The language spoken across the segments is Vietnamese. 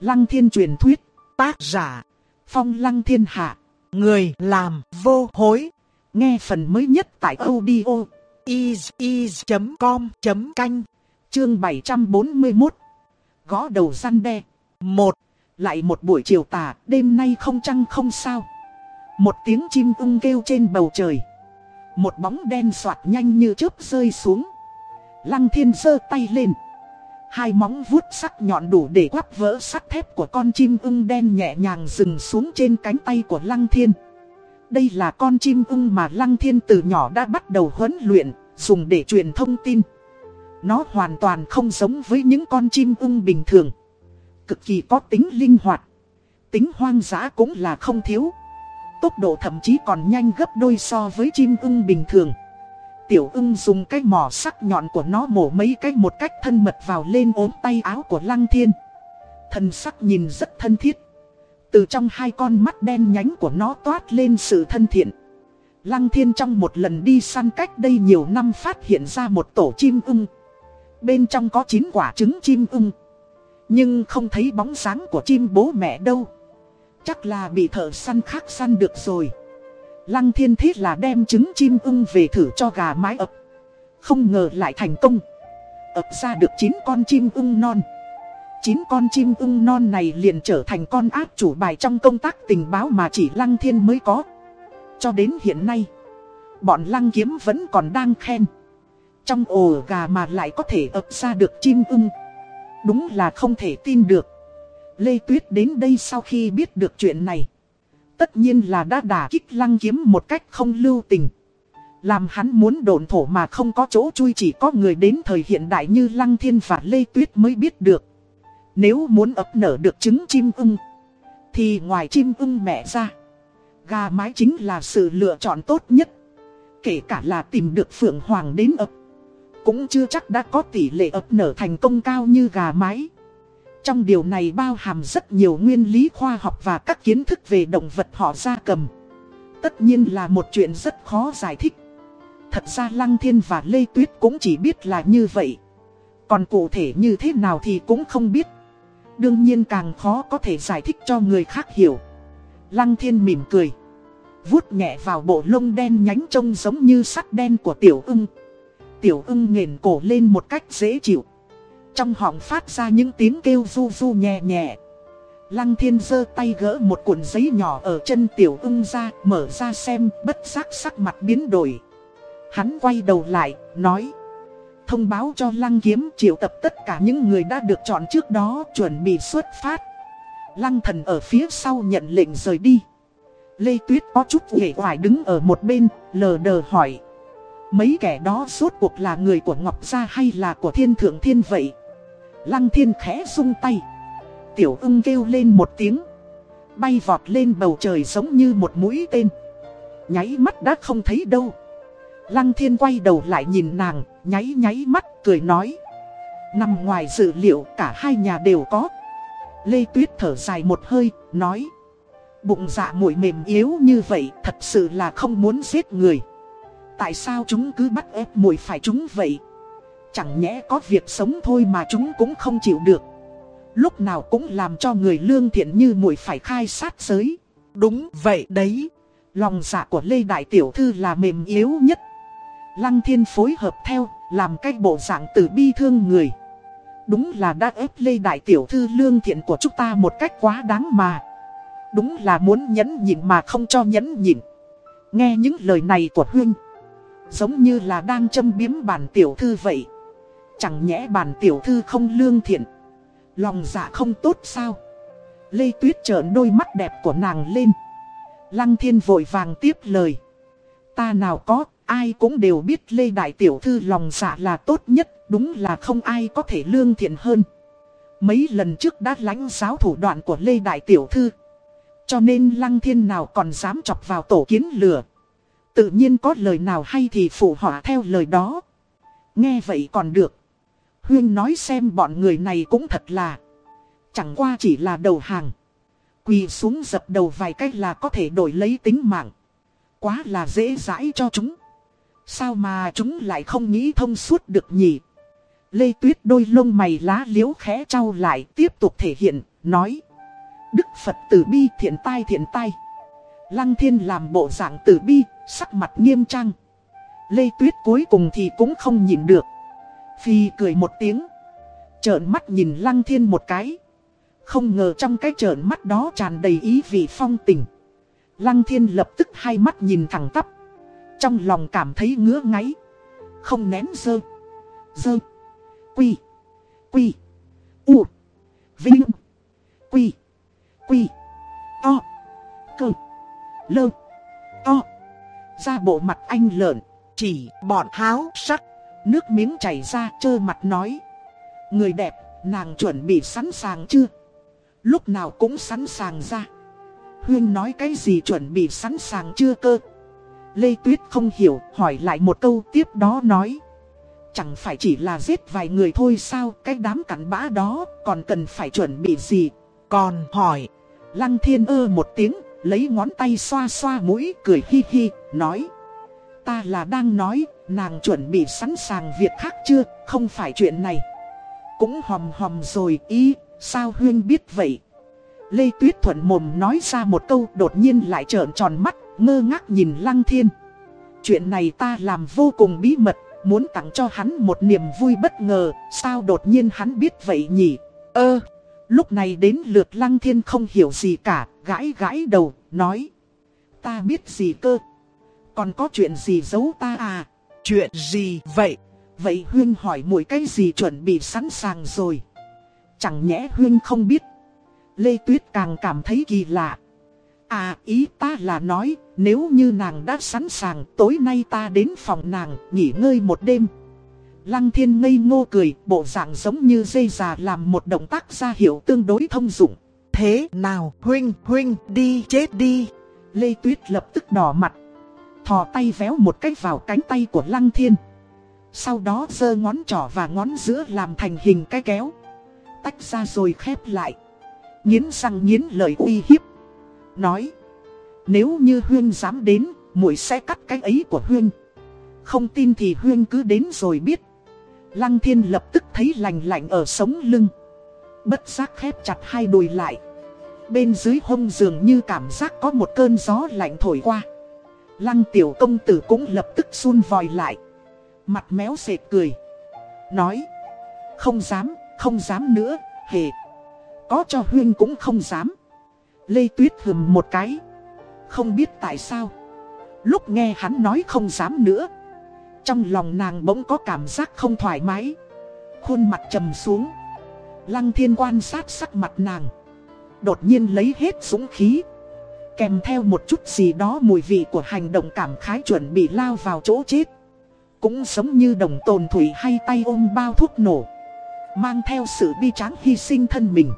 Lăng thiên truyền thuyết, tác giả, phong lăng thiên hạ, người làm vô hối. Nghe phần mới nhất tại audio is.com.canh, chương 741. Gõ đầu gian đe. Một, lại một buổi chiều tà, đêm nay không trăng không sao. Một tiếng chim ung kêu trên bầu trời. Một bóng đen soạt nhanh như chớp rơi xuống. Lăng thiên giơ tay lên. Hai móng vuốt sắc nhọn đủ để quắp vỡ sắt thép của con chim ưng đen nhẹ nhàng dừng xuống trên cánh tay của Lăng Thiên. Đây là con chim ưng mà Lăng Thiên từ nhỏ đã bắt đầu huấn luyện, dùng để truyền thông tin. Nó hoàn toàn không giống với những con chim ưng bình thường. Cực kỳ có tính linh hoạt. Tính hoang dã cũng là không thiếu. Tốc độ thậm chí còn nhanh gấp đôi so với chim ưng bình thường. Tiểu ưng dùng cái mỏ sắc nhọn của nó mổ mấy cái một cách thân mật vào lên ốm tay áo của Lăng Thiên. Thân sắc nhìn rất thân thiết. Từ trong hai con mắt đen nhánh của nó toát lên sự thân thiện. Lăng Thiên trong một lần đi săn cách đây nhiều năm phát hiện ra một tổ chim ưng. Bên trong có 9 quả trứng chim ưng. Nhưng không thấy bóng dáng của chim bố mẹ đâu. Chắc là bị thợ săn khác săn được rồi. Lăng thiên thế là đem trứng chim ưng về thử cho gà mái ập. Không ngờ lại thành công. ập ra được 9 con chim ưng non. 9 con chim ưng non này liền trở thành con áp chủ bài trong công tác tình báo mà chỉ Lăng Thiên mới có. Cho đến hiện nay, bọn Lăng Kiếm vẫn còn đang khen. Trong ổ gà mà lại có thể ập ra được chim ưng. Đúng là không thể tin được. Lê Tuyết đến đây sau khi biết được chuyện này. Tất nhiên là đã đả kích lăng kiếm một cách không lưu tình. Làm hắn muốn đồn thổ mà không có chỗ chui chỉ có người đến thời hiện đại như Lăng Thiên và Lê Tuyết mới biết được. Nếu muốn ấp nở được trứng chim ưng, thì ngoài chim ưng mẹ ra, gà mái chính là sự lựa chọn tốt nhất. Kể cả là tìm được Phượng Hoàng đến ấp, cũng chưa chắc đã có tỷ lệ ấp nở thành công cao như gà mái. Trong điều này bao hàm rất nhiều nguyên lý khoa học và các kiến thức về động vật họ gia cầm. Tất nhiên là một chuyện rất khó giải thích. Thật ra Lăng Thiên và Lê Tuyết cũng chỉ biết là như vậy. Còn cụ thể như thế nào thì cũng không biết. Đương nhiên càng khó có thể giải thích cho người khác hiểu. Lăng Thiên mỉm cười. vuốt nhẹ vào bộ lông đen nhánh trông giống như sắt đen của tiểu ưng. Tiểu ưng nghền cổ lên một cách dễ chịu. Trong họng phát ra những tiếng kêu du du nhẹ nhẹ. Lăng thiên giơ tay gỡ một cuộn giấy nhỏ ở chân tiểu ưng ra, mở ra xem, bất giác sắc mặt biến đổi. Hắn quay đầu lại, nói. Thông báo cho lăng kiếm triệu tập tất cả những người đã được chọn trước đó chuẩn bị xuất phát. Lăng thần ở phía sau nhận lệnh rời đi. Lê Tuyết có chút hề hoài đứng ở một bên, lờ đờ hỏi. Mấy kẻ đó suốt cuộc là người của Ngọc Gia hay là của Thiên Thượng Thiên vậy? Lăng thiên khẽ rung tay. Tiểu ưng kêu lên một tiếng. Bay vọt lên bầu trời giống như một mũi tên. Nháy mắt đã không thấy đâu. Lăng thiên quay đầu lại nhìn nàng, nháy nháy mắt, cười nói. Nằm ngoài dự liệu cả hai nhà đều có. Lê Tuyết thở dài một hơi, nói. Bụng dạ mũi mềm yếu như vậy thật sự là không muốn giết người. Tại sao chúng cứ bắt ép mũi phải chúng vậy? Chẳng nhẽ có việc sống thôi mà chúng cũng không chịu được. Lúc nào cũng làm cho người lương thiện như muội phải khai sát giới. Đúng vậy đấy. Lòng dạ của Lê Đại Tiểu Thư là mềm yếu nhất. Lăng thiên phối hợp theo, Làm cách bộ dạng từ bi thương người. Đúng là đã ép Lê Đại Tiểu Thư lương thiện của chúng ta một cách quá đáng mà. Đúng là muốn nhẫn nhịn mà không cho nhẫn nhịn. Nghe những lời này của Huynh, Giống như là đang châm biếm bản tiểu thư vậy. Chẳng nhẽ bản tiểu thư không lương thiện? Lòng dạ không tốt sao? Lê Tuyết trợn đôi mắt đẹp của nàng lên. Lăng thiên vội vàng tiếp lời. Ta nào có, Ai cũng đều biết Lê Đại Tiểu Thư lòng dạ là tốt nhất, Đúng là không ai có thể lương thiện hơn. Mấy lần trước đã lãnh giáo thủ đoạn của Lê Đại Tiểu Thư. Cho nên Lăng Thiên nào còn dám chọc vào tổ kiến lửa? Tự nhiên có lời nào hay thì phụ họa theo lời đó. Nghe vậy còn được. Huyên nói xem bọn người này cũng thật là Chẳng qua chỉ là đầu hàng Quỳ xuống dập đầu vài cách là có thể đổi lấy tính mạng Quá là dễ dãi cho chúng Sao mà chúng lại không nghĩ thông suốt được nhỉ Lê Tuyết đôi lông mày lá liếu khẽ trao lại tiếp tục thể hiện nói. Đức Phật tử bi thiện tai thiện tai. Lăng thiên làm bộ dạng tử bi, sắc mặt nghiêm trang. Lê Tuyết cuối cùng thì cũng không nhìn được. Phi cười một tiếng. Trợn mắt nhìn Lăng thiên một cái. Không ngờ trong cái trợn mắt đó tràn đầy ý vị phong tình. Lăng thiên lập tức hai mắt nhìn thẳng tắp. Trong lòng cảm thấy ngứa ngáy. Không nén dơ. Dơ. Quy. Quy. U. Vinh. Quy. Quy. To. Cơ. Lơ. To. Ra bộ mặt anh lợn. Chỉ, bọn háo sắc. Nước miếng chảy ra trơ mặt nói. Người đẹp, nàng chuẩn bị sẵn sàng chưa? Lúc nào cũng sẵn sàng ra. Huyên nói cái gì chuẩn bị sẵn sàng chưa cơ? Lê Tuyết không hiểu, hỏi lại một câu tiếp đó nói. Chẳng phải chỉ là giết vài người thôi sao, cái đám cặn bã đó còn cần phải chuẩn bị gì? Còn hỏi, Lăng Thiên ơ một tiếng, lấy ngón tay xoa xoa mũi, cười hi hi, nói. Ta là đang nói, nàng chuẩn bị sẵn sàng việc khác chưa, không phải chuyện này. Cũng hòm hòm rồi, ý, sao Huyên biết vậy? Lê Tuyết Thuận mồm nói ra một câu đột nhiên lại trợn tròn mắt, ngơ ngác nhìn Lăng Thiên. Chuyện này ta làm vô cùng bí mật, muốn tặng cho hắn một niềm vui bất ngờ, sao đột nhiên hắn biết vậy nhỉ? Ơ, lúc này đến lượt Lăng Thiên không hiểu gì cả, gãi gãi đầu, nói. Ta biết gì cơ? Còn có chuyện gì giấu ta à? Chuyện gì vậy? Vậy Huyên hỏi mỗi cái gì chuẩn bị sẵn sàng rồi? Chẳng nhẽ Huyên không biết. Lê Tuyết càng cảm thấy kỳ lạ. À ý ta là nói, nếu như nàng đã sẵn sàng, tối nay ta đến phòng nàng, nghỉ ngơi một đêm. Lăng thiên ngây ngô cười, bộ dạng giống như dây già làm một động tác ra hiệu tương đối thông dụng. Thế nào, huynh, huynh, đi chết đi. Lê Tuyết lập tức đỏ mặt. Thò tay véo một cách vào cánh tay của Lăng thiên. Sau đó giơ ngón trỏ và ngón giữa làm thành hình cái kéo. Tách ra rồi khép lại. Nghiến răng nghiến lời uy hiếp. Nói. Nếu như Huyên dám đến, muội sẽ cắt cái ấy của Huyên. Không tin thì Huyên cứ đến rồi biết. Lăng thiên lập tức thấy lành lạnh ở sống lưng. Bất giác khép chặt hai đùi lại. Bên dưới hông giường như cảm giác có một cơn gió lạnh thổi qua. Lăng tiểu công tử cũng lập tức run vòi lại. Mặt méo sệt cười. Nói. Không dám, không dám nữa, hề. Có cho Huyên cũng không dám. Lê Tuyết hừm một cái. Không biết tại sao. Lúc nghe hắn nói không dám nữa. Trong lòng nàng bỗng có cảm giác không thoải mái. Khuôn mặt trầm xuống. Lăng thiên quan sát sắc mặt nàng. Đột nhiên lấy hết dũng khí. Kèm theo một chút gì đó mùi vị của hành động cảm khái chuẩn bị lao vào chỗ chết. Cũng giống như đồng tồn thủy hay tay ôm bao thuốc nổ. Mang theo sự bi tráng hy sinh thân mình.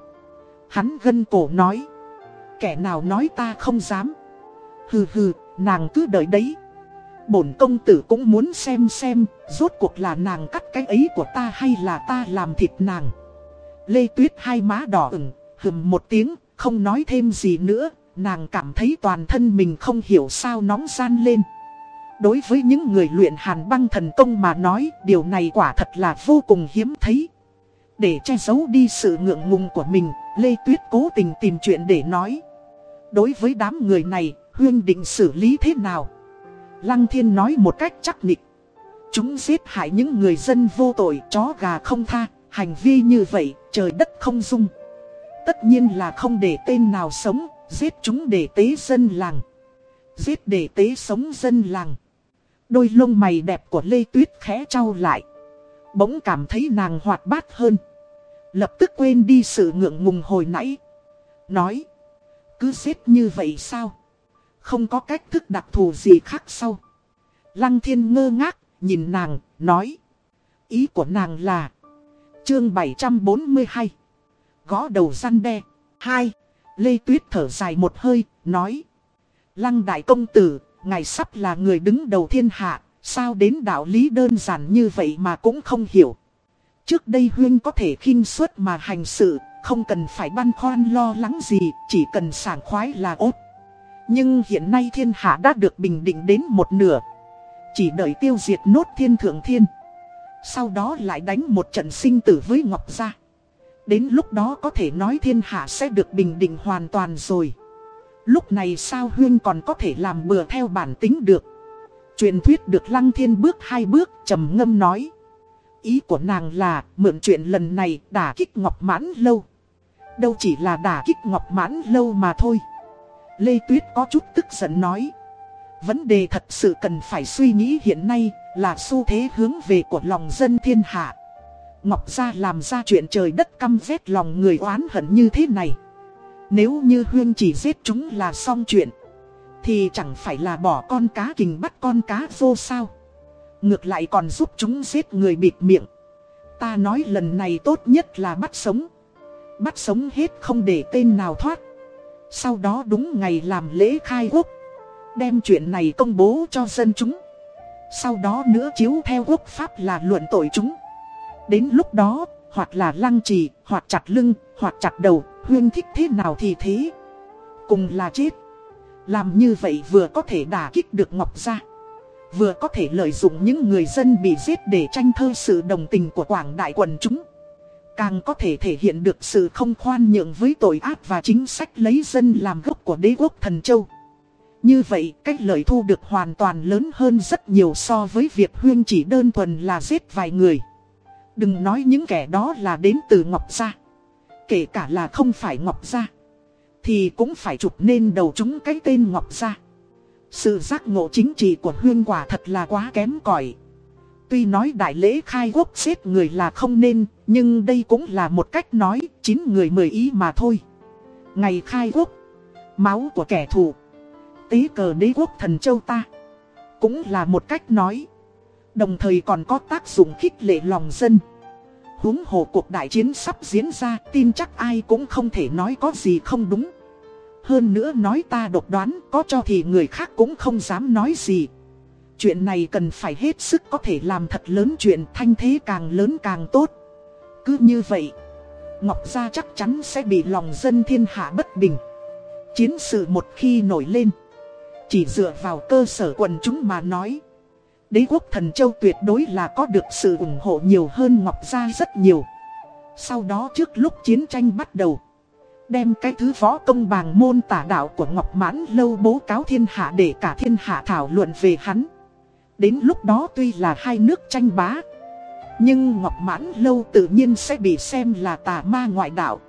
Hắn gân cổ nói. Kẻ nào nói ta không dám. Hừ hừ, nàng cứ đợi đấy. Bổn công tử cũng muốn xem xem, rốt cuộc là nàng cắt cái ấy của ta hay là ta làm thịt nàng. Lê Tuyết hai má đỏ ửng, hừm một tiếng, không nói thêm gì nữa, nàng cảm thấy toàn thân mình không hiểu sao nóng gian lên. Đối với những người luyện hàn băng thần công mà nói, điều này quả thật là vô cùng hiếm thấy. Để che giấu đi sự ngượng ngùng của mình, Lê Tuyết cố tình tìm chuyện để nói. Đối với đám người này, Huyên định xử lý thế nào? Lăng Thiên nói một cách chắc nịch. Chúng giết hại những người dân vô tội, chó gà không tha, hành vi như vậy, trời đất không dung. Tất nhiên là không để tên nào sống, giết chúng để tế dân làng. Giết để tế sống dân làng. Đôi lông mày đẹp của Lê Tuyết khẽ trao lại. Bỗng cảm thấy nàng hoạt bát hơn. Lập tức quên đi sự ngượng ngùng hồi nãy. Nói. Cứ giết như vậy sao? Không có cách thức đặc thù gì khác sau. Lăng thiên ngơ ngác, nhìn nàng, nói. Ý của nàng là. Chương 742. Gõ đầu răn đe. 2. Lê Tuyết thở dài một hơi, nói. Lăng đại công tử, ngài sắp là người đứng đầu thiên hạ, sao đến đạo lý đơn giản như vậy mà cũng không hiểu. Trước đây Huyên có thể khinh suất mà hành sự, không cần phải băn khoăn lo lắng gì, chỉ cần sảng khoái là ốt. Nhưng hiện nay thiên hạ đã được bình định đến một nửa. Chỉ đợi tiêu diệt nốt thiên thượng thiên. Sau đó lại đánh một trận sinh tử với Ngọc Gia. Đến lúc đó có thể nói thiên hạ sẽ được bình định hoàn toàn rồi. Lúc này sao Huyên còn có thể làm bừa theo bản tính được. Truyền thuyết được Lăng Thiên bước hai bước, trầm ngâm nói. Ý của nàng là, mượn chuyện lần này đả kích Ngọc Mãn Lâu. Đâu chỉ là đả kích Ngọc Mãn Lâu mà thôi. Lê Tuyết có chút tức giận nói. Vấn đề thật sự cần phải suy nghĩ hiện nay là xu thế hướng về của lòng dân thiên hạ. Ngọc Gia làm ra chuyện trời đất căm ghét lòng người oán hận như thế này. Nếu như Huyên chỉ giết chúng là xong chuyện. Thì chẳng phải là bỏ con cá kình bắt con cá vô sao. Ngược lại còn giúp chúng giết người bịt miệng. Ta nói lần này tốt nhất là bắt sống. Bắt sống hết không để tên nào thoát. Sau đó đúng ngày làm lễ khai quốc. Đem chuyện này công bố cho dân chúng. Sau đó nữa chiếu theo quốc pháp là luận tội chúng. Đến lúc đó, hoặc là lăng trì, hoặc chặt lưng, hoặc chặt đầu, huyên thích thế nào thì thế. Cùng là chết. Làm như vậy vừa có thể đả kích được Ngọc Gia. Vừa có thể lợi dụng những người dân bị giết để tranh thơ sự đồng tình của quảng đại quần chúng. Càng có thể thể hiện được sự không khoan nhượng với tội ác và chính sách lấy dân làm gốc của đế quốc thần châu. Như vậy, cách lợi thu được hoàn toàn lớn hơn rất nhiều so với việc Huyên chỉ đơn thuần là giết vài người. Đừng nói những kẻ đó là đến từ Ngọc Gia. Kể cả là không phải Ngọc Gia. Thì cũng phải chụp nên đầu chúng cái tên Ngọc Gia. Sự giác ngộ chính trị của Huyên quả thật là quá kém cỏi. Tuy nói đại lễ khai quốc xếp người là không nên, nhưng đây cũng là một cách nói, chín người mười ý mà thôi. Ngày khai quốc, máu của kẻ thù, tế cờ đế quốc thần châu ta, cũng là một cách nói. Đồng thời còn có tác dụng khích lệ lòng dân. Huống hồ cuộc đại chiến sắp diễn ra, tin chắc ai cũng không thể nói có gì không đúng. Hơn nữa nói ta độc đoán, có cho thì người khác cũng không dám nói gì. Chuyện này cần phải hết sức có thể làm thật lớn chuyện, thanh thế càng lớn càng tốt. Cứ như vậy, Ngọc Gia chắc chắn sẽ bị lòng dân thiên hạ bất bình. Chiến sự một khi nổi lên, Chỉ dựa vào cơ sở quần chúng mà nói đế quốc thần châu tuyệt đối là có được sự ủng hộ nhiều hơn Ngọc Gia rất nhiều. Sau đó trước lúc chiến tranh bắt đầu, đem cái thứ võ công bàng môn tả đạo của Ngọc Mãn lâu bố cáo thiên hạ để cả thiên hạ thảo luận về hắn. Đến lúc đó tuy là hai nước tranh bá, nhưng Ngọc Mãn lâu tự nhiên sẽ bị xem là tà ma ngoại đạo.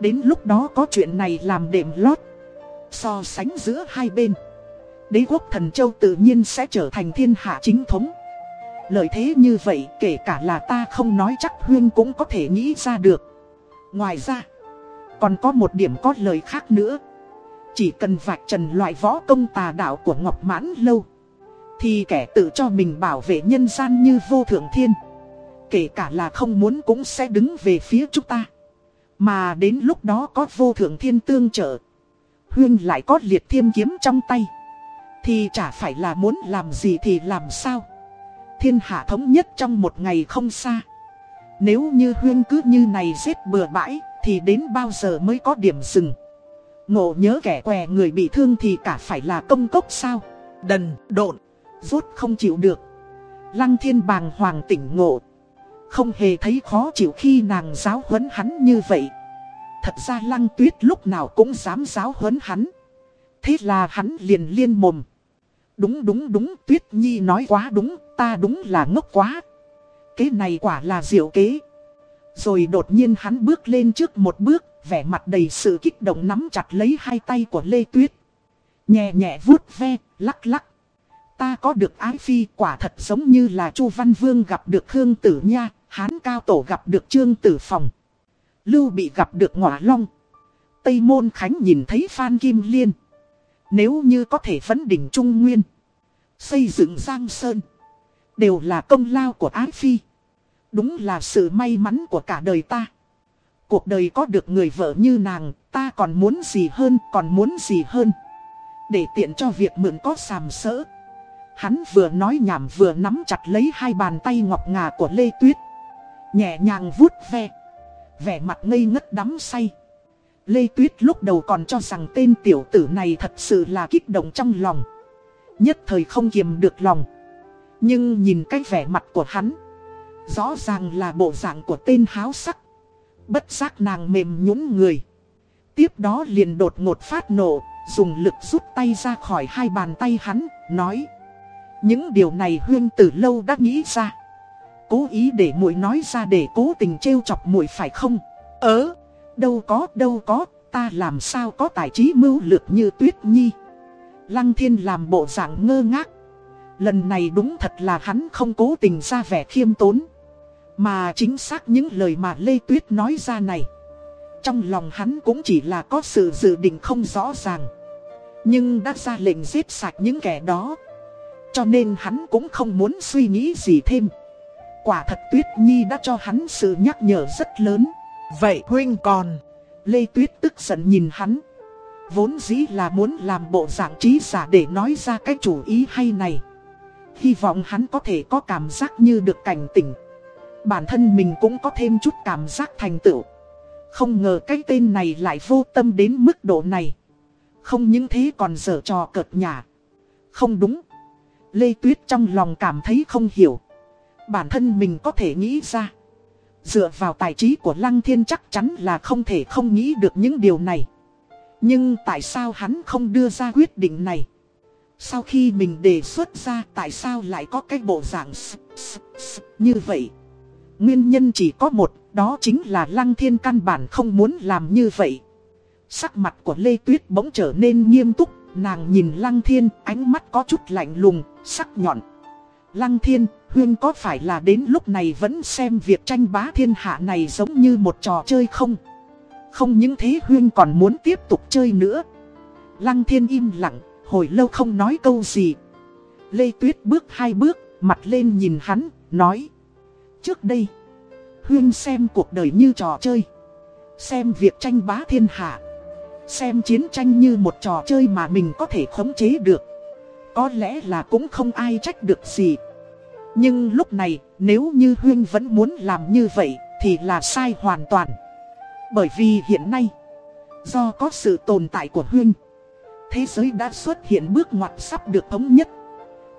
Đến lúc đó có chuyện này làm đệm lót, so sánh giữa hai bên đế quốc thần châu tự nhiên sẽ trở thành thiên hạ chính thống. Lợi thế như vậy kể cả là ta không nói chắc Huyên cũng có thể nghĩ ra được. Ngoài ra, còn có một điểm có lời khác nữa. Chỉ cần vạch trần loại võ công tà đạo của Ngọc Mãn Lâu. Thì kẻ tự cho mình bảo vệ nhân gian như vô thượng thiên. Kể cả là không muốn cũng sẽ đứng về phía chúng ta. Mà đến lúc đó có vô thượng thiên tương trợ. Huyên lại có liệt thiêm kiếm trong tay. Thì chả phải là muốn làm gì thì làm sao? Thiên hạ thống nhất trong một ngày không xa. Nếu như huyên cứ như này giết bừa bãi Thì đến bao giờ mới có điểm dừng? Ngộ nhớ kẻ què người bị thương thì cả phải là công cốc sao? Đần, độn, rốt không chịu được. Lăng thiên bàng hoàng tỉnh ngộ. Không hề thấy khó chịu khi nàng giáo huấn hắn như vậy. Thật ra lăng tuyết lúc nào cũng dám giáo huấn hắn. Thế là hắn liền liên mồm. Đúng đúng đúng, Tuyết Nhi nói quá đúng, Ta đúng là ngốc quá. Kế này quả là diệu kế. Rồi đột nhiên hắn bước lên trước một bước, Vẻ mặt đầy sự kích động nắm chặt lấy hai tay của Lê Tuyết. Nhẹ nhẹ vuốt ve, Lắc lắc. Ta có được ái phi, quả thật giống như là Chu Văn Vương gặp được Khương Tử Nha, Hán Cao Tổ gặp được Trương Tử Phòng. Lưu bị gặp được Ngọa Long. Tây Môn Khánh nhìn thấy Phan Kim Liên nếu như có thể vấn đỉnh Trung Nguyên, xây dựng Giang Sơn, đều là công lao của Ái Phi. Đúng là sự may mắn của cả đời ta. Cuộc đời có được người vợ như nàng, ta còn muốn gì hơn, còn muốn gì hơn. Để tiện cho việc mượn có sàm sỡ. Hắn vừa nói nhảm vừa nắm chặt lấy hai bàn tay ngọc ngà của Lê Tuyết. Nhẹ nhàng vuốt ve. Vẻ mặt ngây ngất đắm say. Lê Tuyết lúc đầu còn cho rằng tên tiểu tử này thật sự là kích động trong lòng. Nhất thời không kiềm được lòng. Nhưng nhìn cái vẻ mặt của hắn. Rõ ràng là bộ dạng của tên háo sắc. Bất giác nàng mềm nhũn người. Tiếp đó liền đột ngột phát nổ, dùng lực rút tay ra khỏi hai bàn tay hắn, nói. Những điều này Huyên từ lâu đã nghĩ ra. Cố ý để muội nói ra để cố tình trêu chọc muội phải không? Ớ, đâu có, đâu có, ta làm sao có tài trí mưu lược như Tuyết Nhi. Lăng thiên làm bộ dạng ngơ ngác. Lần này đúng thật là hắn không cố tình ra vẻ khiêm tốn. Mà chính xác những lời mà Lê Tuyết nói ra này. Trong lòng hắn cũng chỉ là có sự dự định không rõ ràng. Nhưng đã ra lệnh giết sạch những kẻ đó. Cho nên hắn cũng không muốn suy nghĩ gì thêm. Quả thật Tuyết Nhi đã cho hắn sự nhắc nhở rất lớn. Vậy huynh còn... Lê Tuyết tức giận nhìn hắn. Vốn dĩ là muốn làm bộ dạng trí giả để nói ra cái chủ ý hay này. Hy vọng hắn có thể có cảm giác như được cảnh tỉnh. Bản thân mình cũng có thêm chút cảm giác thành tựu. Không ngờ cái tên này lại vô tâm đến mức độ này. Không những thế còn dở trò cợt nhả. Không đúng. Lê Tuyết trong lòng cảm thấy không hiểu. Bản thân mình có thể nghĩ ra. Dựa vào tài trí của Lăng Thiên chắc chắn là không thể không nghĩ được những điều này. Nhưng tại sao hắn không đưa ra quyết định này? Sau khi mình đề xuất ra tại sao lại có cái bộ dạng như vậy? Nguyên nhân chỉ có một, đó chính là Lăng Thiên căn bản không muốn làm như vậy. Sắc mặt của Lê Tuyết bỗng trở nên nghiêm túc, nàng nhìn Lăng Thiên, ánh mắt có chút lạnh lùng, sắc nhọn. Lăng Thiên, Huyên có phải là đến lúc này vẫn xem việc tranh bá thiên hạ này giống như một trò chơi không? Không những thế Huyên còn muốn tiếp tục chơi nữa. Lăng Thiên im lặng, hồi lâu không nói câu gì. Lê Tuyết bước hai bước, mặt lên nhìn hắn, nói. Trước đây, Huyên xem cuộc đời như trò chơi. Xem việc tranh bá thiên hạ. Xem chiến tranh như một trò chơi mà mình có thể khống chế được. Có lẽ là cũng không ai trách được gì. Nhưng lúc này, nếu như Huyên vẫn muốn làm như vậy, thì là sai hoàn toàn. Bởi vì hiện nay, do có sự tồn tại của Huyên, thế giới đã xuất hiện bước ngoặt sắp được thống nhất.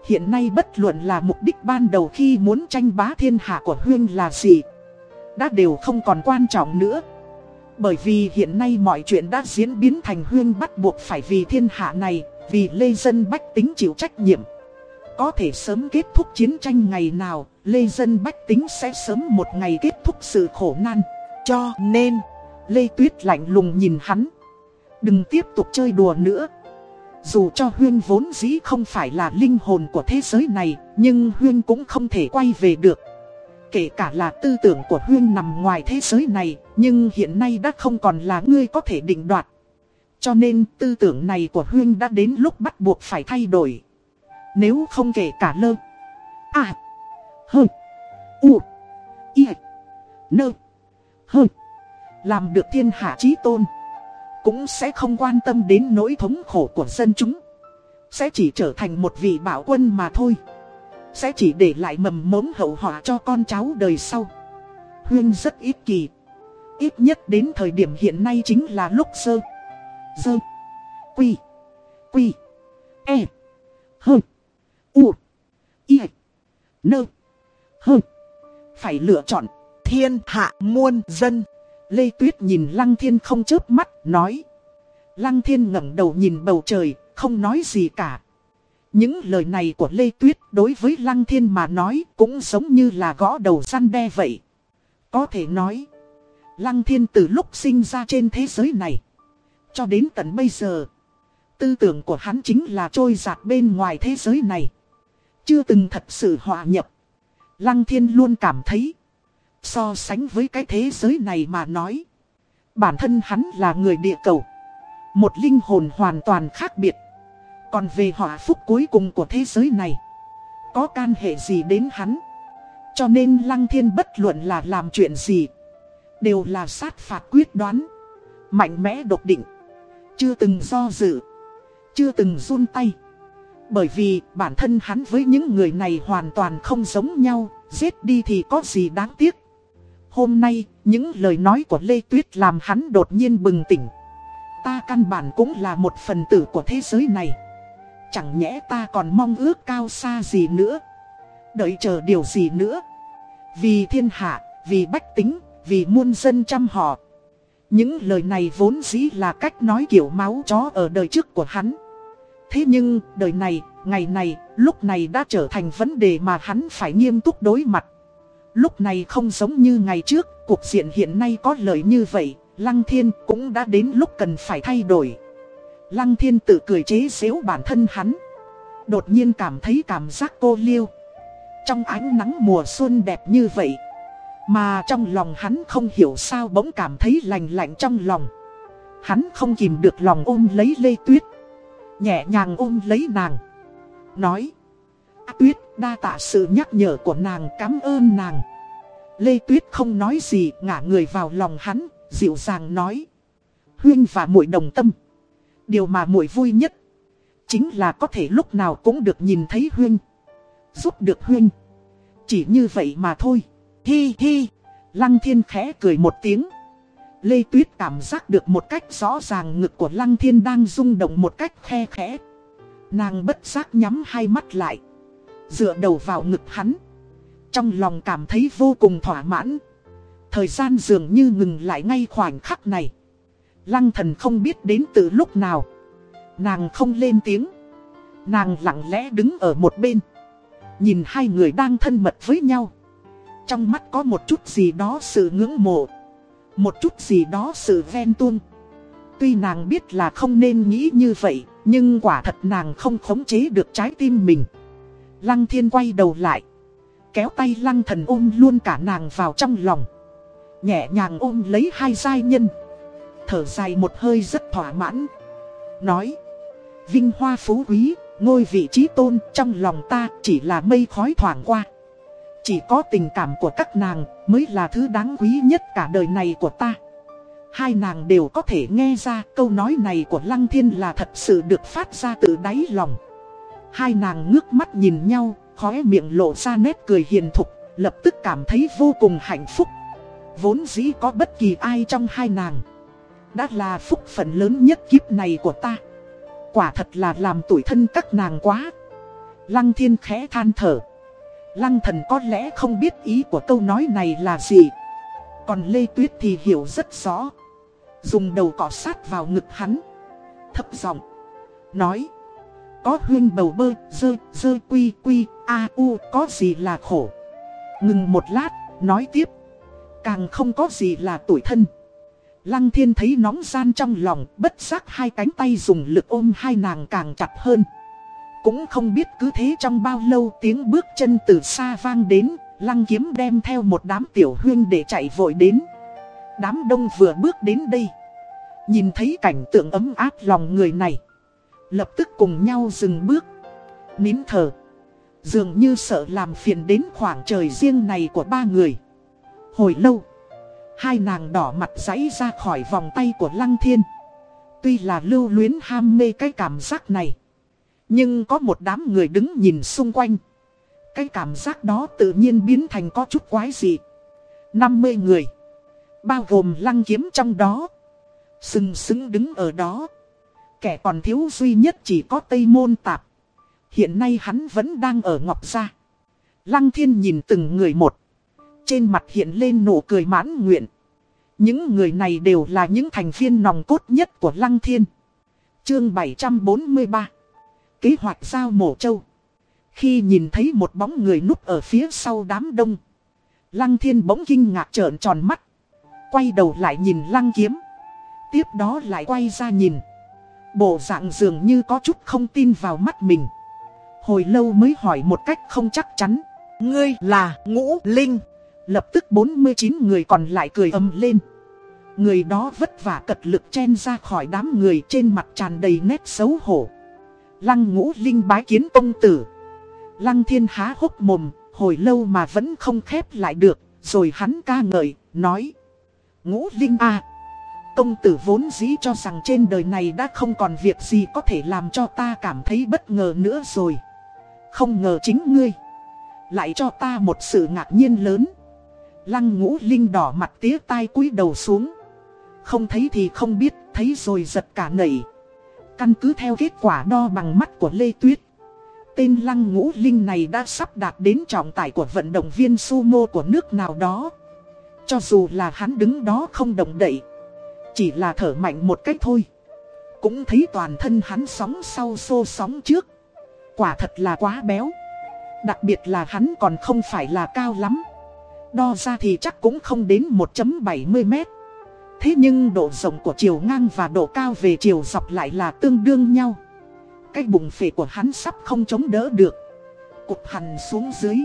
Hiện nay bất luận là mục đích ban đầu khi muốn tranh bá thiên hạ của Huyên là gì, đã đều không còn quan trọng nữa. Bởi vì hiện nay mọi chuyện đã diễn biến thành Huyên bắt buộc phải vì thiên hạ này, vì lê dân bách tính chịu trách nhiệm. Có thể sớm kết thúc chiến tranh ngày nào, lê dân bách tính sẽ sớm một ngày kết thúc sự khổ nan. Cho nên, Lê Tuyết lạnh lùng nhìn hắn. Đừng tiếp tục chơi đùa nữa. Dù cho Huyên vốn dĩ không phải là linh hồn của thế giới này, nhưng Huyên cũng không thể quay về được. Kể cả là tư tưởng của Huyên nằm ngoài thế giới này, nhưng hiện nay đã không còn là ngươi có thể định đoạt. Cho nên tư tưởng này của Huyên đã đến lúc bắt buộc phải thay đổi. Nếu không kể cả lơ. À. Hơ. U. Y. Nơ. Hơ. Làm được thiên hạ trí tôn, Cũng sẽ không quan tâm đến nỗi thống khổ của dân chúng Sẽ chỉ trở thành một vị bảo quân mà thôi Sẽ chỉ để lại mầm mống hậu họa cho con cháu đời sau Huyên rất ít kỳ Ít nhất đến thời điểm hiện nay chính là lúc sơ Dơ Quy Quy E Hơ U Y Nơ Hơ Phải lựa chọn thiên hạ muôn dân Lê Tuyết nhìn Lăng Thiên không chớp mắt, nói. Lăng Thiên ngẩng đầu nhìn bầu trời, không nói gì cả. Những lời này của Lê Tuyết đối với Lăng Thiên mà nói cũng giống như là gõ đầu săn đe vậy. Có thể nói, Lăng Thiên từ lúc sinh ra trên thế giới này, cho đến tận bây giờ, tư tưởng của hắn chính là trôi giạt bên ngoài thế giới này. Chưa từng thật sự hòa nhập. Lăng Thiên luôn cảm thấy, So sánh với cái thế giới này mà nói. Bản thân hắn là người địa cầu. Một linh hồn hoàn toàn khác biệt. Còn về họa phúc cuối cùng của thế giới này. Có can hệ gì đến hắn. Cho nên Lăng Thiên bất luận là làm chuyện gì. Đều là sát phạt quyết đoán. Mạnh mẽ độc định. Chưa từng do dự. Chưa từng run tay. Bởi vì bản thân hắn với những người này hoàn toàn không giống nhau. Giết đi thì có gì đáng tiếc. Hôm nay, những lời nói của Lê Tuyết làm hắn đột nhiên bừng tỉnh. Ta căn bản cũng là một phần tử của thế giới này. Chẳng nhẽ ta còn mong ước cao xa gì nữa. Đợi chờ điều gì nữa. Vì thiên hạ, vì bách tính, vì muôn dân chăm họ. Những lời này vốn dĩ là cách nói kiểu máu chó ở đời trước của hắn. Thế nhưng, đời này, ngày này, lúc này đã trở thành vấn đề mà hắn phải nghiêm túc đối mặt. Lúc này không giống như ngày trước, cuộc diện hiện nay có lợi như vậy, Lăng Thiên cũng đã đến lúc cần phải thay đổi. Lăng Thiên tự cười chế xếu bản thân hắn. Đột nhiên cảm thấy cảm giác cô liêu. Trong ánh nắng mùa xuân đẹp như vậy. Mà trong lòng hắn không hiểu sao bỗng cảm thấy lành lạnh trong lòng. Hắn không kìm được lòng ôm lấy Lê Tuyết. Nhẹ nhàng ôm lấy nàng. Nói. Tuyết đa tạ sự nhắc nhở của nàng cảm ơn nàng. Lê Tuyết không nói gì ngả người vào lòng hắn, dịu dàng nói. Huyên và muội đồng tâm. Điều mà muội vui nhất. Chính là có thể lúc nào cũng được nhìn thấy Huyên. Giúp được Huyên. Chỉ như vậy mà thôi. Hi hi. Lăng thiên khẽ cười một tiếng. Lê Tuyết cảm giác được một cách rõ ràng ngực của Lăng Thiên đang rung động một cách khe khẽ. Nàng bất giác nhắm hai mắt lại. Dựa đầu vào ngực hắn. Trong lòng cảm thấy vô cùng thỏa mãn. Thời gian dường như ngừng lại ngay khoảnh khắc này. Lăng thần không biết đến từ lúc nào. Nàng không lên tiếng. Nàng lặng lẽ đứng ở một bên. Nhìn hai người đang thân mật với nhau. Trong mắt có một chút gì đó sự ngưỡng mộ. Một chút gì đó sự ven tuông. Tuy nàng biết là không nên nghĩ như vậy, nhưng quả thật nàng không khống chế được trái tim mình. Lăng thiên quay đầu lại. Kéo tay lăng thần ôm luôn cả nàng vào trong lòng. Nhẹ nhàng ôm lấy hai giai nhân. Thở dài một hơi rất thỏa mãn. Nói. Vinh hoa phú quý, ngôi vị trí tôn trong lòng ta chỉ là mây khói thoảng qua. Chỉ có tình cảm của các nàng mới là thứ đáng quý nhất cả đời này của ta. Hai nàng đều có thể nghe ra câu nói này của Lăng Thiên là thật sự được phát ra từ đáy lòng. Hai nàng ngước mắt nhìn nhau, khóe miệng lộ ra nét cười hiền thục, lập tức cảm thấy vô cùng hạnh phúc. Vốn dĩ có bất kỳ ai trong hai nàng. Đã là phúc phận lớn nhất kiếp này của ta. Quả thật là làm tuổi thân các nàng quá. Lăng thiên khẽ than thở. Lăng thần có lẽ không biết ý của câu nói này là gì. Còn Lê Tuyết thì hiểu rất rõ. Dùng đầu cọ sát vào ngực hắn. Thấp giọng Nói. Có huyên bầu bơ, dơ, dơ quy quy, a u, có gì là khổ. Ngừng một lát, nói tiếp. Càng không có gì là tuổi thân. Lăng thiên thấy nóng gian trong lòng, bất giác hai cánh tay dùng lực ôm hai nàng càng chặt hơn. Cũng không biết cứ thế trong bao lâu tiếng bước chân từ xa vang đến, lăng kiếm đem theo một đám tiểu huyên để chạy vội đến. Đám đông vừa bước đến đây. Nhìn thấy cảnh tượng ấm áp lòng người này. Lập tức cùng nhau dừng bước. Nín thở. Dường như sợ làm phiền đến khoảng trời riêng này của ba người. Hồi lâu. Hai nàng đỏ mặt giãy ra khỏi vòng tay của Lăng Thiên. Tuy là lưu luyến ham mê cái cảm giác này. Nhưng có một đám người đứng nhìn xung quanh. Cái cảm giác đó tự nhiên biến thành có chút quái dị. 50 người. Bao gồm lăng kiếm trong đó. Sừng sững đứng ở đó. Kẻ còn thiếu duy nhất chỉ có Tây Môn Tạp. Hiện nay hắn vẫn đang ở Ngọc Gia. Lăng thiên nhìn từng người một. Trên mặt hiện lên nụ cười mãn nguyện. Những người này đều là những thành viên nòng cốt nhất của Lăng Thiên. Chương 743 Kế hoạch giao mổ châu. Khi nhìn thấy một bóng người núp ở phía sau đám đông. Lăng Thiên bỗng kinh ngạc trợn tròn mắt. Quay đầu lại nhìn Lăng Kiếm. Tiếp đó lại quay ra nhìn. Bộ dạng dường như có chút không tin vào mắt mình. Hồi lâu mới hỏi một cách không chắc chắn. Ngươi là Ngũ Linh. Lập tức 49 người còn lại cười ầm lên. Người đó vất vả cật lực chen ra khỏi đám người trên mặt tràn đầy nét xấu hổ. Lăng ngũ linh bái kiến công tử. Lăng thiên há hốc mồm, hồi lâu mà vẫn không khép lại được, rồi hắn ca ngợi, nói. Ngũ linh à, công tử vốn dĩ cho rằng trên đời này đã không còn việc gì có thể làm cho ta cảm thấy bất ngờ nữa rồi. Không ngờ chính ngươi, lại cho ta một sự ngạc nhiên lớn. Lăng ngũ linh đỏ mặt tía tai cúi đầu xuống. Không thấy thì không biết, thấy rồi giật cả nảy. Căn cứ theo kết quả đo bằng mắt của Lê Tuyết. Tên lăng ngũ linh này đã sắp đạt đến trọng tải của vận động viên sumo của nước nào đó. Cho dù là hắn đứng đó không động đậy, Chỉ là thở mạnh một cách thôi, Cũng thấy toàn thân hắn sóng sau xô sóng trước Quả thật là quá béo, Đặc biệt là hắn còn không phải là cao lắm Đo ra thì chắc cũng không đến 1.70 mét Thế nhưng độ rộng của chiều ngang và độ cao về chiều dọc lại là tương đương nhau. Cái bụng phệ của hắn sắp không chống đỡ được. Cục hằn xuống dưới.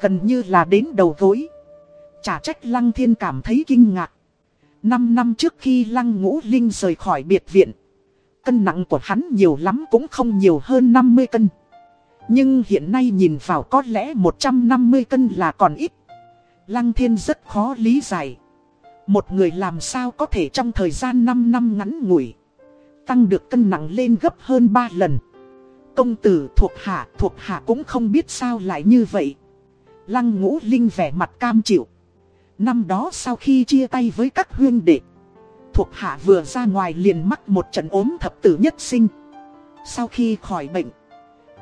Gần như là đến đầu gối. Chả trách Lăng Thiên cảm thấy kinh ngạc. Năm năm trước khi Lăng Ngũ Linh rời khỏi biệt viện, Cân nặng của hắn nhiều lắm cũng không nhiều hơn 50 cân. Nhưng hiện nay nhìn vào có lẽ 150 cân là còn ít. Lăng Thiên rất khó lý giải một người làm sao có thể trong thời gian 5 năm ngắn ngủi, Tăng được cân nặng lên gấp hơn 3 lần. Công tử thuộc hạ thuộc hạ cũng không biết sao lại như vậy. Lăng ngũ linh vẻ mặt cam chịu. Năm đó sau khi chia tay với các huyên đệ, Thuộc hạ vừa ra ngoài liền mắc một trận ốm thập tử nhất sinh. Sau khi khỏi bệnh,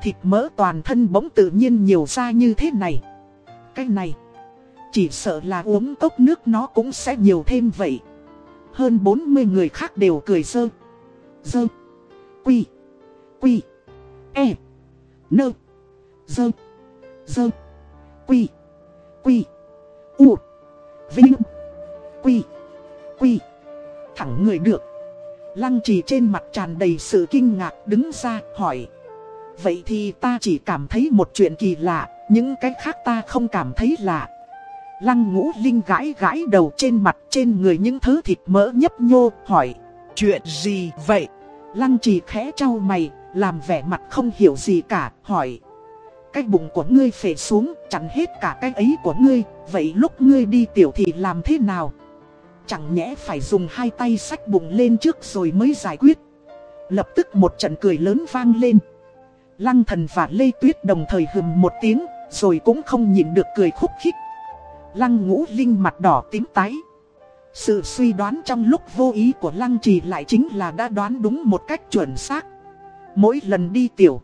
Thịt mỡ toàn thân bỗng tự nhiên nhiều ra như thế này. Cái này chỉ sợ là uống cốc nước nó cũng sẽ nhiều thêm vậy. Hơn 40 người khác đều cười dơ. Dơ. Quy. Quy. E. Nơ. Dơ. Dơ. Quy. Quy. U. Vinh. Quy. Quy. Thẳng người được. Lăng trì trên mặt tràn đầy sự kinh ngạc đứng ra hỏi. Vậy thì ta chỉ cảm thấy một chuyện kỳ lạ, Những cái khác ta không cảm thấy lạ. Lăng ngũ linh gãi gãi đầu trên mặt trên người những thứ thịt mỡ nhấp nhô, hỏi. Chuyện gì vậy? Lăng trì khẽ trao mày, làm vẻ mặt không hiểu gì cả, hỏi. Cái bụng của ngươi phể xuống, chặn hết cả cái ấy của ngươi, vậy lúc ngươi đi tiểu thì làm thế nào? Chẳng nhẽ phải dùng hai tay sách bụng lên trước rồi mới giải quyết. Lập tức một trận cười lớn vang lên. Lăng thần và Lê Tuyết đồng thời hừm một tiếng, rồi cũng không nhịn được cười khúc khích. Lăng ngũ linh mặt đỏ tím tái. Sự suy đoán trong lúc vô ý của lăng trì lại chính là đã đoán đúng một cách chuẩn xác. Mỗi lần đi tiểu,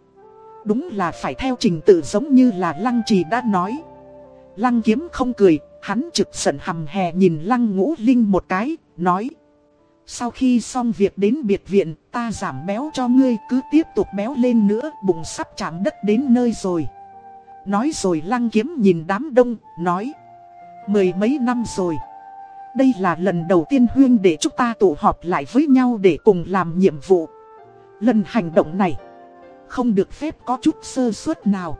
đúng là phải theo trình tự giống như là lăng trì đã nói. Lăng kiếm không cười, hắn trực sận hầm hè nhìn lăng ngũ linh một cái, nói. Sau khi xong việc đến biệt viện, ta giảm béo cho ngươi cứ tiếp tục béo lên nữa, bụng sắp chạm đất đến nơi rồi. Nói rồi lăng kiếm nhìn đám đông, nói. Mười mấy năm rồi. Đây là lần đầu tiên huyên để chúng ta tụ họp lại với nhau để cùng làm nhiệm vụ. Lần hành động này Không được phép có chút sơ suất nào.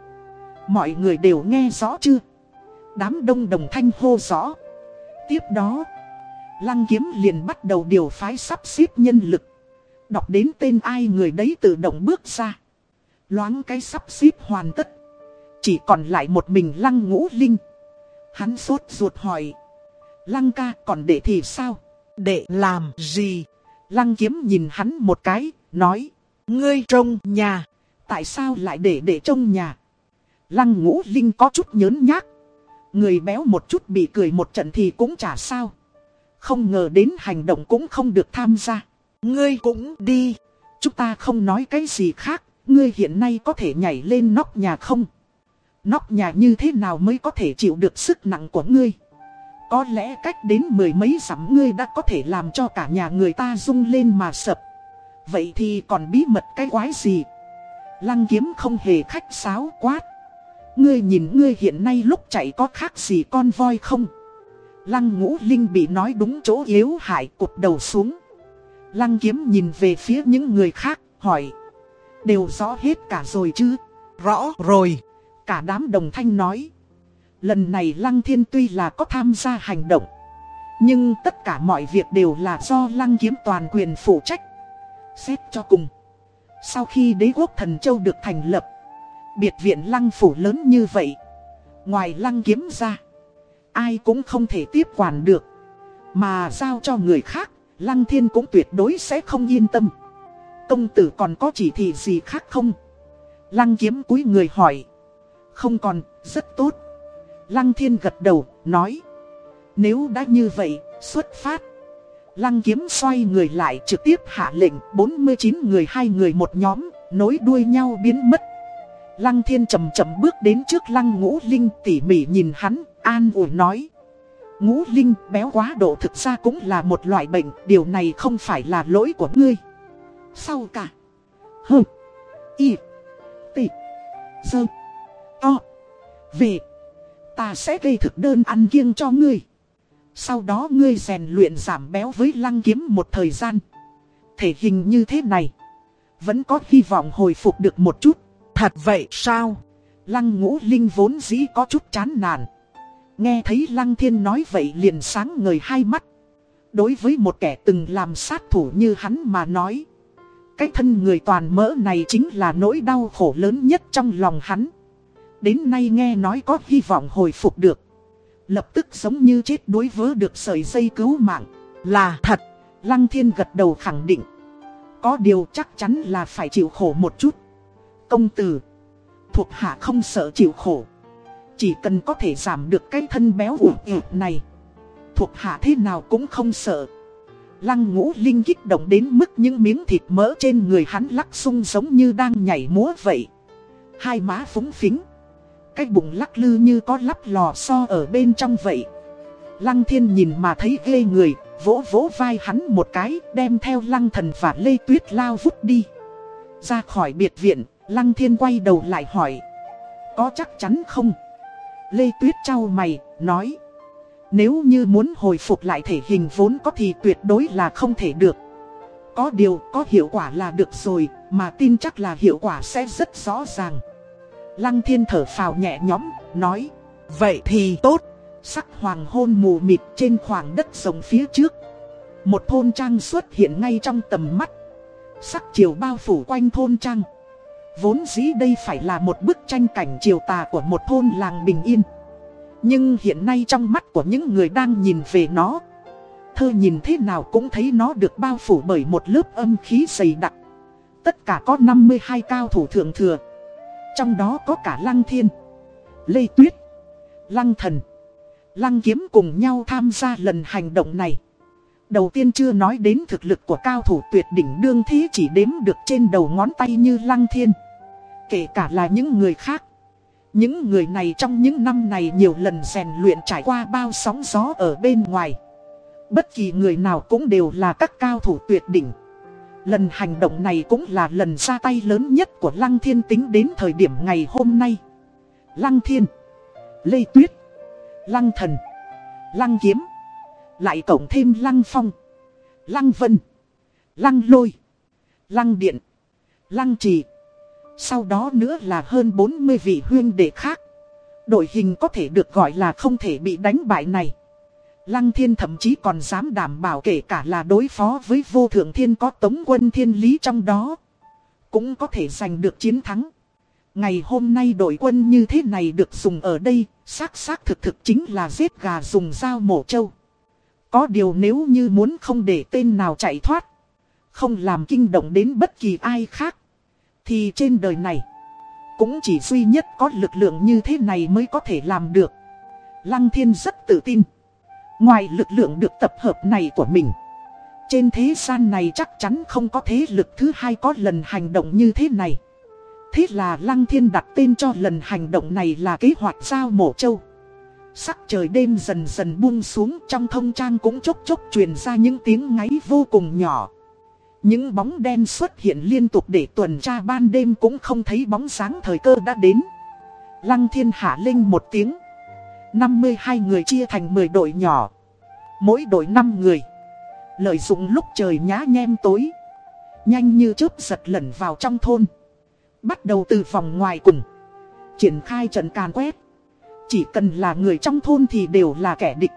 Mọi người đều nghe rõ chưa? Đám đông đồng thanh hô rõ. Tiếp đó, Lăng kiếm liền bắt đầu điều phái sắp xếp nhân lực. Đọc đến tên ai người đấy tự động bước ra. Loáng cái sắp xếp hoàn tất. Chỉ còn lại một mình lăng ngũ linh. Hắn sốt ruột hỏi. Lăng ca còn để thì sao? Để làm gì? Lăng kiếm nhìn hắn một cái, nói. Ngươi trông nhà. Tại sao lại để để trông nhà? Lăng ngũ linh có chút nhớn nhác. Người béo một chút bị cười một trận thì cũng chả sao. Không ngờ đến hành động cũng không được tham gia. Ngươi cũng đi. Chúng ta không nói cái gì khác. Ngươi hiện nay có thể nhảy lên nóc nhà không? Nóc nhà như thế nào mới có thể chịu được sức nặng của ngươi? Có lẽ cách đến mười mấy dặm ngươi đã có thể làm cho cả nhà người ta rung lên mà sập Vậy thì còn bí mật cái quái gì? Lăng kiếm không hề khách sáo quát. Ngươi nhìn ngươi hiện nay lúc chạy có khác gì con voi không? Lăng ngũ linh bị nói đúng chỗ yếu hại cụp đầu xuống. Lăng kiếm nhìn về phía những người khác, hỏi. Đều rõ hết cả rồi chứ? Rõ rồi. Cả đám đồng thanh nói. Lần này Lăng Thiên tuy là có tham gia hành động. Nhưng tất cả mọi việc đều là do Lăng Kiếm toàn quyền phụ trách. Xét cho cùng. Sau khi đế quốc thần châu được thành lập. Biệt viện Lăng phủ lớn như vậy. Ngoài Lăng Kiếm ra. Ai cũng không thể tiếp quản được. Mà giao cho người khác. Lăng Thiên cũng tuyệt đối sẽ không yên tâm. Công tử còn có chỉ thị gì khác không? Lăng kiếm cúi người hỏi. Không còn, rất tốt. Lăng thiên gật đầu, nói. Nếu đã như vậy, xuất phát. Lăng kiếm xoay người lại trực tiếp hạ lệnh 49 người hai người một nhóm, nối đuôi nhau biến mất. Lăng thiên chậm chậm bước đến trước lăng ngũ linh tỉ mỉ nhìn hắn, an ủi nói. Ngũ Linh béo quá độ thực ra cũng là một loại bệnh, điều này không phải là lỗi của ngươi. Sau cả. Hừ. Y. T. Dơ. To. Về. Ta sẽ gây thực đơn ăn kiêng cho ngươi. Sau đó ngươi rèn luyện giảm béo với lăng kiếm một thời gian. Thể hình như thế này. Vẫn có hy vọng hồi phục được một chút. Thật vậy sao? Lăng ngũ linh vốn dĩ có chút chán nản. Nghe thấy lăng thiên nói vậy liền sáng ngời hai mắt. Đối với một kẻ từng làm sát thủ như hắn mà nói. Cái thân người toàn mỡ này chính là nỗi đau khổ lớn nhất trong lòng hắn. Đến nay nghe nói có hy vọng hồi phục được. Lập tức giống như chết đuối vớ được sợi dây cứu mạng. Là thật. Lăng thiên gật đầu khẳng định. Có điều chắc chắn là phải chịu khổ một chút. Công tử. Thuộc hạ không sợ chịu khổ. Chỉ cần có thể giảm được cái thân béo ủ ủ này. Thuộc hạ thế nào cũng không sợ. Lăng ngũ linh kích động đến mức những miếng thịt mỡ trên người hắn lắc sung giống như đang nhảy múa vậy. Hai má phúng phính. Cái bụng lắc lư như có lắp lò xo ở bên trong vậy. Lăng thiên nhìn mà thấy ghê người, vỗ vỗ vai hắn một cái, đem theo lăng thần và lê tuyết lao vút đi. Ra khỏi biệt viện, lăng thiên quay đầu lại hỏi. Có chắc chắn không? Lê tuyết trao mày, nói. Nếu như muốn hồi phục lại thể hình vốn có thì tuyệt đối là không thể được. Có điều có hiệu quả là được rồi, mà tin chắc là hiệu quả sẽ rất rõ ràng. Lăng thiên thở phào nhẹ nhõm, nói. Vậy thì tốt. Sắc hoàng hôn mù mịt trên khoảng đất rộng phía trước. Một thôn trang xuất hiện ngay trong tầm mắt. Sắc chiều bao phủ quanh thôn trang. Vốn dĩ đây phải là một bức tranh cảnh chiều tà của một thôn làng bình yên. Nhưng hiện nay trong mắt của những người đang nhìn về nó Thơ nhìn thế nào cũng thấy nó được bao phủ bởi một lớp âm khí dày đặc Tất cả có 52 cao thủ thượng thừa trong đó có cả Lăng Thiên, Lê Tuyết, Lăng Thần Lăng Kiếm cùng nhau tham gia lần hành động này Đầu tiên chưa nói đến thực lực của cao thủ tuyệt đỉnh đương thế chỉ đếm được trên đầu ngón tay như Lăng Thiên Kể cả là những người khác những người này trong những năm này nhiều lần rèn luyện trải qua bao sóng gió ở bên ngoài. Bất kỳ người nào cũng đều là các cao thủ tuyệt đỉnh. Lần hành động này cũng là lần ra tay lớn nhất của Lăng Thiên tính đến thời điểm ngày hôm nay. Lăng Thiên, Lê Tuyết, Lăng Thần, Lăng Kiếm, lại cộng thêm Lăng Phong, Lăng Vân, Lăng Lôi, Lăng Điện, Lăng Trì. Sau đó nữa là hơn 40 vị huyên đệ khác. Đội hình có thể được gọi là không thể bị đánh bại này. Lăng thiên thậm chí còn dám đảm bảo kể cả là đối phó với vô thượng thiên có tống quân thiên lý trong đó. Cũng có thể giành được chiến thắng. Ngày hôm nay đội quân như thế này được dùng ở đây, xác xác thực thực chính là giết gà dùng dao mổ trâu. Có điều nếu như muốn không để tên nào chạy thoát, không làm kinh động đến bất kỳ ai khác, thì trên đời này Cũng chỉ duy nhất có lực lượng như thế này mới có thể làm được Lăng thiên rất tự tin Ngoài lực lượng được tập hợp này của mình, Trên thế gian này chắc chắn không có thế lực thứ hai có lần hành động như thế này Thế là Lăng Thiên đặt tên cho lần hành động này là kế hoạch giao mổ châu Sắc trời đêm dần dần buông xuống, trong thông trang cũng chốc chốc truyền ra những tiếng ngáy vô cùng nhỏ những bóng đen xuất hiện liên tục để tuần tra ban đêm cũng không thấy bóng sáng thời cơ đã đến. Lăng thiên hạ linh một tiếng. 52 người chia thành 10 đội nhỏ. Mỗi đội 5 người. Lợi dụng lúc trời nhá nhem tối. Nhanh như chớp giật lẩn vào trong thôn. Bắt đầu từ vòng ngoài cùng. Triển khai trận càn quét. Chỉ cần là người trong thôn thì đều là kẻ địch.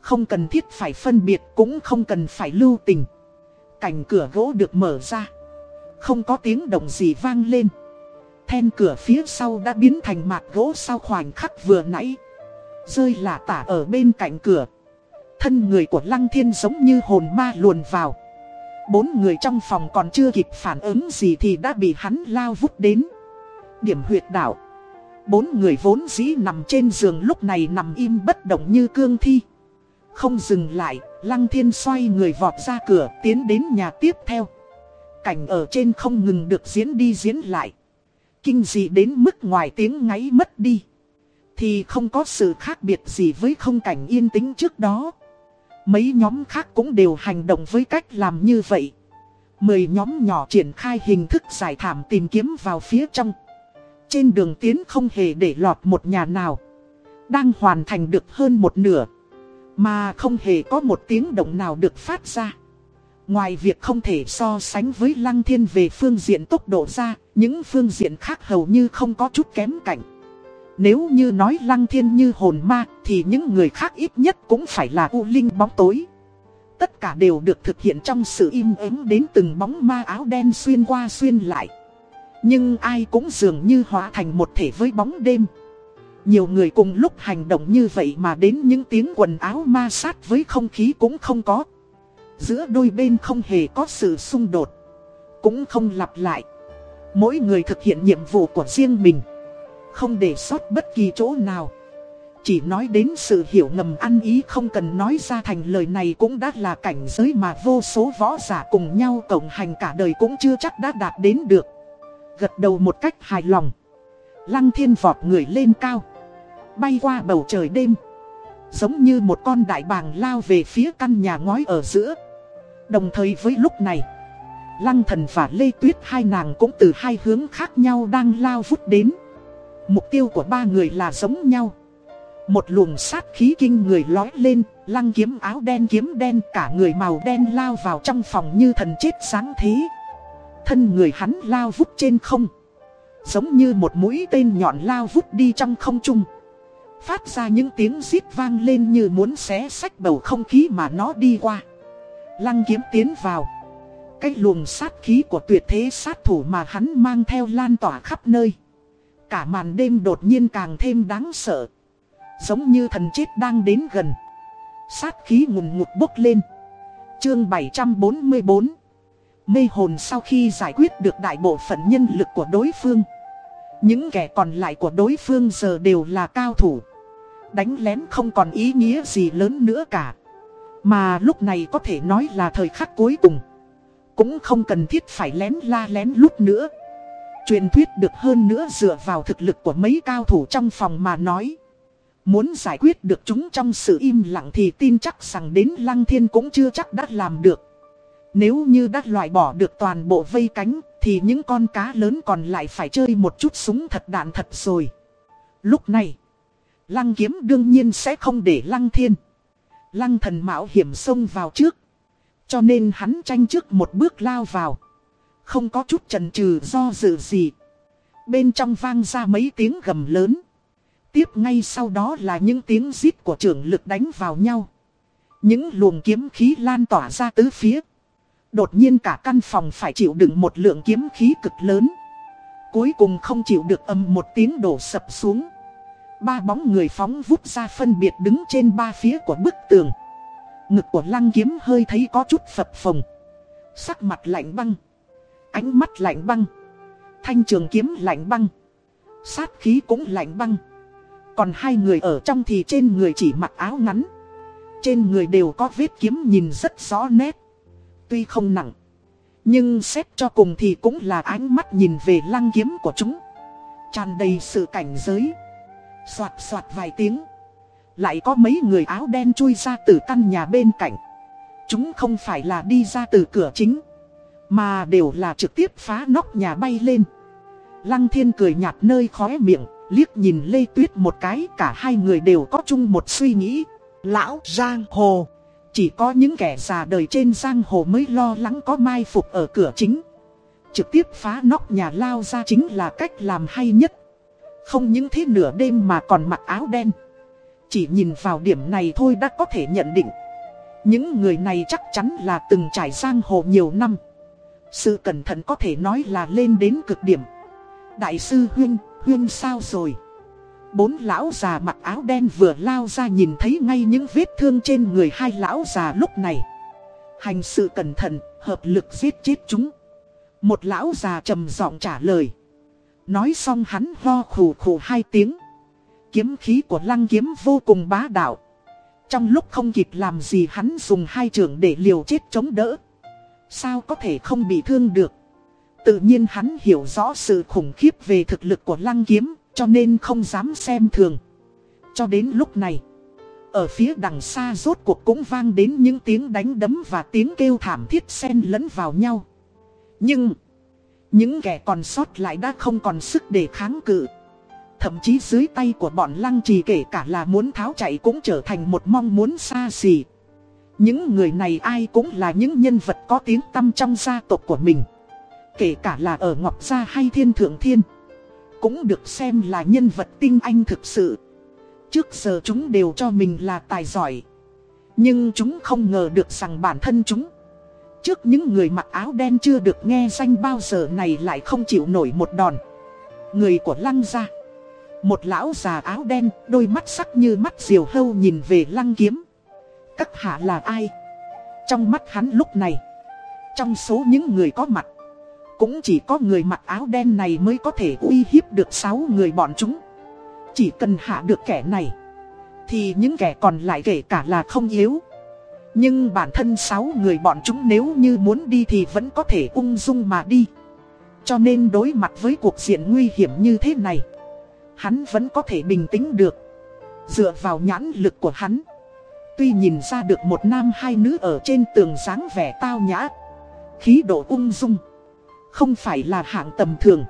Không cần thiết phải phân biệt, cũng không cần phải lưu tình. Cảnh cửa gỗ được mở ra. Không có tiếng động gì vang lên. Then cửa phía sau đã biến thành mạc gỗ sau khoảnh khắc vừa nãy. Rơi lả tả ở bên cạnh cửa. Thân người của Lăng Thiên giống như hồn ma luồn vào. Bốn người trong phòng còn chưa kịp phản ứng gì thì đã bị hắn lao vút đến. Điểm huyệt đảo. Bốn người vốn dĩ nằm trên giường lúc này nằm im bất động như cương thi. Không dừng lại, Lăng Thiên xoay người vọt ra cửa tiến đến nhà tiếp theo. Cảnh ở trên không ngừng được diễn đi diễn lại. Kinh dị đến mức ngoài tiếng ngáy mất đi. Thì không có sự khác biệt gì với không cảnh yên tĩnh trước đó. Mấy nhóm khác cũng đều hành động với cách làm như vậy. Mười nhóm nhỏ triển khai hình thức giải thảm tìm kiếm vào phía trong. Trên đường tiến không hề để lọt một nhà nào. Đang hoàn thành được hơn một nửa. Mà không hề có một tiếng động nào được phát ra. Ngoài việc không thể so sánh với lăng thiên về phương diện tốc độ ra, Những phương diện khác hầu như không có chút kém cạnh. Nếu như nói lăng thiên như hồn ma, Thì những người khác ít nhất cũng phải là u linh bóng tối. Tất cả đều được thực hiện trong sự im ắng đến từng bóng ma áo đen xuyên qua xuyên lại. Nhưng ai cũng dường như hóa thành một thể với bóng đêm. Nhiều người cùng lúc hành động như vậy mà đến những tiếng quần áo ma sát với không khí cũng không có. Giữa đôi bên không hề có sự xung đột. Cũng không lặp lại. Mỗi người thực hiện nhiệm vụ của riêng mình. Không để sót bất kỳ chỗ nào. Chỉ nói đến sự hiểu ngầm ăn ý không cần nói ra thành lời này cũng đã là cảnh giới mà vô số võ giả cùng nhau cộng hành cả đời cũng chưa chắc đã đạt đến được. Gật đầu một cách hài lòng. Lăng thiên vọt người lên cao. Bay qua bầu trời đêm. Giống như một con đại bàng lao về phía căn nhà ngói ở giữa. Đồng thời với lúc này, Lăng thần và Lê Tuyết hai nàng cũng từ hai hướng khác nhau đang lao vút đến. Mục tiêu của ba người là giống nhau. Một luồng sát khí kinh người lói lên, Lăng kiếm áo đen kiếm đen, cả người màu đen lao vào trong phòng như thần chết sáng thế. Thân người hắn lao vút trên không. Giống như một mũi tên nhọn lao vút đi trong không trung. Phát ra những tiếng rít vang lên như muốn xé sách bầu không khí mà nó đi qua. Lăng kiếm tiến vào. Cái luồng sát khí của tuyệt thế sát thủ mà hắn mang theo lan tỏa khắp nơi. Cả màn đêm đột nhiên càng thêm đáng sợ. Giống như thần chết đang đến gần. Sát khí ngùn ngụt bốc lên. Chương 744 Mê hồn sau khi giải quyết được đại bộ phận nhân lực của đối phương. Những kẻ còn lại của đối phương giờ đều là cao thủ. Đánh lén không còn ý nghĩa gì lớn nữa cả. Mà lúc này có thể nói là thời khắc cuối cùng. Cũng không cần thiết phải lén la lén lút nữa. Truyền thuyết được hơn nữa dựa vào thực lực của mấy cao thủ trong phòng mà nói Muốn giải quyết được chúng trong sự im lặng thì tin chắc rằng đến Lăng Thiên cũng chưa chắc đã làm được Nếu như đã loại bỏ được toàn bộ vây cánh, Thì những con cá lớn còn lại phải chơi một chút súng thật đạn thật rồi Lúc này, Lăng kiếm đương nhiên sẽ không để lăng thiên. Lăng thần mạo hiểm xông vào trước. Cho nên hắn tranh trước một bước lao vào. Không có chút chần chừ do dự gì. Bên trong vang ra mấy tiếng gầm lớn. Tiếp ngay sau đó là những tiếng rít của trưởng lực đánh vào nhau. Những luồng kiếm khí lan tỏa ra tứ phía. Đột nhiên cả căn phòng phải chịu đựng một lượng kiếm khí cực lớn. Cuối cùng không chịu được âm một tiếng đổ sập xuống. Ba bóng người phóng vút ra phân biệt đứng trên ba phía của bức tường. Ngực của lăng kiếm hơi thấy có chút phập phồng. Sắc mặt lạnh băng. Ánh mắt lạnh băng. Thanh trường kiếm lạnh băng. Sát khí cũng lạnh băng. Còn hai người ở trong thì trên người chỉ mặc áo ngắn. Trên người đều có vết kiếm nhìn rất rõ nét. Tuy không nặng. Nhưng xét cho cùng thì cũng là ánh mắt nhìn về lăng kiếm của chúng. tràn đầy sự cảnh giới. Xoạt xoạt vài tiếng Lại có mấy người áo đen chui ra từ căn nhà bên cạnh Chúng không phải là đi ra từ cửa chính mà đều là trực tiếp phá nóc nhà bay lên. Lăng thiên cười nhạt nơi khóe miệng, Liếc nhìn Lê Tuyết một cái, Cả hai người đều có chung một suy nghĩ. Lão Giang Hồ, Chỉ có những kẻ già đời trên Giang Hồ mới lo lắng có mai phục ở cửa chính. Trực tiếp phá nóc nhà lao ra chính là cách làm hay nhất. Không những thế nửa đêm mà còn mặc áo đen. Chỉ nhìn vào điểm này thôi đã có thể nhận định. Những người này chắc chắn là từng trải giang hồ nhiều năm. Sự cẩn thận có thể nói là lên đến cực điểm Đại sư Huyên, Huyên sao rồi Bốn lão già mặc áo đen vừa lao ra nhìn thấy ngay những vết thương trên người hai lão già lúc này Hành sự cẩn thận, hợp lực giết chết chúng Một lão già trầm giọng trả lời Nói xong hắn ho khủ khủ hai tiếng. Kiếm khí của lăng kiếm vô cùng bá đạo. Trong lúc không kịp làm gì hắn dùng hai trường để liều chết chống đỡ. Sao có thể không bị thương được. Tự nhiên hắn hiểu rõ sự khủng khiếp về thực lực của lăng kiếm, cho nên không dám xem thường. Cho đến lúc này Ở phía đằng xa rốt cuộc cũng vang đến những tiếng đánh đấm và tiếng kêu thảm thiết xen lẫn vào nhau Nhưng Những kẻ còn sót lại đã không còn sức để kháng cự Thậm chí dưới tay của bọn lăng trì kể cả là muốn tháo chạy cũng trở thành một mong muốn xa xỉ những người này ai cũng là những nhân vật có tiếng tăm trong gia tộc của mình. Kể cả là ở Ngọc Gia hay Thiên Thượng Thiên Cũng được xem là nhân vật tinh anh thực sự. Trước giờ chúng đều cho mình là tài giỏi. Nhưng chúng không ngờ được rằng bản thân chúng Trước những người mặc áo đen chưa được nghe danh bao giờ này lại không chịu nổi một đòn. Người của Lăng Gia một lão già áo đen, đôi mắt sắc như mắt diều hâu nhìn về lăng kiếm. Các hạ là ai? Trong mắt hắn lúc này, trong số những người có mặt, cũng chỉ có người mặc áo đen này mới có thể uy hiếp được 6 người bọn chúng. Chỉ cần hạ được kẻ này, thì những kẻ còn lại kể cả là không yếu. Nhưng bản thân 6 người bọn chúng nếu như muốn đi thì vẫn có thể ung dung mà đi. Cho nên đối mặt với cuộc diện nguy hiểm như thế này Hắn vẫn có thể bình tĩnh được Dựa vào nhãn lực của hắn Tuy nhìn ra được một nam hai nữ ở trên tường dáng vẻ tao nhã, Khí độ ung dung, Không phải là hạng tầm thường.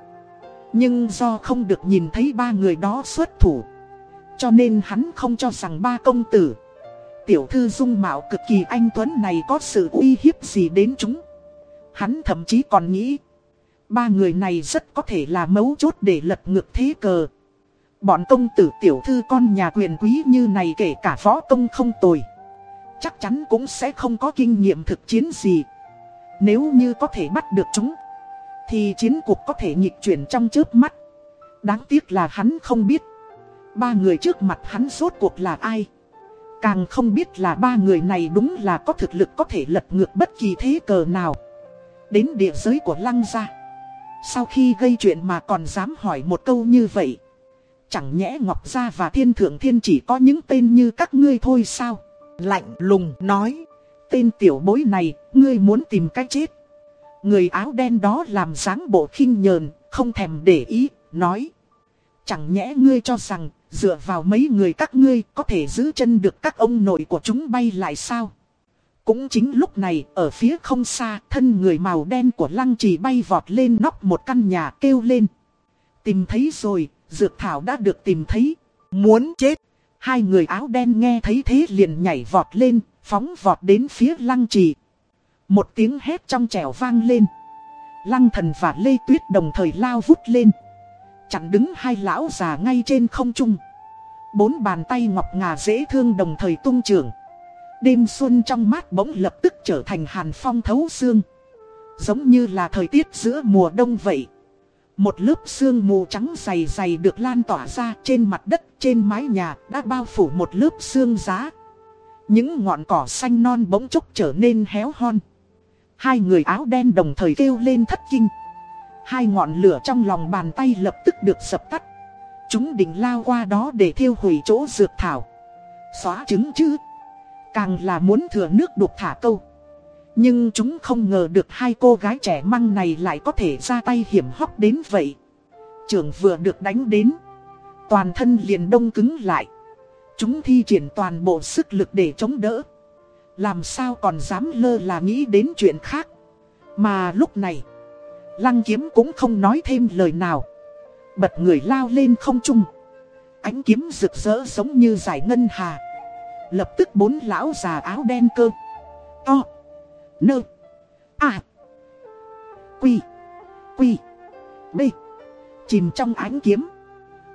Nhưng do không được nhìn thấy ba người đó xuất thủ, Cho nên hắn không cho rằng ba công tử, Tiểu thư dung mạo cực kỳ anh Tuấn này có sự uy hiếp gì đến chúng. Hắn thậm chí còn nghĩ, Ba người này rất có thể là mấu chốt để lật ngược thế cờ. Bọn công tử tiểu thư con nhà quyền quý như này kể cả võ công không tồi. Chắc chắn cũng sẽ không có kinh nghiệm thực chiến gì. Nếu như có thể bắt được chúng, Thì chiến cuộc có thể nghịch chuyển trong trước mắt. Đáng tiếc là hắn không biết. Ba người trước mặt hắn rốt cuộc là ai? Càng không biết là ba người này đúng là có thực lực có thể lật ngược bất kỳ thế cờ nào. Đến địa giới của lăng gia. Sau khi gây chuyện mà còn dám hỏi một câu như vậy Chẳng nhẽ Ngọc Gia và Thiên Thượng Thiên chỉ có những tên như các ngươi thôi sao? Lạnh lùng nói. Tên tiểu bối này, ngươi muốn tìm cách chết. Người áo đen đó làm dáng bộ khinh nhờn, không thèm để ý, nói. Chẳng nhẽ ngươi cho rằng, dựa vào mấy người các ngươi có thể giữ chân được các ông nội của chúng bay lại sao? Cũng chính lúc này, ở phía không xa, thân người màu đen của lăng trì bay vọt lên nóc một căn nhà kêu lên. Tìm thấy rồi, Dược thảo đã được tìm thấy. Muốn chết. Hai người áo đen nghe thấy thế liền nhảy vọt lên, phóng vọt đến phía lăng trì. Một tiếng hét trong trẻo vang lên. Lăng thần và Lê Tuyết đồng thời lao vút lên. Chặn đứng hai lão già ngay trên không trung. Bốn bàn tay ngọc ngà dễ thương đồng thời tung trưởng. Đêm xuân trong mát bỗng lập tức trở thành hàn phong thấu xương. Giống như là thời tiết giữa mùa đông vậy. Một lớp sương mù trắng dày dày được lan tỏa ra trên mặt đất, trên mái nhà đã bao phủ một lớp sương giá. Những ngọn cỏ xanh non bỗng chốc trở nên héo hon. Hai người áo đen đồng thời kêu lên thất kinh. Hai ngọn lửa trong lòng bàn tay lập tức được sập tắt. Chúng định lao qua đó để thiêu hủy chỗ dược thảo. Xóa trứng chứ. Càng là muốn thừa nước đục thả câu. Nhưng chúng không ngờ được hai cô gái trẻ măng này lại có thể ra tay hiểm hóc đến vậy. Trường vừa được đánh đến. Toàn thân liền đông cứng lại. Chúng thi triển toàn bộ sức lực để chống đỡ. Làm sao còn dám lơ là nghĩ đến chuyện khác. Mà lúc này, lăng kiếm cũng không nói thêm lời nào. Bật người lao lên không trung. Ánh kiếm rực rỡ giống như giải ngân hà. Lập tức bốn lão già áo đen cơ. To Nơ. À. Quy. Quy. B. Chìm trong ánh kiếm.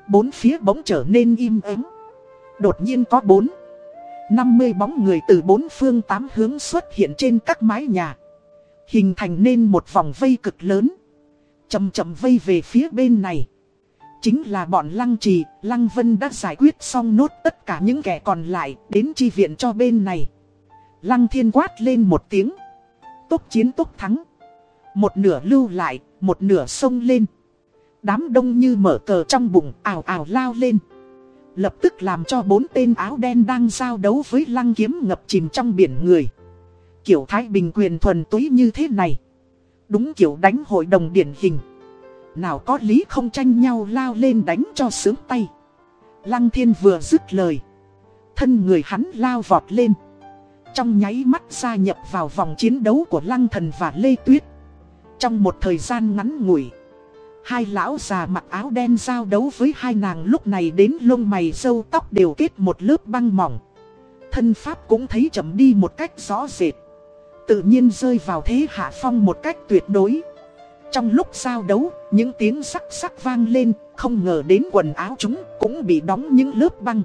Bốn phía bóng trở nên im ắng. Đột nhiên có bốn. 50 bóng người từ bốn phương tám hướng xuất hiện trên các mái nhà. Hình thành nên một vòng vây cực lớn. Chầm chậm vây về phía bên này. Chính là bọn Lăng Trì, Lăng Vân đã giải quyết xong nốt tất cả những kẻ còn lại đến chi viện cho bên này. Lăng Thiên quát lên một tiếng tốc chiến tốc thắng. Một nửa lưu lại, một nửa sông lên. Đám đông như mở cờ trong bụng ảo ảo lao lên. Lập tức làm cho bốn tên áo đen đang giao đấu với lăng kiếm ngập chìm trong biển người. Kiểu thái bình quyền thuần túy như thế này. Đúng kiểu đánh hội đồng điển hình. Nào có lý không tranh nhau lao lên đánh cho sướng tay. Lăng thiên vừa dứt lời. Thân người hắn lao vọt lên. Trong nháy mắt gia nhập vào vòng chiến đấu của Lăng thần và Lê Tuyết. Trong một thời gian ngắn ngủi. Hai lão già mặc áo đen giao đấu với hai nàng lúc này đến lông mày râu tóc đều kết một lớp băng mỏng. Thân pháp cũng thấy chậm đi một cách rõ rệt. Tự nhiên rơi vào thế hạ phong một cách tuyệt đối. Trong lúc giao đấu, những tiếng sắc sắc vang lên, không ngờ đến quần áo chúng cũng bị đóng những lớp băng.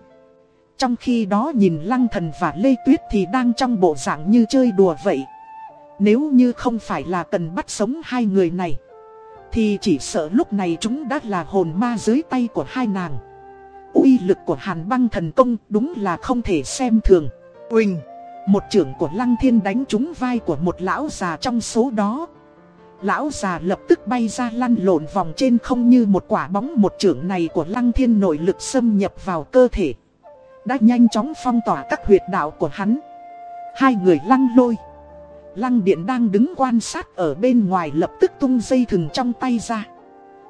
Trong khi đó nhìn Lăng Thần và Lê Tuyết thì đang trong bộ dạng như chơi đùa vậy. Nếu như không phải là cần bắt sống hai người này, thì chỉ sợ lúc này chúng đã là hồn ma dưới tay của hai nàng. uy lực của hàn băng thần công đúng là không thể xem thường. Uỳnh, một trưởng của Lăng Thiên đánh trúng vai của một lão già trong số đó. Lão già lập tức bay ra lăn lộn vòng trên không như một quả bóng một trưởng này của lăng thiên nội lực xâm nhập vào cơ thể. Đã nhanh chóng phong tỏa các huyệt đạo của hắn. Hai người lăng lôi. Lăng điện đang đứng quan sát ở bên ngoài lập tức tung dây thừng trong tay ra.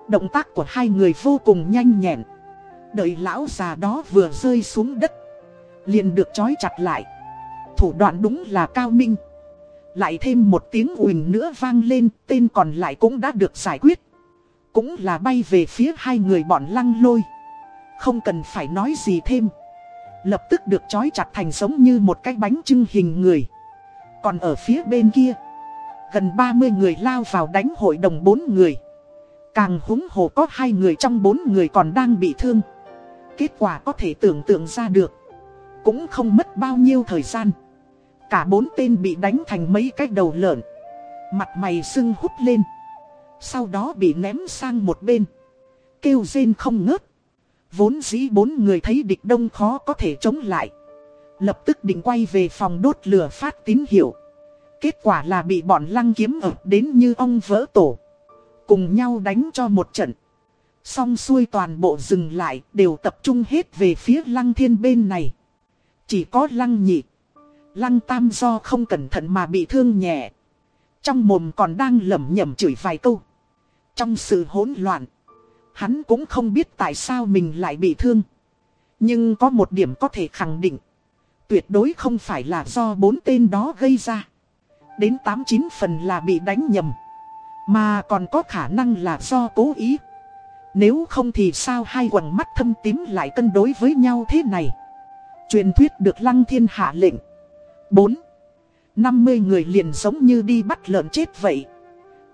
Động tác của hai người vô cùng nhanh nhẹn. Đợi lão già đó vừa rơi xuống đất. Liền được trói chặt lại. Thủ đoạn đúng là cao minh. Lại thêm một tiếng ùnh nữa vang lên, tên còn lại cũng đã được giải quyết. Cũng là bay về phía hai người bọn lăng lôi. Không cần phải nói gì thêm. Lập tức được trói chặt thành giống như một cái bánh trưng hình người. Còn ở phía bên kia, gần 30 người lao vào đánh hội đồng bốn người. Càng húng hổ có hai người trong bốn người còn đang bị thương. Kết quả có thể tưởng tượng ra được. Cũng không mất bao nhiêu thời gian. Cả bốn tên bị đánh thành mấy cái đầu lợn Mặt mày sưng hút lên Sau đó bị ném sang một bên Kêu rên không ngớt Vốn dĩ bốn người thấy địch đông khó có thể chống lại. Lập tức định quay về phòng đốt lửa phát tín hiệu. Kết quả là bị bọn lăng kiếm ập đến như ông vỡ tổ. Cùng nhau đánh cho một trận. Xong xuôi toàn bộ dừng lại đều tập trung hết về phía lăng thiên bên này. Chỉ có lăng nhị. Lăng tam do không cẩn thận mà bị thương nhẹ. Trong mồm còn đang lẩm nhẩm chửi vài câu. Trong sự hỗn loạn, hắn cũng không biết tại sao mình lại bị thương. Nhưng có một điểm có thể khẳng định. Tuyệt đối không phải là do bốn tên đó gây ra. Đến 89 phần là bị đánh nhầm. Mà còn có khả năng là do cố ý. Nếu không thì sao hai quần mắt thâm tím lại cân đối với nhau thế này. Truyền thuyết được lăng thiên hạ lệnh. 4. 50 người liền giống như đi bắt lợn chết vậy.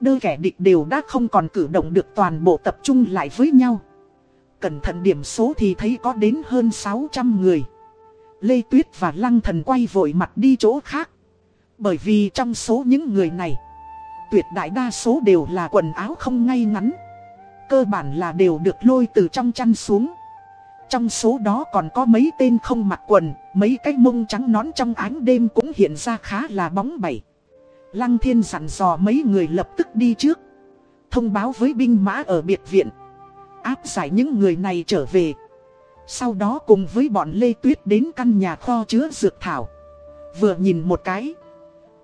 Đơ kẻ địch đều đã không còn cử động được toàn bộ tập trung lại với nhau. Cẩn thận điểm số thì thấy có đến hơn 600 người. Lê Tuyết và Lăng Thần quay vội mặt đi chỗ khác. Bởi vì trong số những người này, tuyệt đại đa số đều là quần áo không ngay ngắn. Cơ bản là đều được lôi từ trong chăn xuống. Trong số đó còn có mấy tên không mặc quần, mấy cái mông trắng nón trong ánh đêm cũng hiện ra khá là bóng bẩy. Lăng thiên dặn dò mấy người lập tức đi trước. Thông báo với binh mã ở biệt viện. Áp giải những người này trở về. Sau đó cùng với bọn Lê Tuyết đến căn nhà kho chứa dược thảo. Vừa nhìn một cái.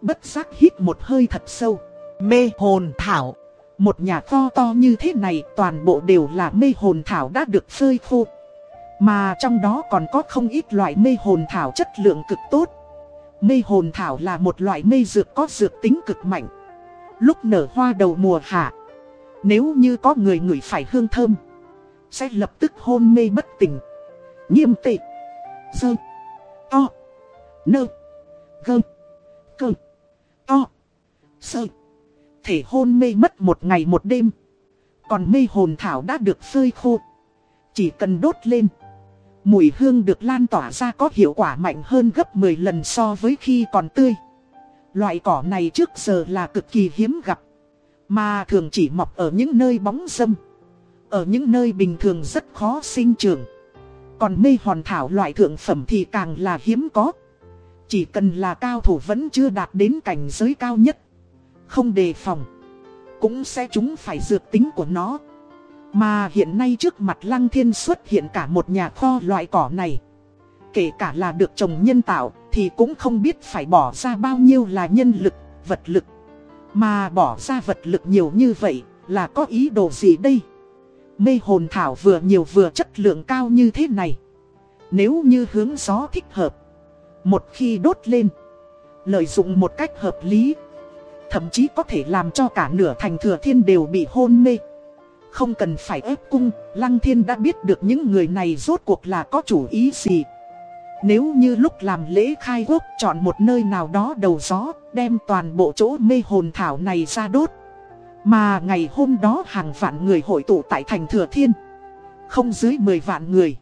Bất giác hít một hơi thật sâu. Mê hồn thảo. Một nhà kho to như thế này toàn bộ đều là mê hồn thảo đã được phơi khô. Mà trong đó còn có không ít loại mê hồn thảo chất lượng cực tốt. Mê hồn thảo là một loại mê dược có dược tính cực mạnh. Lúc nở hoa đầu mùa hạ, nếu như có người ngửi phải hương thơm, sẽ lập tức hôn mê bất tỉnh. Nghiêm tị, dơ, to, nơ, gơ, cơ, to, sơ. Thể hôn mê mất một ngày một đêm. Còn mê hồn thảo đã được phơi khô. Chỉ cần đốt lên Mùi hương được lan tỏa ra có hiệu quả mạnh hơn gấp 10 lần so với khi còn tươi. Loại cỏ này trước giờ là cực kỳ hiếm gặp. Mà thường chỉ mọc ở những nơi bóng dâm. Ở những nơi bình thường rất khó sinh trưởng. Còn mê hòn thảo loại thượng phẩm thì càng là hiếm có. Chỉ cần là cao thủ vẫn chưa đạt đến cảnh giới cao nhất. Không đề phòng. Cũng sẽ chúng phải dược tính của nó. Mà hiện nay trước mặt Lăng Thiên xuất hiện cả một nhà kho loại cỏ này. Kể cả là được trồng nhân tạo thì cũng không biết phải bỏ ra bao nhiêu là nhân lực, vật lực. Mà bỏ ra vật lực nhiều như vậy là có ý đồ gì đây? Mê hồn thảo vừa nhiều vừa chất lượng cao như thế này Nếu như hướng gió thích hợp Một khi đốt lên Lợi dụng một cách hợp lý Thậm chí có thể làm cho cả nửa thành thừa thiên đều bị hôn mê không cần phải ép cung, Lăng thiên đã biết được những người này rốt cuộc là có chủ ý gì. Nếu như lúc làm lễ khai quốc chọn một nơi nào đó đầu gió, Đem toàn bộ chỗ mê hồn thảo này ra đốt. Mà ngày hôm đó hàng vạn người hội tụ tại thành thừa thiên. Không dưới 10 vạn người.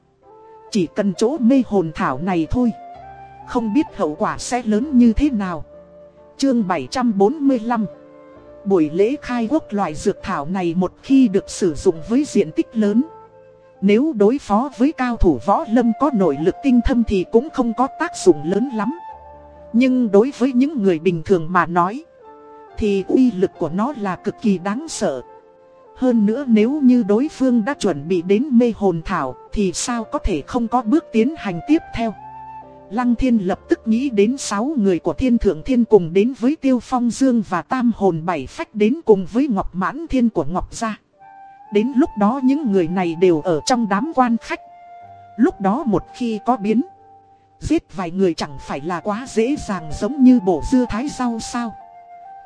Chỉ cần chỗ mê hồn thảo này thôi. Không biết hậu quả sẽ lớn như thế nào. Chương 745 Buổi lễ khai quốc loại dược thảo này một khi được sử dụng với diện tích lớn. Nếu đối phó với cao thủ võ lâm có nội lực tinh thâm thì cũng không có tác dụng lớn lắm. Nhưng đối với những người bình thường mà nói, Thì uy lực của nó là cực kỳ đáng sợ. Hơn nữa nếu như đối phương đã chuẩn bị đến mê hồn thảo, Thì sao có thể không có bước tiến hành tiếp theo? Lăng thiên lập tức nghĩ đến 6 người của thiên thượng thiên cùng đến với tiêu phong dương và tam hồn bảy phách đến cùng với ngọc mãn thiên của ngọc gia. Đến lúc đó những người này đều ở trong đám quan khách. Lúc đó một khi có biến, giết vài người chẳng phải là quá dễ dàng giống như bổ dưa thái rau sao.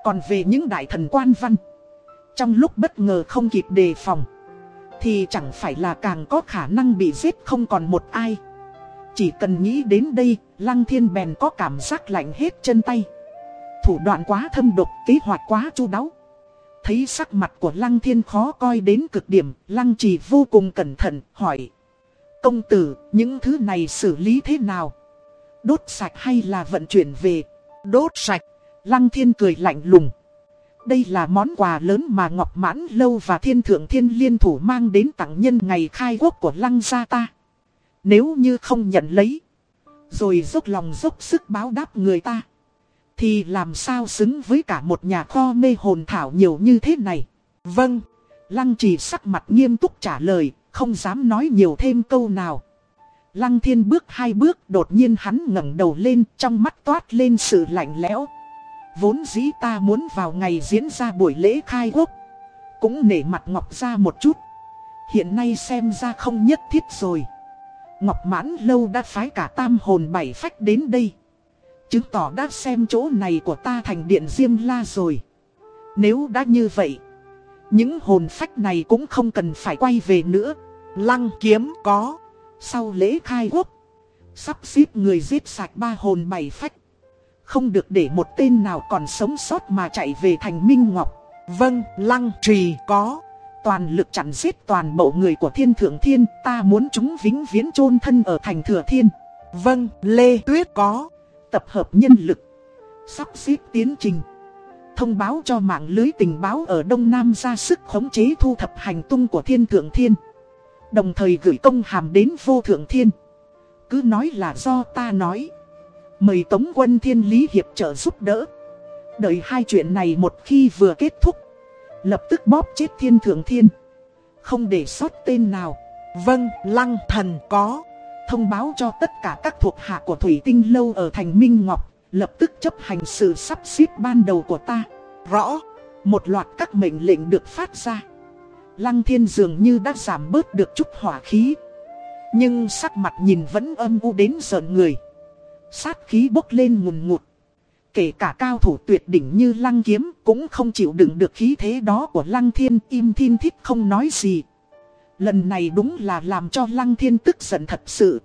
Còn về những đại thần quan văn, trong lúc bất ngờ không kịp đề phòng, thì chẳng phải là càng có khả năng bị giết không còn một ai. Chỉ cần nghĩ đến đây, Lăng Thiên bèn có cảm giác lạnh hết chân tay. Thủ đoạn quá thâm độc, kế hoạch quá chu đáo. Thấy sắc mặt của Lăng Thiên khó coi đến cực điểm, Lăng Trì vô cùng cẩn thận, hỏi. Công tử, những thứ này xử lý thế nào? Đốt sạch hay là vận chuyển về? Đốt sạch. Lăng Thiên cười lạnh lùng. Đây là món quà lớn mà Ngọc Mãn Lâu và Thiên Thượng Thiên Liên Thủ mang đến tặng nhân ngày khai quốc của Lăng gia ta. Nếu như không nhận lấy, rồi dốc lòng dốc sức báo đáp người ta, thì làm sao xứng với cả một nhà kho mê hồn thảo nhiều như thế này? Vâng, Lăng trì sắc mặt nghiêm túc trả lời, không dám nói nhiều thêm câu nào. Lăng thiên bước hai bước đột nhiên hắn ngẩng đầu lên trong mắt toát lên sự lạnh lẽo. Vốn dĩ ta muốn vào ngày diễn ra buổi lễ khai quốc. Cũng nể mặt ngọc ra một chút. Hiện nay xem ra không nhất thiết rồi. Ngọc Mãn Lâu đã phái cả tam hồn bảy phách đến đây. Chứng tỏ đã xem chỗ này của ta thành điện Diêm La rồi. Nếu đã như vậy, những hồn phách này cũng không cần phải quay về nữa. Lăng kiếm có. Sau lễ khai quốc, sắp xếp người giết sạch ba hồn bảy phách. Không được để một tên nào còn sống sót mà chạy về thành Minh Ngọc. Vâng, lăng trì có. Toàn lực chặn giết toàn bộ người của thiên thượng thiên Ta muốn chúng vĩnh viễn chôn thân ở thành thừa thiên. Vâng, Lê Tuyết có. Tập hợp nhân lực Sắp xếp tiến trình Thông báo cho mạng lưới tình báo ở Đông Nam ra sức khống chế thu thập hành tung của thiên thượng thiên Đồng thời gửi công hàm đến vô thượng thiên. Cứ nói là do ta nói Mời Tống quân thiên lý hiệp trợ giúp đỡ. Đợi hai chuyện này một khi vừa kết thúc Lập tức bóp chết thiên thượng thiên. Không để sót tên nào. Vâng, lăng thần có. Thông báo cho tất cả các thuộc hạ của Thủy Tinh Lâu ở thành Minh Ngọc Lập tức chấp hành sự sắp xếp ban đầu của ta. Rõ Một loạt các mệnh lệnh được phát ra. Lăng thiên dường như đã giảm bớt được chút hỏa khí. Nhưng sắc mặt nhìn vẫn âm u đến giận người. Sát khí bốc lên ngùn ngụt. Kể cả cao thủ tuyệt đỉnh như lăng kiếm cũng không chịu đựng được khí thế đó của lăng thiên im thiên thích không nói gì. Lần này đúng là làm cho lăng thiên tức giận thật sự.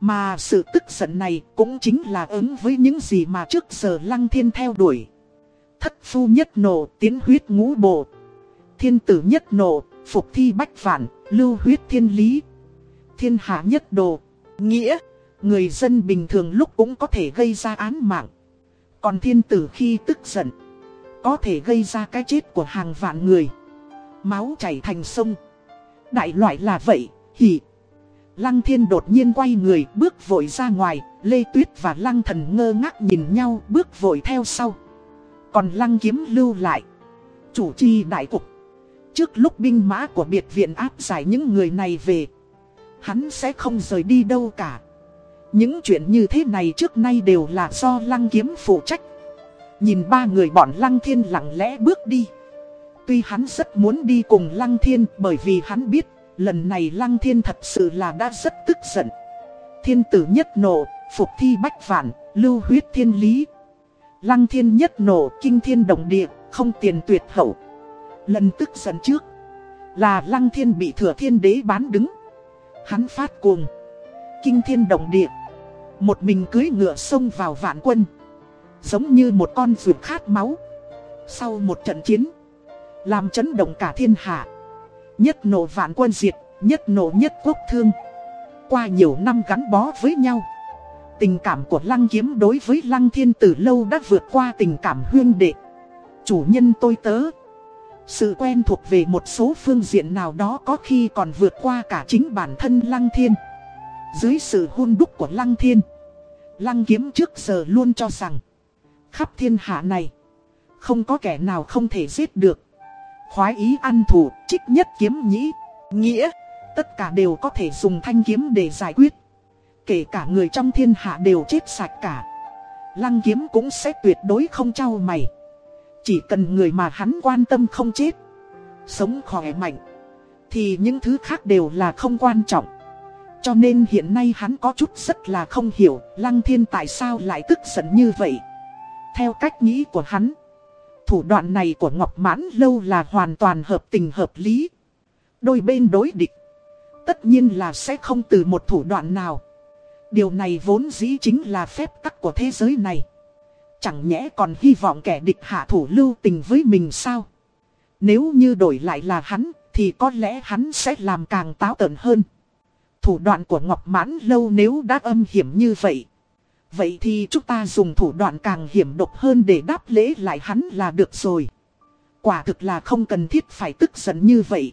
Mà sự tức giận này cũng chính là ứng với những gì mà trước giờ lăng thiên theo đuổi. Thất phu nhất nộ, tiến huyết ngũ bộ. Thiên tử nhất nộ, phục thi bách vạn, lưu huyết thiên lý. Thiên hạ nhất đồ, nghĩa, người dân bình thường lúc cũng có thể gây ra án mạng. Còn thiên tử khi tức giận, có thể gây ra cái chết của hàng vạn người. Máu chảy thành sông. Đại loại là vậy, hỉ. Lăng thiên đột nhiên quay người bước vội ra ngoài, Lê Tuyết và Lăng thần ngơ ngác nhìn nhau bước vội theo sau. Còn Lăng kiếm lưu lại. Chủ chi đại cục. Trước lúc binh mã của biệt viện áp giải những người này về, hắn sẽ không rời đi đâu cả. Những chuyện như thế này trước nay đều là do lăng kiếm phụ trách Nhìn ba người bọn lăng thiên lặng lẽ bước đi Tuy hắn rất muốn đi cùng Lăng Thiên bởi vì hắn biết lần này Lăng Thiên thật sự là đã rất tức giận. Thiên tử nhất nộ, phục thi bách vạn, lưu huyết thiên lý. Lăng Thiên nhất nộ, kinh thiên động địa, không tiền tuyệt hậu. Lần tức giận trước là Lăng Thiên bị thừa thiên đế bán đứng. Hắn phát cuồng, kinh thiên động địa. Một mình cưới ngựa xông vào vạn quân. Giống như một con vượt khát máu. Sau một trận chiến, Làm chấn động cả thiên hạ. Nhất nổ vạn quân diệt, Nhất nổ nhất quốc thương. Qua nhiều năm gắn bó với nhau, Tình cảm của lăng kiếm đối với lăng thiên từ lâu đã vượt qua tình cảm huyên đệ. Chủ nhân tôi tớ, Sự quen thuộc về một số phương diện nào đó có khi còn vượt qua cả chính bản thân lăng thiên. Dưới sự hôn đúc của lăng thiên, Lăng kiếm trước giờ luôn cho rằng, Khắp thiên hạ này, Không có kẻ nào không thể giết được. Khoái ý ăn thủ trích nhất kiếm nhĩ, Nghĩa, Tất cả đều có thể dùng thanh kiếm để giải quyết. Kể cả người trong thiên hạ đều chết sạch cả. Lăng kiếm cũng sẽ tuyệt đối không trao mày. Chỉ cần người mà hắn quan tâm không chết, Sống khỏe mạnh, Thì những thứ khác đều là không quan trọng. Cho nên hiện nay hắn có chút rất là không hiểu Lăng thiên tại sao lại tức giận như vậy theo cách nghĩ của hắn, thủ đoạn này của Ngọc Mãn Lâu là hoàn toàn hợp tình hợp lý. Đôi bên đối địch, tất nhiên là sẽ không từ một thủ đoạn nào. Điều này vốn dĩ chính là phép tắc của thế giới này. Chẳng nhẽ còn hy vọng kẻ địch hạ thủ lưu tình với mình sao? Nếu như đổi lại là hắn, thì có lẽ hắn sẽ làm càng táo tợn hơn. Thủ đoạn của Ngọc Mãn Lâu nếu đã âm hiểm như vậy, Vậy thì chúng ta dùng thủ đoạn càng hiểm độc hơn để đáp lễ lại hắn là được rồi. Quả thực là không cần thiết phải tức giận như vậy.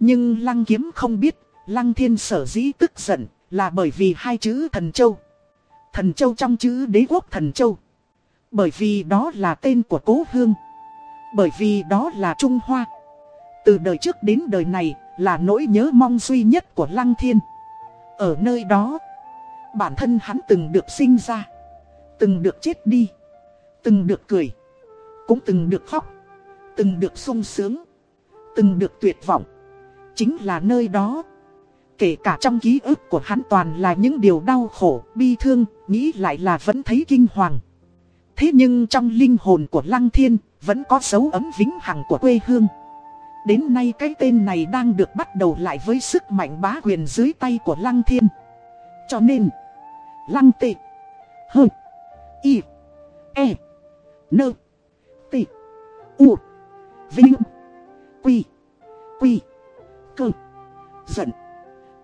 Nhưng Lăng Kiếm không biết, Lăng Thiên sở dĩ tức giận là bởi vì hai chữ thần châu. Thần châu trong chữ đế quốc thần châu. Bởi vì đó là tên của cố hương. Bởi vì đó là Trung Hoa. Từ đời trước đến đời này là nỗi nhớ mong duy nhất của Lăng Thiên. Ở nơi đó... Bản thân hắn từng được sinh ra Từng được chết đi Từng được cười Cũng từng được khóc Từng được sung sướng Từng được tuyệt vọng. Chính là nơi đó Kể cả trong ký ức của hắn toàn là những điều đau khổ, bi thương Nghĩ lại là vẫn thấy kinh hoàng. Thế nhưng trong linh hồn của Lăng Thiên Vẫn có dấu ấm vĩnh hằng của quê hương. Đến nay cái tên này đang được bắt đầu lại với sức mạnh bá quyền dưới tay của Lăng Thiên Cho nên, Lăng tị. Hơ. Y. E. Nơ. Tị. U. Vinh. Quy. Quy. Cơ. Giận.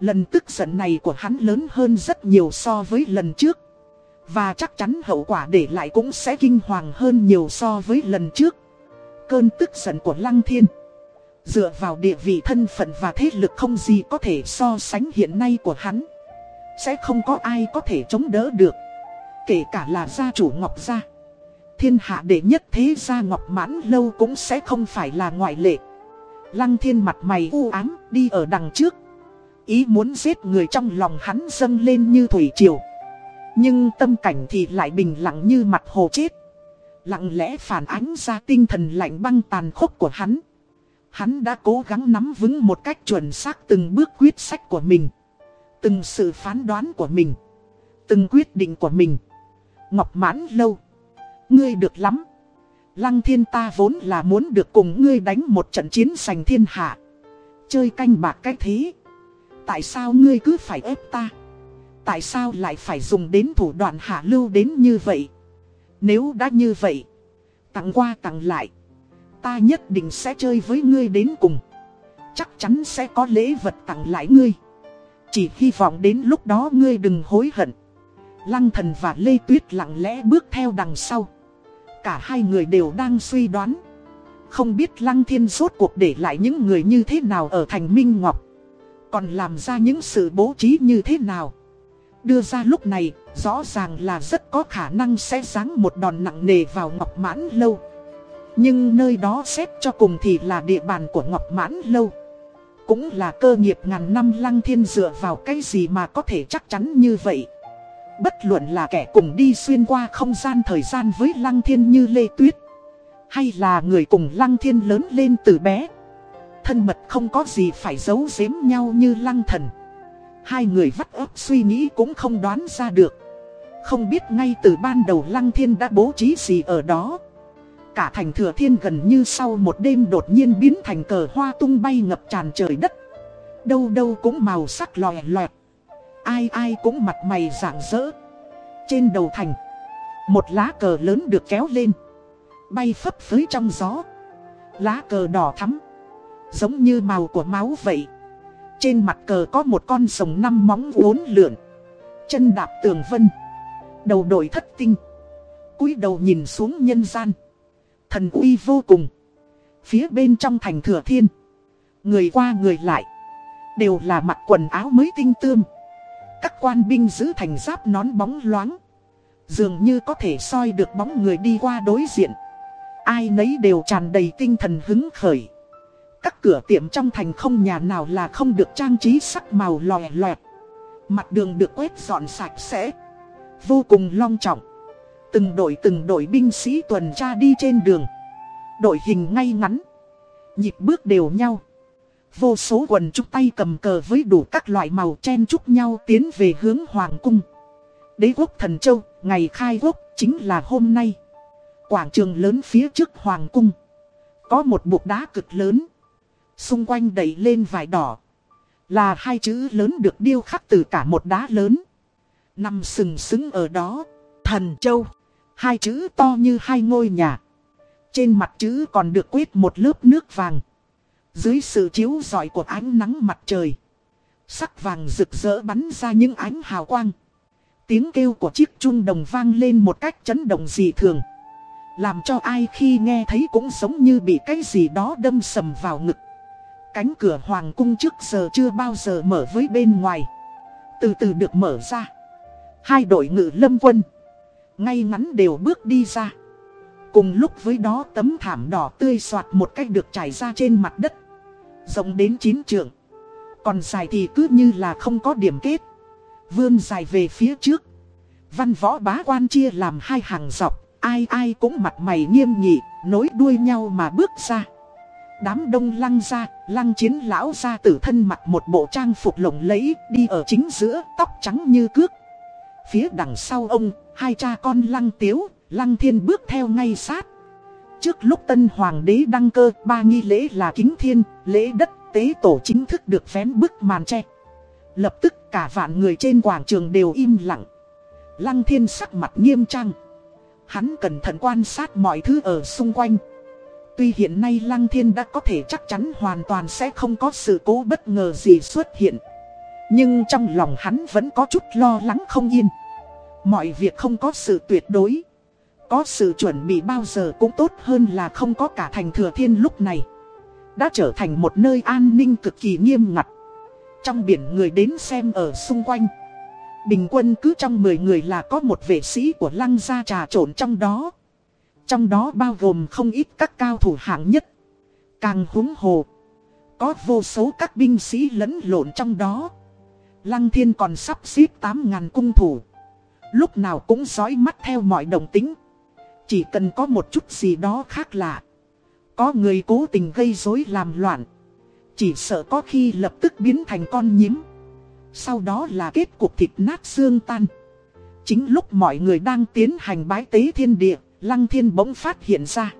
Lần tức giận này của hắn lớn hơn rất nhiều so với lần trước. Và chắc chắn hậu quả để lại cũng sẽ kinh hoàng hơn nhiều so với lần trước. Cơn tức giận của Lăng Thiên. Dựa vào địa vị thân phận và thế lực không gì có thể so sánh hiện nay của hắn. Sẽ không có ai có thể chống đỡ được. Kể cả là gia chủ Ngọc Gia. Thiên hạ đệ nhất thế gia Ngọc Mãn Lâu cũng sẽ không phải là ngoại lệ. Lăng thiên mặt mày u ám, đi ở đằng trước. Ý muốn giết người trong lòng hắn dâng lên như thủy triều. Nhưng tâm cảnh thì lại bình lặng như mặt hồ chết. Lặng lẽ phản ánh ra tinh thần lạnh băng tàn khốc của hắn. Hắn đã cố gắng nắm vững một cách chuẩn xác từng bước quyết sách của mình, Từng sự phán đoán của mình, Từng quyết định của mình. Ngọc mãn lâu, Ngươi được lắm. Lăng thiên ta vốn là muốn được cùng ngươi đánh một trận chiến giành thiên hạ. Chơi canh bạc cái thế. Tại sao ngươi cứ phải ép ta? Tại sao lại phải dùng đến thủ đoạn hạ lưu đến như vậy? Nếu đã như vậy, Tặng qua tặng lại Ta nhất định sẽ chơi với ngươi đến cùng Chắc chắn sẽ có lễ vật tặng lại ngươi chỉ hy vọng đến lúc đó ngươi đừng hối hận. Lăng thần và Lê Tuyết lặng lẽ bước theo đằng sau. Cả hai người đều đang suy đoán. Không biết Lăng Thiên rốt cuộc để lại những người như thế nào ở thành Minh Ngọc. Còn làm ra những sự bố trí như thế nào. Đưa ra lúc này, rõ ràng là rất có khả năng sẽ giáng một đòn nặng nề vào Ngọc Mãn Lâu. Nhưng nơi đó xét cho cùng thì là địa bàn của Ngọc Mãn Lâu. Cũng là cơ nghiệp ngàn năm lăng thiên dựa vào cái gì mà có thể chắc chắn như vậy? Bất luận là kẻ cùng đi xuyên qua không gian thời gian với lăng thiên như Lê Tuyết, Hay là người cùng Lăng Thiên lớn lên từ bé, Thân mật không có gì phải giấu giếm nhau như Lăng Thần. Hai người vắt ấp suy nghĩ cũng không đoán ra được. Không biết ngay từ ban đầu Lăng Thiên đã bố trí gì ở đó. Cả thành thừa thiên gần như sau một đêm đột nhiên biến thành cờ hoa tung bay ngập tràn trời đất. Đâu đâu cũng màu sắc lòe loẹt. Ai ai cũng mặt mày rạng rỡ. Trên đầu thành, Một lá cờ lớn được kéo lên. Bay phấp phới trong gió. Lá cờ đỏ thắm. Giống như màu của máu vậy. Trên mặt cờ có một con rồng năm móng uốn lượn. Chân đạp tường vân. Đầu đội thất tinh. cúi đầu nhìn xuống nhân gian. Thần uy vô cùng. Phía bên trong thành thừa thiên, Người qua người lại, Đều là mặc quần áo mới tinh tươm. Các quan binh giữ thành giáp nón bóng loáng, Dường như có thể soi được bóng người đi qua đối diện. Ai nấy đều tràn đầy tinh thần hứng khởi. Các cửa tiệm trong thành không nhà nào là không được trang trí sắc màu lòe loẹt. Mặt đường được quét dọn sạch sẽ, Vô cùng long trọng. Từng đội từng đội binh sĩ tuần tra đi trên đường. Đội hình ngay ngắn. Nhịp bước đều nhau. Vô số quần trúc tay cầm cờ với đủ các loại màu chen chúc nhau tiến về hướng Hoàng cung. Đế quốc Thần Châu, ngày khai quốc chính là hôm nay. Quảng trường lớn phía trước Hoàng cung. Có một bục đá cực lớn. Xung quanh đẩy lên vải đỏ. Là hai chữ lớn được điêu khắc từ cả một đá lớn. Nằm sừng sững ở đó. Thần Châu. Hai chữ to như hai ngôi nhà. Trên mặt chữ còn được quét một lớp nước vàng. Dưới sự chiếu rọi của ánh nắng mặt trời. Sắc vàng rực rỡ bắn ra những ánh hào quang. Tiếng kêu của chiếc chuông đồng vang lên một cách chấn động dị thường. Làm cho ai khi nghe thấy cũng giống như bị cái gì đó đâm sầm vào ngực. Cánh cửa hoàng cung trước giờ chưa bao giờ mở với bên ngoài. Từ từ được mở ra. Hai đội ngự lâm quân ngay ngắn đều bước đi ra. Cùng lúc với đó tấm thảm đỏ tươi soạt một cách được trải ra trên mặt đất. Rộng đến chín trượng. Còn dài thì cứ như là không có điểm kết. Vươn dài về phía trước. Văn võ bá quan chia làm hai hàng dọc. Ai ai cũng mặt mày nghiêm nghị, nối đuôi nhau mà bước ra. Đám đông lăng ra, lăng chiến lão ra tử thân mặc một bộ trang phục lộng lẫy, đi ở chính giữa, tóc trắng như cước. Phía đằng sau ông, Hai cha con lăng tiếu, lăng thiên bước theo ngay sát. Trước lúc tân hoàng đế đăng cơ, ba nghi lễ là kính thiên, lễ đất, tế tổ chính thức được vén bức màn che. Lập tức cả vạn người trên quảng trường đều im lặng. Lăng thiên sắc mặt nghiêm trang. Hắn cẩn thận quan sát mọi thứ ở xung quanh. Tuy hiện nay Lăng Thiên đã có thể chắc chắn hoàn toàn sẽ không có sự cố bất ngờ gì xuất hiện. Nhưng trong lòng hắn vẫn có chút lo lắng không yên. Mọi việc không có sự tuyệt đối. Có sự chuẩn bị bao giờ cũng tốt hơn là không có cả thành thừa thiên lúc này. Đã trở thành một nơi an ninh cực kỳ nghiêm ngặt. Trong biển người đến xem ở xung quanh. Bình quân cứ trong 10 người là có một vệ sĩ của lăng gia trà trộn trong đó. Trong đó bao gồm không ít các cao thủ hạng nhất. Càng húng hồ. Có vô số các binh sĩ lẫn lộn trong đó. Lăng thiên còn sắp xếp 8.000 cung thủ. Lúc nào cũng dõi mắt theo mọi đồng tính. Chỉ cần có một chút gì đó khác lạ. Có người cố tình gây rối làm loạn. Chỉ sợ có khi lập tức biến thành con nhím. Sau đó là kết cục thịt nát xương tan. Chính lúc mọi người đang tiến hành bái tế thiên địa, Lăng thiên bỗng phát hiện ra.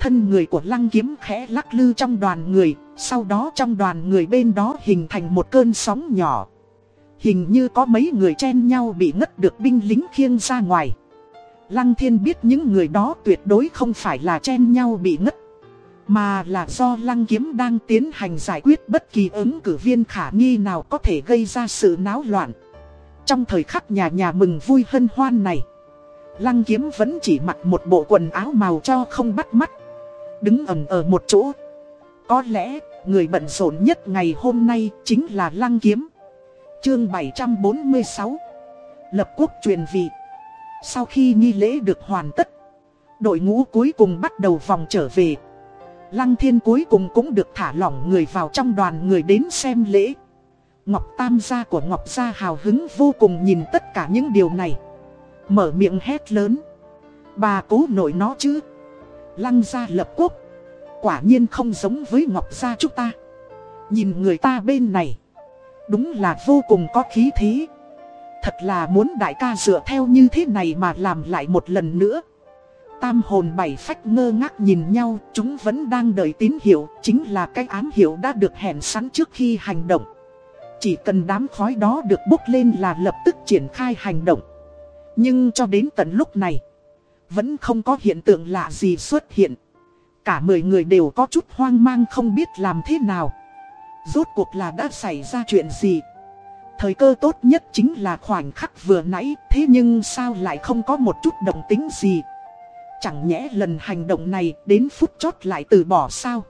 Thân người của lăng kiếm khẽ lắc lư trong đoàn người, Sau đó trong đoàn người bên đó hình thành một cơn sóng nhỏ. Hình như có mấy người chen nhau bị ngất được binh lính khiêng ra ngoài. Lăng thiên biết những người đó tuyệt đối không phải là chen nhau bị ngất, Mà là do lăng kiếm đang tiến hành giải quyết bất kỳ ứng cử viên khả nghi nào có thể gây ra sự náo loạn. Trong thời khắc nhà nhà mừng vui hân hoan này, Lăng kiếm vẫn chỉ mặc một bộ quần áo màu cho không bắt mắt, Đứng ẩn ở một chỗ. Có lẽ người bận rộn nhất ngày hôm nay chính là lăng kiếm. Chương 746 Lập quốc truyền vị. Sau khi nghi lễ được hoàn tất, Đội ngũ cuối cùng bắt đầu vòng trở về. Lăng thiên cuối cùng cũng được thả lỏng người vào trong đoàn người đến xem lễ. Ngọc Tam gia của Ngọc gia hào hứng vô cùng nhìn tất cả những điều này. Mở miệng hét lớn. Bà cố nổi nó chứ? Lăng gia lập quốc. Quả nhiên không giống với Ngọc gia chúng ta. Nhìn người ta bên này. Đúng là vô cùng có khí thế Thật là muốn đại ca dựa theo như thế này mà làm lại một lần nữa. Tam hồn bảy phách ngơ ngác nhìn nhau, Chúng vẫn đang đợi tín hiệu, Chính là cái ám hiệu đã được hẹn sẵn trước khi hành động. Chỉ cần đám khói đó được bốc lên là lập tức triển khai hành động. Nhưng cho đến tận lúc này, Vẫn không có hiện tượng lạ gì xuất hiện. Cả 10 người đều có chút hoang mang không biết làm thế nào. Rốt cuộc là đã xảy ra chuyện gì? Thời cơ tốt nhất chính là khoảnh khắc vừa nãy, Thế nhưng sao lại không có một chút động tính gì? Chẳng nhẽ lần hành động này đến phút chót lại từ bỏ sao?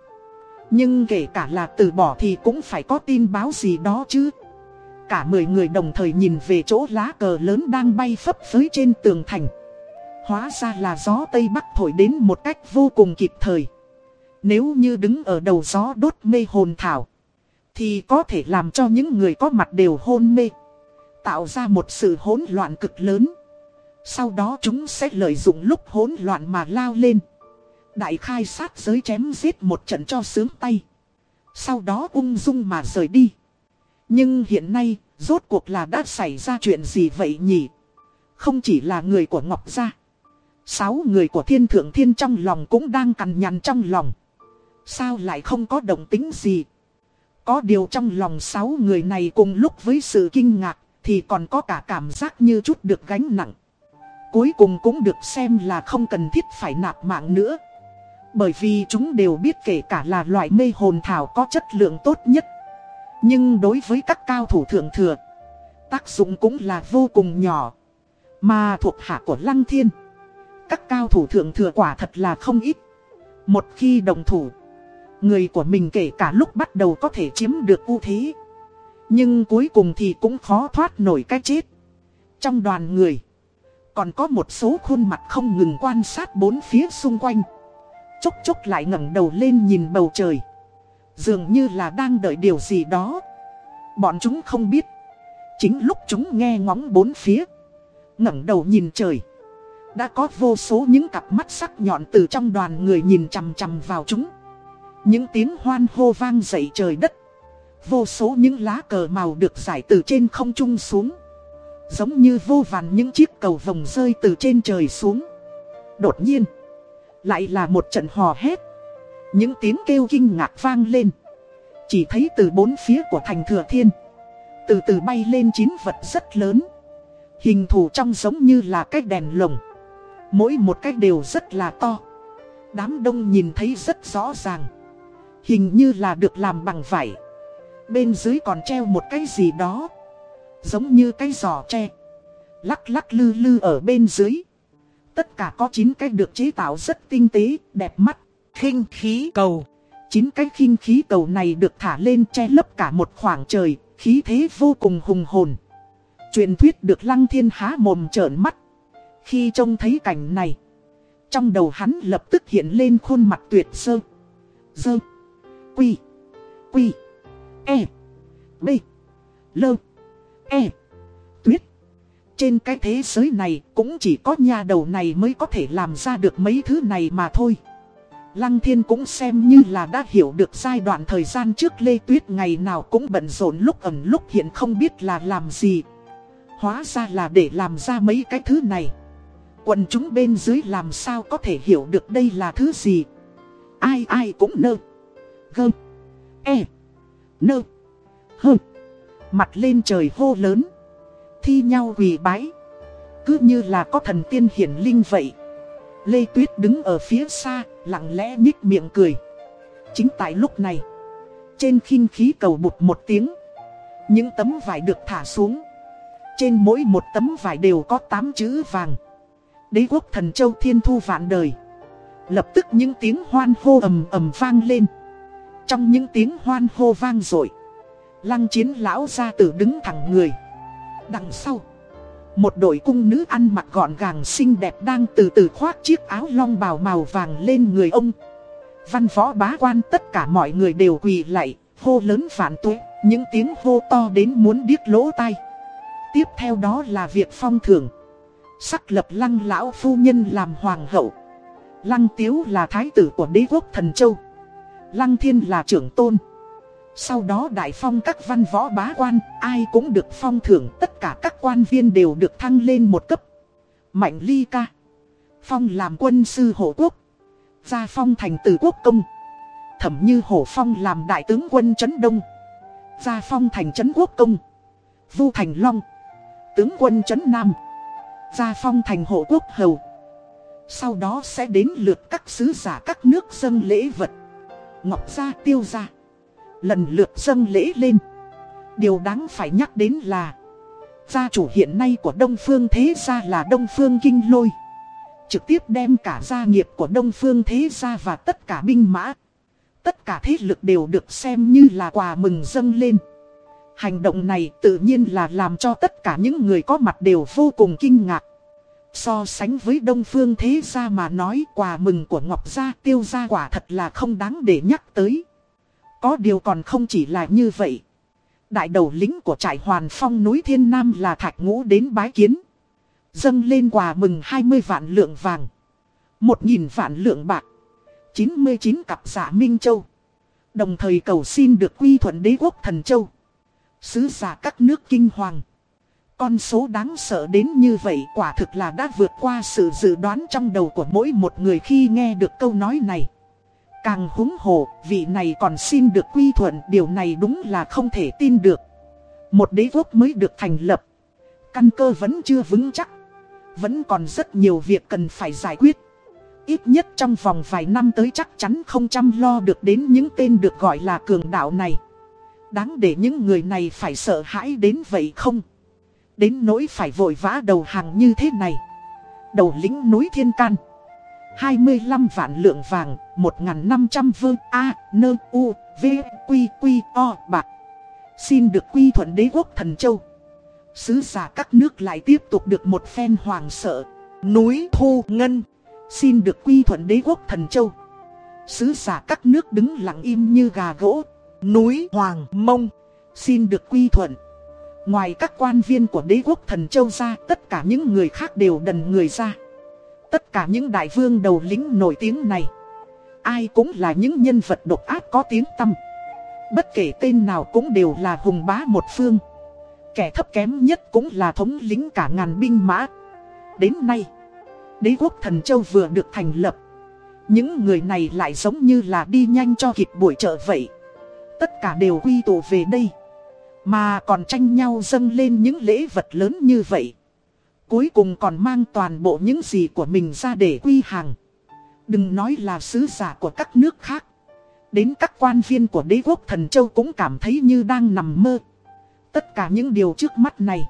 Nhưng kể cả là từ bỏ thì cũng phải có tin báo gì đó chứ? Cả 10 người đồng thời nhìn về chỗ lá cờ lớn đang bay phấp phới trên tường thành. Hóa ra là gió Tây Bắc thổi đến một cách vô cùng kịp thời. Nếu như đứng ở đầu gió đốt mê hồn thảo thì có thể làm cho những người có mặt đều hôn mê. Tạo ra một sự hỗn loạn cực lớn. Sau đó chúng sẽ lợi dụng lúc hỗn loạn mà lao lên. Đại khai sát giới chém giết một trận cho sướng tay. Sau đó ung dung mà rời đi. Nhưng hiện nay, rốt cuộc là đã xảy ra chuyện gì vậy nhỉ? Không chỉ là người của Ngọc Gia. Sáu người của thiên thượng thiên trong lòng cũng đang cằn nhằn trong lòng. Sao lại không có động tính gì? Có điều trong lòng sáu người này cùng lúc với sự kinh ngạc thì còn có cả cảm giác như chút được gánh nặng. Cuối cùng cũng được xem là không cần thiết phải nạp mạng nữa. Bởi vì chúng đều biết kể cả là loại mê hồn thảo có chất lượng tốt nhất. Nhưng đối với các cao thủ thượng thừa, tác dụng cũng là vô cùng nhỏ. Mà thuộc hạ của Lăng Thiên các cao thủ thượng thừa quả thật là không ít. Một khi đồng thủ, người của mình kể cả lúc bắt đầu có thể chiếm được ưu thế. Nhưng cuối cùng thì cũng khó thoát nổi cái chết. Trong đoàn người, còn có một số khuôn mặt không ngừng quan sát bốn phía xung quanh. Chốc chốc lại ngẩng đầu lên nhìn bầu trời. Dường như là đang đợi điều gì đó. Bọn chúng không biết. Chính lúc chúng nghe ngóng bốn phía. ngẩng đầu nhìn trời. Đã có vô số những cặp mắt sắc nhọn từ trong đoàn người nhìn chằm chằm vào chúng. Những tiếng hoan hô vang dậy trời đất. Vô số những lá cờ màu được giải từ trên không trung xuống. Giống như vô vàn những chiếc cầu vồng rơi từ trên trời xuống. Đột nhiên, lại là một trận hò hét. Những tiếng kêu kinh ngạc vang lên. Chỉ thấy từ bốn phía của thành thừa thiên. Từ từ bay lên chín vật rất lớn. Hình thù trong giống như là cái đèn lồng. Mỗi một cái đều rất là to Đám đông nhìn thấy rất rõ ràng Hình như là được làm bằng vải. Bên dưới còn treo một cái gì đó. Giống như cái giò tre. Lắc lắc lư lư ở bên dưới. Tất cả có 9 cái được chế tạo rất tinh tế, đẹp mắt khinh khí cầu. 9 cái khinh khí cầu này được thả lên che lấp cả một khoảng trời Khí thế vô cùng hùng hồn. Truyền thuyết được lăng thiên há mồm trợn mắt. Khi trông thấy cảnh này, trong đầu hắn lập tức hiện lên khuôn mặt tuyệt sơ. Dơ. Quy. Quy. E. B. Lơ. E. Tuyết. Trên cái thế giới này cũng chỉ có nhà đầu này mới có thể làm ra được mấy thứ này mà thôi. Lăng thiên cũng xem như là đã hiểu được giai đoạn thời gian trước Lê Tuyết ngày nào cũng bận rộn lúc ẩn lúc hiện không biết là làm gì. Hóa ra là để làm ra mấy cái thứ này. Quần chúng bên dưới làm sao có thể hiểu được đây là thứ gì Ai ai cũng nơ Gơ E Nơ, Hơ. Mặt lên trời hô lớn, Thi nhau quỳ bái. Cứ như là có thần tiên hiển linh vậy. Lê Tuyết đứng ở phía xa, Lặng lẽ nhích miệng cười. Chính tại lúc này, Trên khinh khí cầu bụt một tiếng, Những tấm vải được thả xuống. Trên mỗi một tấm vải đều có 8 chữ vàng. Đế quốc thần châu thiên thu vạn đời. Lập tức những tiếng hoan hô ầm ầm vang lên. Trong những tiếng hoan hô vang dội, Lăng chiến lão gia tử đứng thẳng người. Đằng sau, Một đội cung nữ ăn mặc gọn gàng xinh đẹp đang từ từ khoác chiếc áo long bào màu vàng lên người ông. Văn võ bá quan tất cả mọi người đều quỳ lại, Hô lớn phản tuệ Những tiếng hô to đến muốn điếc lỗ tai. Tiếp theo đó là việc phong thưởng. Sắc lập lăng lão phu nhân làm hoàng hậu. Lăng Tiếu là thái tử của đế quốc thần châu. Lăng Thiên là trưởng tôn. Sau đó đại phong các văn võ bá quan, ai cũng được phong thưởng, tất cả các quan viên đều được thăng lên một cấp. Mạnh ly ca. Phong làm quân sư hộ quốc. Gia phong thành tử quốc công. Thẩm như hổ phong làm đại tướng quân Trấn Đông. Gia phong thành Trấn Quốc công. Vu thành Long. Tướng quân Trấn Nam. Gia phong thành hộ quốc hầu. Sau đó sẽ đến lượt các sứ giả các nước dâng lễ vật. Ngọc gia tiêu gia. Lần lượt dâng lễ lên. Điều đáng phải nhắc đến là, Gia chủ hiện nay của Đông Phương Thế Gia là Đông Phương Kinh Lôi Trực tiếp đem cả gia nghiệp của Đông Phương Thế Gia và tất cả binh mã, Tất cả thế lực đều được xem như là quà mừng dâng lên Hành động này tự nhiên là làm cho tất cả những người có mặt đều vô cùng kinh ngạc So sánh với Đông Phương Thế Gia mà nói quà mừng của Ngọc Gia, tiêu gia quả thật là không đáng để nhắc tới có điều còn không chỉ là như vậy. Đại đầu lính của trại hoàn phong núi Thiên Nam là Thạch Ngũ đến bái kiến. Dâng lên quà mừng 20 vạn lượng vàng. 1.000 vạn lượng bạc. 99 cặp giả Minh Châu. Đồng thời cầu xin được quy thuận đế quốc thần châu. Sứ giả các nước kinh hoàng. Con số đáng sợ đến như vậy quả thực là đã vượt qua sự dự đoán trong đầu của mỗi một người khi nghe được câu nói này. Càng húng hồ, vị này còn xin được quy thuận, điều này đúng là không thể tin được. Một đế quốc mới được thành lập. Căn cơ vẫn chưa vững chắc. Vẫn còn rất nhiều việc cần phải giải quyết. Ít nhất trong vòng vài năm tới chắc chắn không chăm lo được đến những tên được gọi là cường đạo này. Đáng để những người này phải sợ hãi đến vậy không? Đến nỗi phải vội vã đầu hàng như thế này. Đầu lính núi Thiên Can. 25 vạn lượng vàng, 1.500 vương A, nơ, u, v, quy, quy, o, bạc. Xin được quy thuận đế quốc thần châu. Sứ giả các nước lại tiếp tục được một phen hoàng sợ. Núi Thu Ngân. Xin được quy thuận đế quốc thần châu. Sứ giả các nước đứng lặng im như gà gỗ. Núi Hoàng Mông. Xin được quy thuận. Ngoài các quan viên của đế quốc thần châu ra, tất cả những người khác đều đần người ra. Tất cả những đại vương đầu lính nổi tiếng này. Ai cũng là những nhân vật độc ác có tiếng tăm. Bất kể tên nào cũng đều là hùng bá một phương. Kẻ thấp kém nhất cũng là thống lính cả ngàn binh mã. Đến nay Đế quốc thần châu vừa được thành lập. Những người này lại giống như là đi nhanh cho kịp buổi chợ vậy. Tất cả đều quy tụ về đây. Mà còn tranh nhau dâng lên những lễ vật lớn như vậy Cuối cùng còn mang toàn bộ những gì của mình ra để quy hàng. Đừng nói là sứ giả của các nước khác. Đến các quan viên của đế quốc thần châu cũng cảm thấy như đang nằm mơ. Tất cả những điều trước mắt này.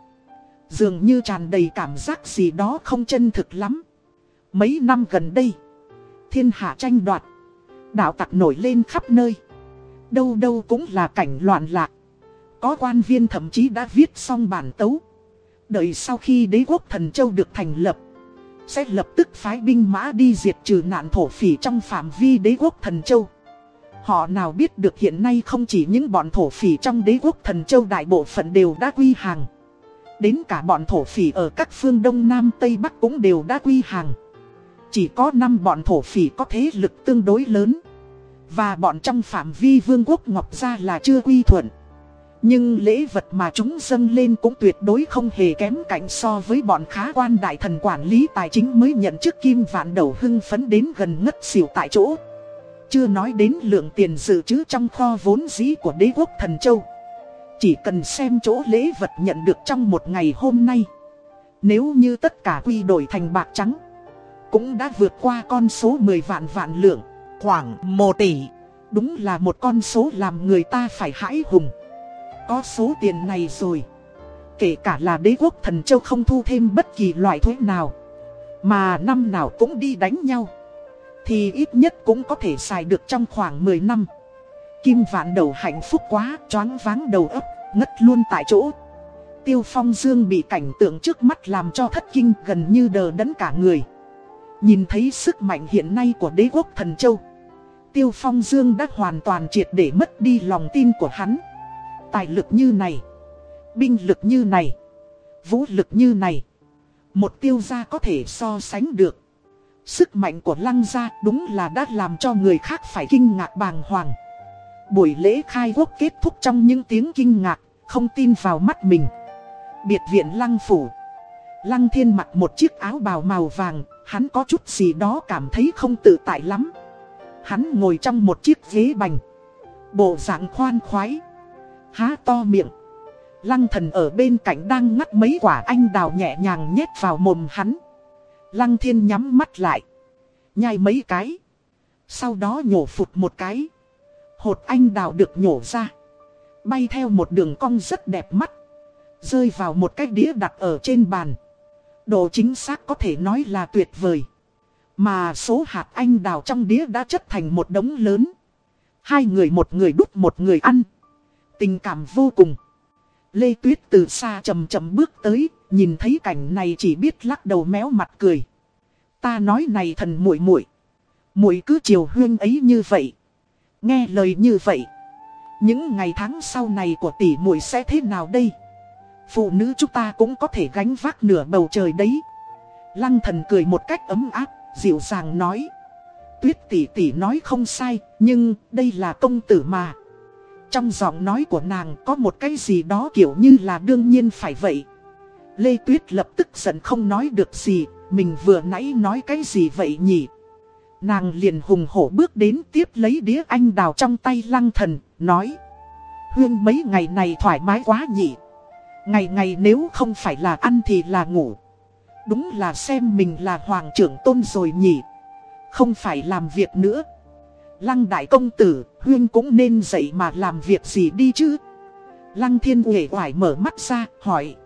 Dường như tràn đầy cảm giác gì đó không chân thực lắm. Mấy năm gần đây. Thiên hạ tranh đoạt. Đạo tặc nổi lên khắp nơi. Đâu đâu cũng là cảnh loạn lạc. Có quan viên thậm chí đã viết xong bản tấu. Đợi sau khi đế quốc thần châu được thành lập, Sẽ lập tức phái binh mã đi diệt trừ nạn thổ phỉ trong phạm vi đế quốc thần châu. Họ nào biết được hiện nay không chỉ những bọn thổ phỉ trong đế quốc thần châu đại bộ phận đều đã quy hàng. Đến cả bọn thổ phỉ ở các phương Đông Nam Tây Bắc cũng đều đã quy hàng. Chỉ có 5 bọn thổ phỉ có thế lực tương đối lớn. Và bọn trong phạm vi vương quốc Ngọc Gia là chưa quy thuận nhưng lễ vật mà chúng dâng lên cũng tuyệt đối không hề kém cạnh so với bọn khá quan đại thần quản lý tài chính mới nhận chức kim vạn đầu hưng phấn đến gần ngất xỉu tại chỗ. Chưa nói đến lượng tiền dự trữ trong kho vốn dĩ của đế quốc thần châu. Chỉ cần xem chỗ lễ vật nhận được trong một ngày hôm nay. Nếu như tất cả quy đổi thành bạc trắng, cũng đã vượt qua con số 10 vạn vạn lượng, khoảng 1 tỷ. Đúng là một con số làm người ta phải hãi hùng có số tiền này rồi. Kể cả là đế quốc thần châu không thu thêm bất kỳ loại thuế nào, Mà năm nào cũng đi đánh nhau, Thì ít nhất cũng có thể xài được trong khoảng 10 năm. Kim vạn đầu hạnh phúc quá, choáng váng đầu ấp Ngất luôn tại chỗ. Tiêu phong dương bị cảnh tượng trước mắt làm cho thất kinh, gần như đờ đẫn cả người. Nhìn thấy sức mạnh hiện nay của đế quốc thần châu, Tiêu phong dương đã hoàn toàn triệt để mất đi lòng tin của hắn. Tài lực như này, binh lực như này, vũ lực như này, một tiêu gia có thể so sánh được. Sức mạnh của lăng gia đúng là đã làm cho người khác phải kinh ngạc bàng hoàng. Buổi lễ khai quốc kết thúc trong những tiếng kinh ngạc, không tin vào mắt mình. Biệt viện lăng phủ. Lăng thiên mặc một chiếc áo bào màu vàng, hắn có chút gì đó cảm thấy không tự tại lắm. Hắn ngồi trong một chiếc ghế bành. Bộ dạng khoan khoái. Há to miệng. Lăng thần ở bên cạnh đang ngắt mấy quả anh đào nhẹ nhàng nhét vào mồm hắn. Lăng thiên nhắm mắt lại. Nhai mấy cái. Sau đó nhổ phụt một cái. Hột anh đào được nhổ ra. Bay theo một đường cong rất đẹp mắt. Rơi vào một cái đĩa đặt ở trên bàn. Độ chính xác có thể nói là tuyệt vời. Mà số hạt anh đào trong đĩa đã chất thành một đống lớn. Hai người một người đút một người ăn. Tình cảm vô cùng. Lê Tuyết từ xa chậm chậm bước tới, nhìn thấy cảnh này chỉ biết lắc đầu méo mặt cười. Ta nói này thần muội muội, muội cứ chiều huyên ấy như vậy. Nghe lời như vậy, những ngày tháng sau này của tỷ muội sẽ thế nào đây? Phụ nữ chúng ta cũng có thể gánh vác nửa bầu trời đấy. Lăng thần cười một cách ấm áp, dịu dàng nói. Tuyết tỷ tỷ nói không sai, nhưng đây là công tử mà. Trong giọng nói của nàng có một cái gì đó kiểu như là đương nhiên phải vậy. Lê Tuyết lập tức giận không nói được gì, mình vừa nãy nói cái gì vậy nhỉ? Nàng liền hùng hổ bước đến tiếp lấy đĩa anh đào trong tay lăng thần, nói. Huyên mấy ngày này thoải mái quá nhỉ? Ngày ngày nếu không phải là ăn thì là ngủ. Đúng là xem mình là hoàng trưởng tôn rồi nhỉ? Không phải làm việc nữa. Lăng đại công tử, Huyên cũng nên dậy mà làm việc gì đi chứ? Lăng thiên uể oải mở mắt ra, hỏi.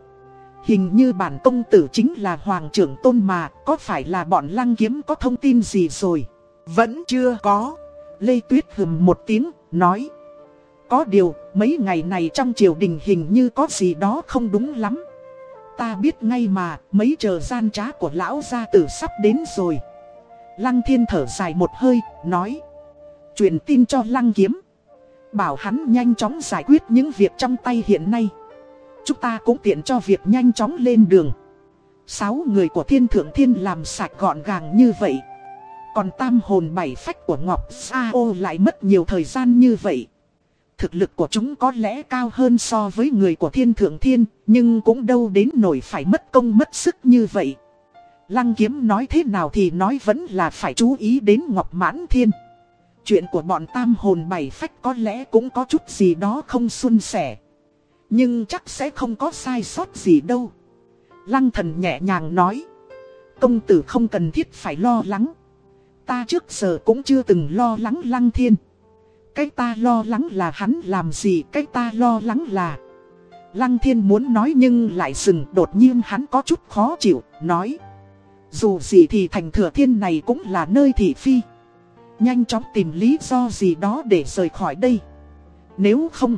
Hình như bản công tử chính là hoàng trưởng tôn mà, có phải là bọn lăng kiếm có thông tin gì rồi? Vẫn chưa có. Lê Tuyết hừm một tiếng, nói. Có điều, mấy ngày này trong triều đình hình như có gì đó không đúng lắm. Ta biết ngay mà, mấy chờ gian trá của lão gia tử sắp đến rồi. Lăng thiên thở dài một hơi, nói. Truyền tin cho lăng kiếm. Bảo hắn nhanh chóng giải quyết những việc trong tay hiện nay. Chúng ta cũng tiện cho việc nhanh chóng lên đường. Sáu người của thiên thượng thiên làm sạch gọn gàng như vậy. Còn tam hồn bảy phách của Ngọc Sao lại mất nhiều thời gian như vậy. Thực lực của chúng có lẽ cao hơn so với người của thiên thượng thiên, nhưng cũng đâu đến nổi phải mất công mất sức như vậy. Lăng kiếm nói thế nào thì nói vẫn là phải chú ý đến Ngọc Mãn Thiên. Chuyện của bọn tam hồn bảy phách có lẽ cũng có chút gì đó không xuân sẻ. Nhưng chắc sẽ không có sai sót gì đâu. Lăng thần nhẹ nhàng nói. Công tử không cần thiết phải lo lắng. Ta trước giờ cũng chưa từng lo lắng lăng thiên. Cái ta lo lắng là hắn làm gì, cái ta lo lắng là... Lăng thiên muốn nói nhưng lại dừng đột nhiên hắn có chút khó chịu, nói. Dù gì thì thành thừa thiên này cũng là nơi thị phi. Nhanh chóng tìm lý do gì đó để rời khỏi đây. Nếu không,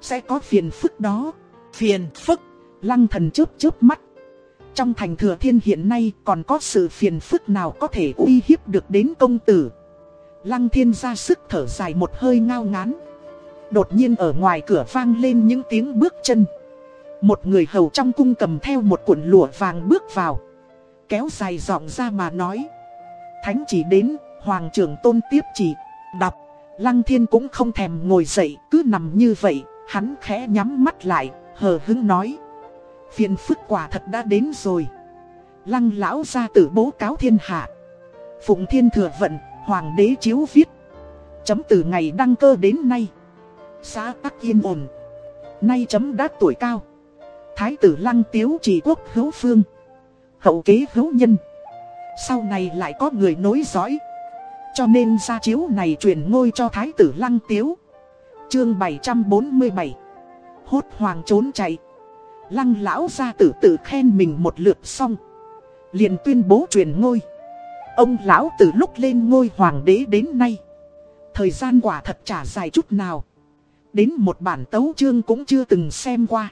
sẽ có phiền phức đó. Phiền phức, lăng thần chớp chớp mắt. Trong thành thừa thiên hiện nay còn có sự phiền phức nào có thể uy hiếp được đến công tử. Lăng thiên ra sức thở dài một hơi ngao ngán. Đột nhiên ở ngoài cửa vang lên những tiếng bước chân. Một người hầu trong cung cầm theo một cuộn lụa vàng bước vào. Kéo dài giọng ra mà nói. Thánh chỉ đến, hoàng trưởng tôn tiếp chỉ. Đọc, lăng thiên cũng không thèm ngồi dậy, cứ nằm như vậy. Hắn khẽ nhắm mắt lại, hờ hứng nói. Phiền phức quả thật đã đến rồi. Lăng lão ra tử bố cáo thiên hạ. Phụng thiên thừa vận, hoàng đế chiếu viết. Chấm từ ngày đăng cơ đến nay. Xã tắc yên ổn. Nay chấm đã tuổi cao. Thái tử lăng tiếu chỉ quốc hữu phương. Hậu kế hữu nhân. Sau này lại có người nối dõi. Cho nên ra chiếu này truyền ngôi cho thái tử lăng tiếu. Chương 747 Hốt hoàng trốn chạy. Lăng lão ra tử tử khen mình một lượt xong. Liền tuyên bố truyền ngôi. Ông lão từ lúc lên ngôi hoàng đế đến nay. Thời gian quả thật chả dài chút nào. Đến một bản tấu chương cũng chưa từng xem qua.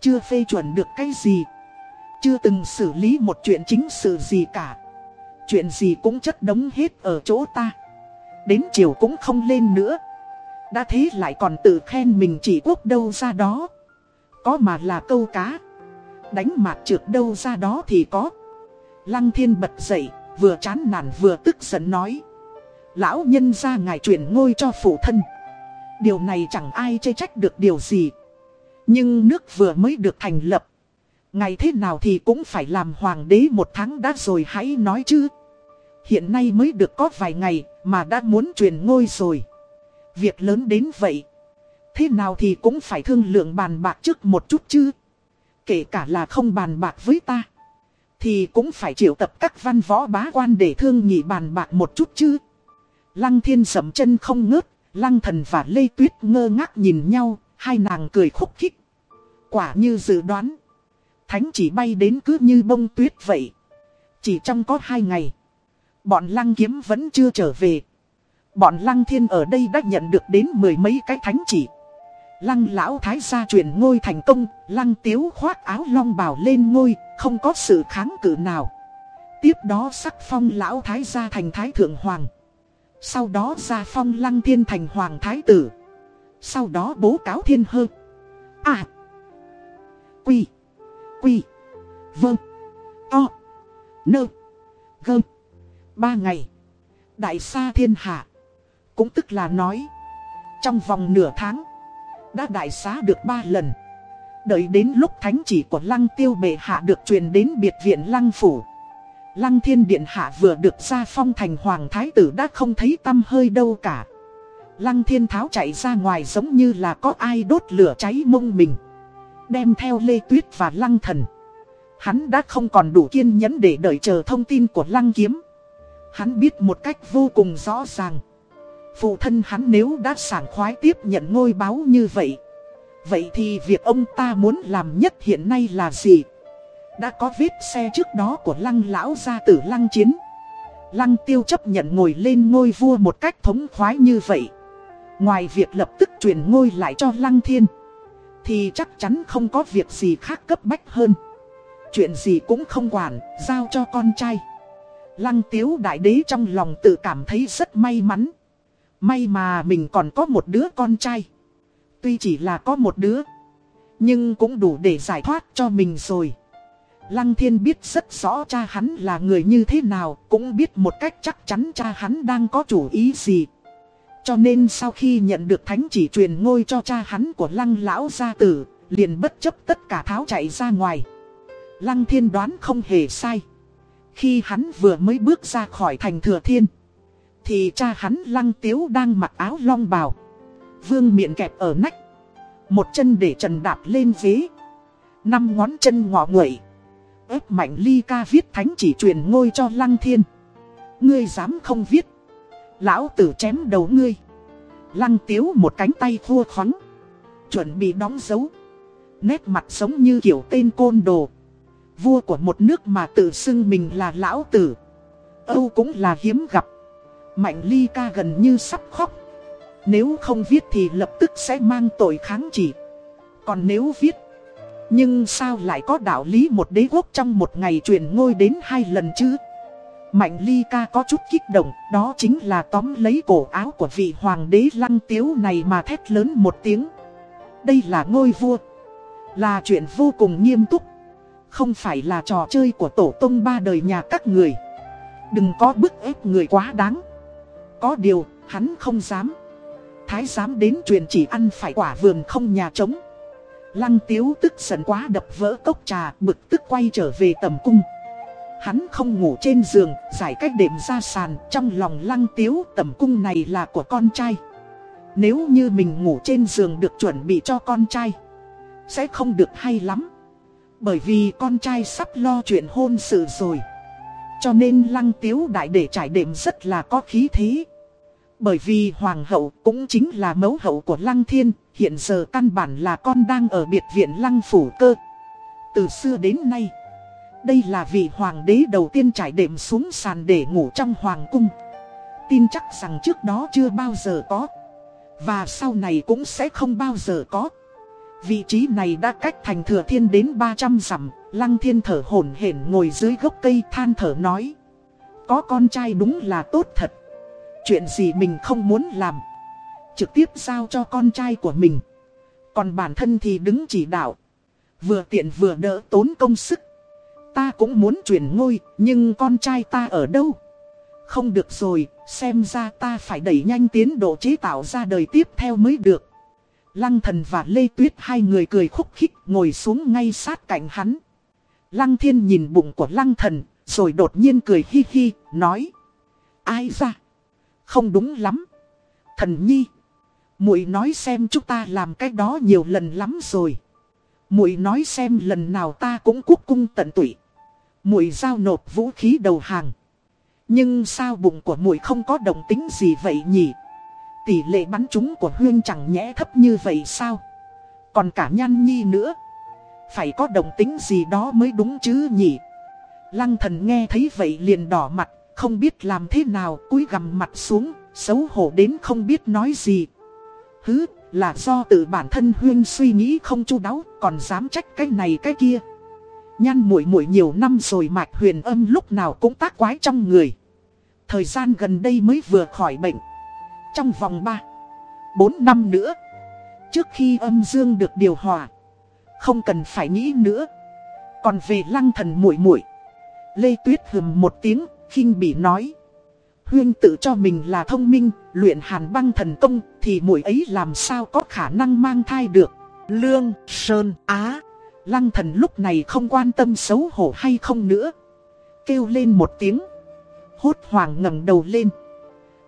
Chưa phê chuẩn được cái gì. Chưa từng xử lý một chuyện chính sự gì cả. Chuyện gì cũng chất đống hết ở chỗ ta. Đến chiều cũng không lên nữa. Đã thế lại còn tự khen mình chỉ quốc đâu ra đó. Có mà là câu cá. Đánh mạc trượt đâu ra đó thì có. Lăng thiên bật dậy, Vừa chán nản vừa tức giận nói. Lão nhân ra ngài chuyển ngôi cho phụ thân. Điều này chẳng ai chê trách được điều gì. Nhưng nước vừa mới được thành lập Ngày thế nào thì cũng phải làm hoàng đế một tháng đã rồi hãy nói chứ. Hiện nay mới được có vài ngày mà đã muốn truyền ngôi rồi. Việc lớn đến vậy, Thế nào thì cũng phải thương lượng bàn bạc trước một chút chứ. Kể cả là không bàn bạc với ta, Thì cũng phải triệu tập các văn võ bá quan để thương nghị bàn bạc một chút chứ. Lăng thiên sầm chân không ngớt, Lăng thần và Lê Tuyết ngơ ngác nhìn nhau, Hai nàng cười khúc khích. Quả như dự đoán Thánh chỉ bay đến cứ như bông tuyết vậy. Chỉ trong có hai ngày, Bọn lăng kiếm vẫn chưa trở về. Bọn lăng thiên ở đây đã nhận được đến mười mấy cái thánh chỉ. Lăng lão thái gia chuyển ngôi thành công, Lăng tiếu khoác áo long bào lên ngôi, Không có sự kháng cự nào. Tiếp đó sắc phong lão thái gia thành thái thượng hoàng. Sau đó ra phong lăng thiên thành hoàng thái tử. Sau đó bố cáo thiên hơ. À Quy. Quy. Vâng To Nơ. Gơ. Ba ngày. Đại sa thiên hạ. Cũng tức là nói, Trong vòng nửa tháng, Đã đại xá được ba lần. Đợi đến lúc thánh chỉ của lăng tiêu bệ hạ được truyền đến biệt viện lăng phủ. Lăng thiên điện hạ vừa được ra phong thành hoàng thái tử đã không thấy tâm hơi đâu cả. Lăng thiên tháo chạy ra ngoài giống như là có ai đốt lửa cháy mông mình. Đem theo Lê Tuyết và Lăng thần. Hắn đã không còn đủ kiên nhẫn để đợi chờ thông tin của Lăng kiếm. Hắn biết một cách vô cùng rõ ràng. Phụ thân hắn nếu đã sảng khoái tiếp nhận ngôi báo như vậy Vậy thì việc ông ta muốn làm nhất hiện nay là gì? Đã có vết xe trước đó của lăng lão gia tử lăng chiến. Lăng tiêu chấp nhận ngồi lên ngôi vua một cách thống khoái như vậy. Ngoài việc lập tức chuyển ngôi lại cho lăng thiên thì chắc chắn không có việc gì khác cấp bách hơn Chuyện gì cũng không quản, giao cho con trai Lăng tiếu đại đế trong lòng tự cảm thấy rất may mắn. May mà mình còn có một đứa con trai. Tuy chỉ là có một đứa. Nhưng cũng đủ để giải thoát cho mình rồi. Lăng thiên biết rất rõ cha hắn là người như thế nào. Cũng biết một cách chắc chắn cha hắn đang có chủ ý gì. Cho nên sau khi nhận được thánh chỉ truyền ngôi cho cha hắn của lăng lão gia tử. Liền bất chấp tất cả tháo chạy ra ngoài. Lăng thiên đoán không hề sai. Khi hắn vừa mới bước ra khỏi thành thừa thiên, Thì cha hắn lăng tiếu đang mặc áo long bào, Vương miệng kẹp ở nách, Một chân để trần đạp lên vế Năm ngón chân ngọ nguậy, ép mạnh ly ca viết thánh chỉ truyền ngôi cho lăng thiên Ngươi dám không viết Lão tử chém đầu ngươi. Lăng tiếu một cánh tay thua khoắn. Chuẩn bị đóng dấu. Nét mặt giống như kiểu tên côn đồ. Vua của một nước mà tự xưng mình là lão tử. Âu cũng là hiếm gặp. Mạnh ly ca gần như sắp khóc. Nếu không viết thì lập tức sẽ mang tội kháng chỉ. Còn nếu viết, Nhưng sao lại có đạo lý một đế quốc trong một ngày truyền ngôi đến hai lần chứ? Mạnh ly ca có chút kích động Đó chính là tóm lấy cổ áo của vị hoàng đế lăng tiếu này mà thét lớn một tiếng. Đây là ngôi vua. Là chuyện vô cùng nghiêm túc. Không phải là trò chơi của tổ tông ba đời nhà các người. Đừng có bức ép người quá đáng. Có điều, hắn không dám. Thái dám đến truyền chỉ ăn phải quả vườn không nhà trống. Lăng tiếu tức giận quá đập vỡ cốc trà bực tức quay trở về tầm cung. Hắn không ngủ trên giường, giải cách đệm ra sàn Trong lòng lăng tiếu tẩm cung này là của con trai. Nếu như mình ngủ trên giường được chuẩn bị cho con trai Sẽ không được hay lắm. Bởi vì con trai sắp lo chuyện hôn sự rồi. Cho nên lăng tiếu đại để trải đệm rất là có khí thế. Bởi vì hoàng hậu cũng chính là mẫu hậu của lăng thiên Hiện giờ căn bản là con đang ở biệt viện lăng phủ cơ. Từ xưa đến nay đây là vị hoàng đế đầu tiên trải đệm xuống sàn để ngủ trong hoàng cung Tin chắc rằng trước đó chưa bao giờ có Và sau này cũng sẽ không bao giờ có Vị trí này đã cách thành thừa thiên đến 300 dặm, lăng thiên thở hổn hển ngồi dưới gốc cây than thở nói. Có con trai đúng là tốt thật. Chuyện gì mình không muốn làm. Trực tiếp giao cho con trai của mình. Còn bản thân thì đứng chỉ đạo. Vừa tiện vừa đỡ tốn công sức. Ta cũng muốn chuyển ngôi, nhưng con trai ta ở đâu? Không được rồi, xem ra ta phải đẩy nhanh tiến độ chế tạo ra đời tiếp theo mới được. Lăng thần và Lê Tuyết hai người cười khúc khích ngồi xuống ngay sát cạnh hắn. Lăng thiên nhìn bụng của lăng thần, rồi đột nhiên cười hi hi, nói. Ai ra? Không đúng lắm. Thần nhi. muội nói xem chúng ta làm cái đó nhiều lần lắm rồi. muội nói xem lần nào ta cũng cúc cung tận tụy muội giao nộp vũ khí đầu hàng. Nhưng sao bụng của muội không có động tính gì vậy nhỉ? Tỷ lệ bắn trúng của Huyên chẳng nhẽ thấp như vậy sao? Còn cả nhan nhi nữa. Phải có động tính gì đó mới đúng chứ nhỉ? Lăng thần nghe thấy vậy liền đỏ mặt, không biết làm thế nào, cúi gằm mặt xuống, xấu hổ đến không biết nói gì. Hứ, là do tự bản thân Huyên suy nghĩ không chu đáo, còn dám trách cái này cái kia. Nhan muội muội nhiều năm rồi mạch huyền âm lúc nào cũng tác quái trong người. Thời gian gần đây mới vừa khỏi bệnh. Trong vòng 3, 4 năm nữa. Trước khi âm dương được điều hòa. Không cần phải nghĩ nữa. Còn về lăng thần muội muội Lê Tuyết hừm một tiếng, khinh bỉ nói. Huyên tự cho mình là thông minh, luyện hàn băng thần công, thì muội ấy làm sao có khả năng mang thai được. Lương, Sơn, Á. Lăng thần lúc này không quan tâm xấu hổ hay không nữa. Kêu lên một tiếng. Hốt hoàng ngẩng đầu lên.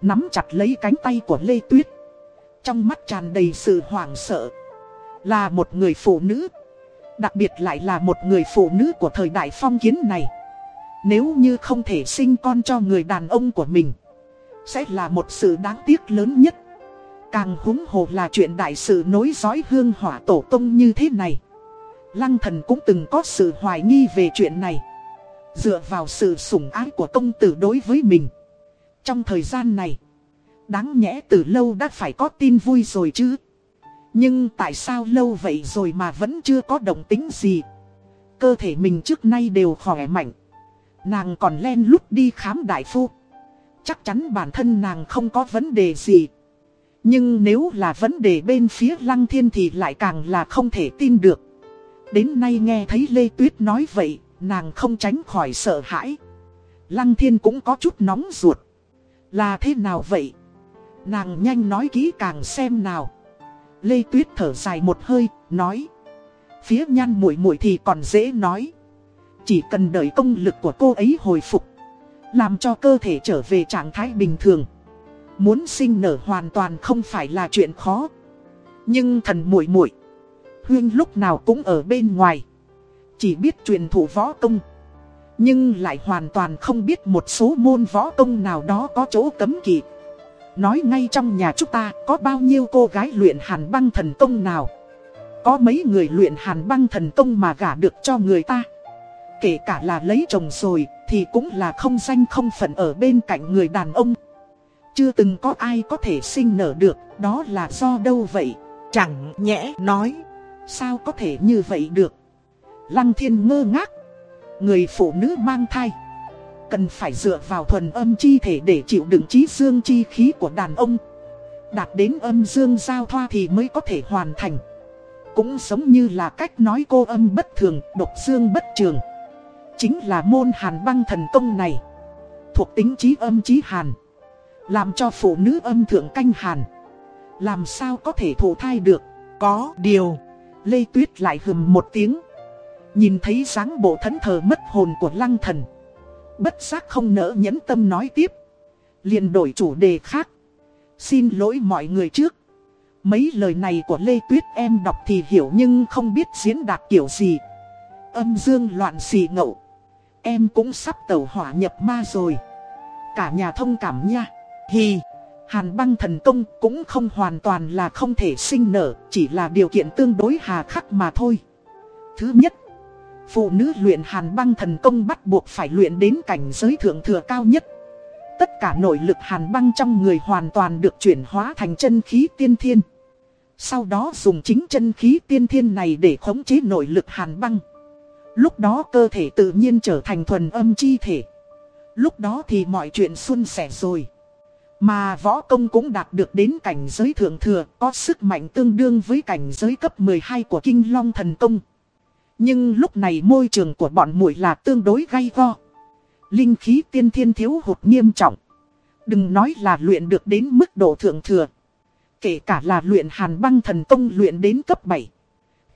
Nắm chặt lấy cánh tay của Lê Tuyết. Trong mắt tràn đầy sự hoảng sợ. Là một người phụ nữ. Đặc biệt lại là một người phụ nữ của thời đại phong kiến này. Nếu như không thể sinh con cho người đàn ông của mình. Sẽ là một sự đáng tiếc lớn nhất. Càng húng hồ là chuyện đại sự nối dõi hương hỏa tổ tông như thế này. Lăng thần cũng từng có sự hoài nghi về chuyện này. Dựa vào sự sủng ái của công tử đối với mình. Trong thời gian này, đáng nhẽ từ lâu đã phải có tin vui rồi chứ. Nhưng tại sao lâu vậy rồi mà vẫn chưa có động tính gì? Cơ thể mình trước nay đều khỏe mạnh. Nàng còn len lút đi khám đại phu. Chắc chắn bản thân nàng không có vấn đề gì. Nhưng nếu là vấn đề bên phía lăng thiên thì lại càng là không thể tin được. Đến nay nghe thấy Lê Tuyết nói vậy, nàng không tránh khỏi sợ hãi. Lăng thiên cũng có chút nóng ruột. Là thế nào vậy? Nàng nhanh nói kỹ càng xem nào. Lê Tuyết thở dài một hơi, nói. Phía nhan muội muội thì còn dễ nói. Chỉ cần đợi công lực của cô ấy hồi phục. Làm cho cơ thể trở về trạng thái bình thường. Muốn sinh nở hoàn toàn không phải là chuyện khó. Nhưng thần muội muội Huyên lúc nào cũng ở bên ngoài. Chỉ biết truyền thụ võ công. Nhưng lại hoàn toàn không biết một số môn võ công nào đó có chỗ cấm kỵ. Nói ngay trong nhà chúng ta có bao nhiêu cô gái luyện hàn băng thần công nào. Có mấy người luyện hàn băng thần công mà gả được cho người ta. Kể cả là lấy chồng rồi thì cũng là không danh không phận ở bên cạnh người đàn ông. Chưa từng có ai có thể sinh nở được, đó là do đâu vậy? Chẳng nhẽ nói, sao có thể như vậy được? Lăng thiên ngơ ngác. Người phụ nữ mang thai. Cần phải dựa vào thuần âm chi thể để chịu đựng trí dương chi khí của đàn ông. Đạt đến âm dương giao thoa thì mới có thể hoàn thành. Cũng giống như là cách nói cô âm bất thường, độc dương bất trường. Chính là môn hàn băng thần công này. Thuộc tính trí âm trí hàn. Làm cho phụ nữ âm thượng canh hàn. Làm sao có thể thụ thai được. Có điều. Lê Tuyết lại hừm một tiếng. Nhìn thấy dáng bộ thẫn thờ mất hồn của lăng thần. Bất giác không nỡ nhẫn tâm nói tiếp. liền đổi chủ đề khác. Xin lỗi mọi người trước. Mấy lời này của Lê Tuyết em đọc thì hiểu nhưng không biết diễn đạt kiểu gì. Âm dương loạn xì ngậu. Em cũng sắp tẩu hỏa nhập ma rồi. Cả nhà thông cảm nha. Hì Hàn băng thần công cũng không hoàn toàn là không thể sinh nở, chỉ là điều kiện tương đối hà khắc mà thôi. Thứ nhất, phụ nữ luyện hàn băng thần công bắt buộc phải luyện đến cảnh giới thượng thừa cao nhất. Tất cả nội lực hàn băng trong người hoàn toàn được chuyển hóa thành chân khí tiên thiên. Sau đó dùng chính chân khí tiên thiên này để khống chế nội lực hàn băng. Lúc đó cơ thể tự nhiên trở thành thuần âm chi thể. Lúc đó thì mọi chuyện xuân sẻ rồi. Mà võ công cũng đạt được đến cảnh giới thượng thừa, có sức mạnh tương đương với cảnh giới cấp 12 của Kinh Long Thần Công. Nhưng lúc này môi trường của bọn muội là tương đối gay go. Linh khí tiên thiên thiếu hụt nghiêm trọng. Đừng nói là luyện được đến mức độ thượng thừa. Kể cả là luyện hàn băng thần công luyện đến cấp 7,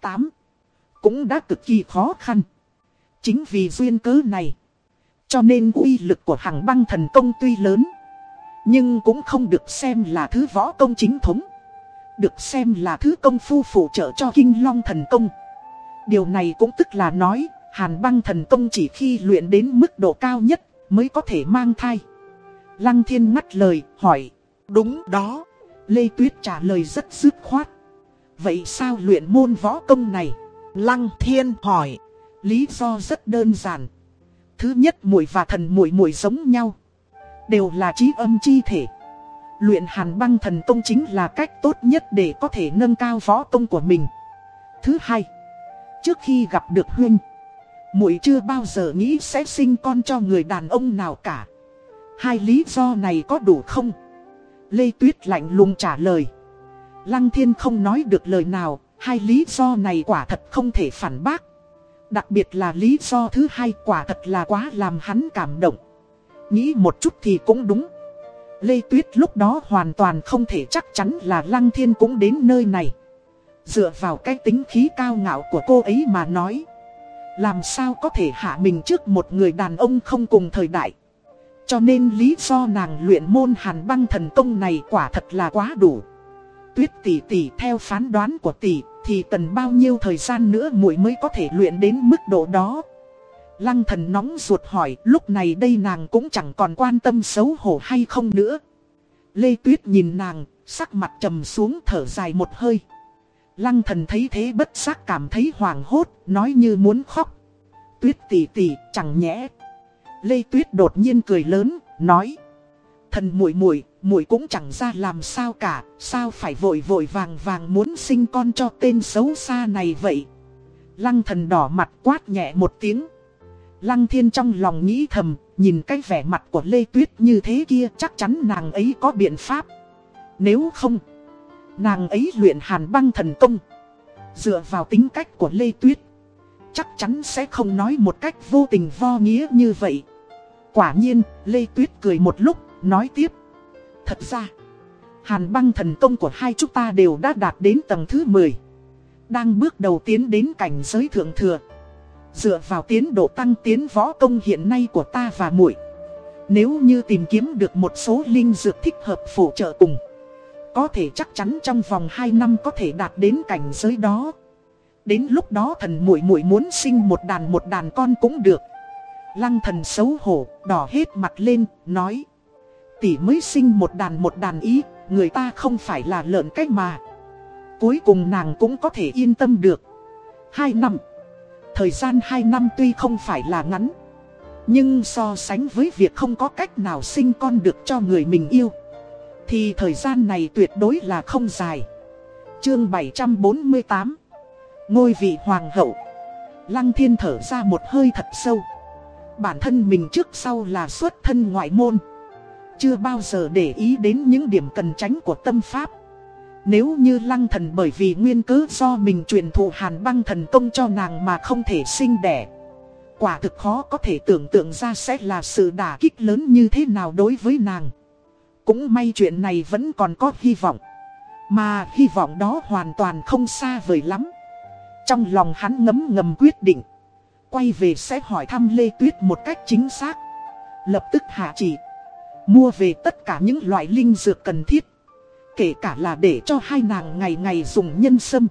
8. Cũng đã cực kỳ khó khăn. Chính vì duyên cớ này. Cho nên uy lực của hàng băng thần công tuy lớn. Nhưng cũng không được xem là thứ võ công chính thống. Được xem là thứ công phu phụ trợ cho kinh long thần công. Điều này cũng tức là nói, hàn băng thần công chỉ khi luyện đến mức độ cao nhất mới có thể mang thai. Lăng thiên ngắt lời, hỏi. Đúng đó. Lê Tuyết trả lời rất dứt khoát. Vậy sao luyện môn võ công này? Lăng thiên hỏi. Lý do rất đơn giản. Thứ nhất muội và thần muội muội giống nhau. Đều là trí âm chi thể. Luyện hàn băng thần tông chính là cách tốt nhất để có thể nâng cao võ tông của mình. Thứ hai. Trước khi gặp được Huynh. muội chưa bao giờ nghĩ sẽ sinh con cho người đàn ông nào cả. Hai lý do này có đủ không? Lê Tuyết lạnh lùng trả lời. Lăng thiên không nói được lời nào, hai lý do này quả thật không thể phản bác. Đặc biệt là lý do thứ hai quả thật là quá làm hắn cảm động. Nghĩ một chút thì cũng đúng. Lê Tuyết lúc đó hoàn toàn không thể chắc chắn là Lăng Thiên cũng đến nơi này. Dựa vào cái tính khí cao ngạo của cô ấy mà nói. Làm sao có thể hạ mình trước một người đàn ông không cùng thời đại. Cho nên lý do nàng luyện môn hàn băng thần công này quả thật là quá đủ. Tuyết tỷ tỷ, theo phán đoán của tỷ, thì cần bao nhiêu thời gian nữa muội mới có thể luyện đến mức độ đó. Lăng thần nóng ruột hỏi lúc này đây nàng cũng chẳng còn quan tâm xấu hổ hay không nữa. Lê Tuyết nhìn nàng, sắc mặt trầm xuống thở dài một hơi. Lăng thần thấy thế bất giác cảm thấy hoảng hốt, nói như muốn khóc. Tuyết tỷ tỷ, chẳng nhẽ. Lê Tuyết đột nhiên cười lớn, nói. Thần muội muội, muội cũng chẳng ra làm sao cả, sao phải vội vội vàng vàng muốn sinh con cho tên xấu xa này vậy. Lăng thần đỏ mặt quát nhẹ một tiếng. Lăng thiên trong lòng nghĩ thầm, nhìn cái vẻ mặt của Lê Tuyết như thế kia chắc chắn nàng ấy có biện pháp. Nếu không, nàng ấy luyện hàn băng thần công. Dựa vào tính cách của Lê Tuyết, chắc chắn sẽ không nói một cách vô tình vo nghĩa như vậy. Quả nhiên, Lê Tuyết cười một lúc, nói tiếp. Thật ra, hàn băng thần công của hai chúng ta đều đã đạt đến tầng thứ 10. Đang bước đầu tiến đến cảnh giới thượng thừa. Dựa vào tiến độ tăng tiến võ công hiện nay của ta và muội. Nếu như tìm kiếm được một số linh dược thích hợp phụ trợ cùng Có thể chắc chắn trong vòng 2 năm có thể đạt đến cảnh giới đó. Đến lúc đó thần muội muội muốn sinh một đàn một đàn con cũng được. Lăng thần xấu hổ, đỏ hết mặt lên, nói. Tỷ mới sinh một đàn một đàn ý, người ta không phải là lợn cách mà. Cuối cùng nàng cũng có thể yên tâm được. Hai năm Thời gian 2 năm tuy không phải là ngắn, Nhưng so sánh với việc không có cách nào sinh con được cho người mình yêu, Thì thời gian này tuyệt đối là không dài. Chương 748 Ngôi vị hoàng hậu. Lăng thiên thở ra một hơi thật sâu. Bản thân mình trước sau là xuất thân ngoại môn, Chưa bao giờ để ý đến những điểm cần tránh của tâm pháp nếu như lăng thần bởi vì nguyên cớ do mình truyền thụ hàn băng thần công cho nàng mà không thể sinh đẻ. Quả thực khó có thể tưởng tượng ra sẽ là sự đả kích lớn như thế nào đối với nàng. Cũng may chuyện này vẫn còn có hy vọng. Mà hy vọng đó hoàn toàn không xa vời lắm. Trong lòng hắn ngấm ngầm quyết định. Quay về sẽ hỏi thăm Lê Tuyết một cách chính xác. Lập tức hạ chỉ. Mua về tất cả những loại linh dược cần thiết Kể cả là để cho hai nàng ngày ngày dùng nhân sâm,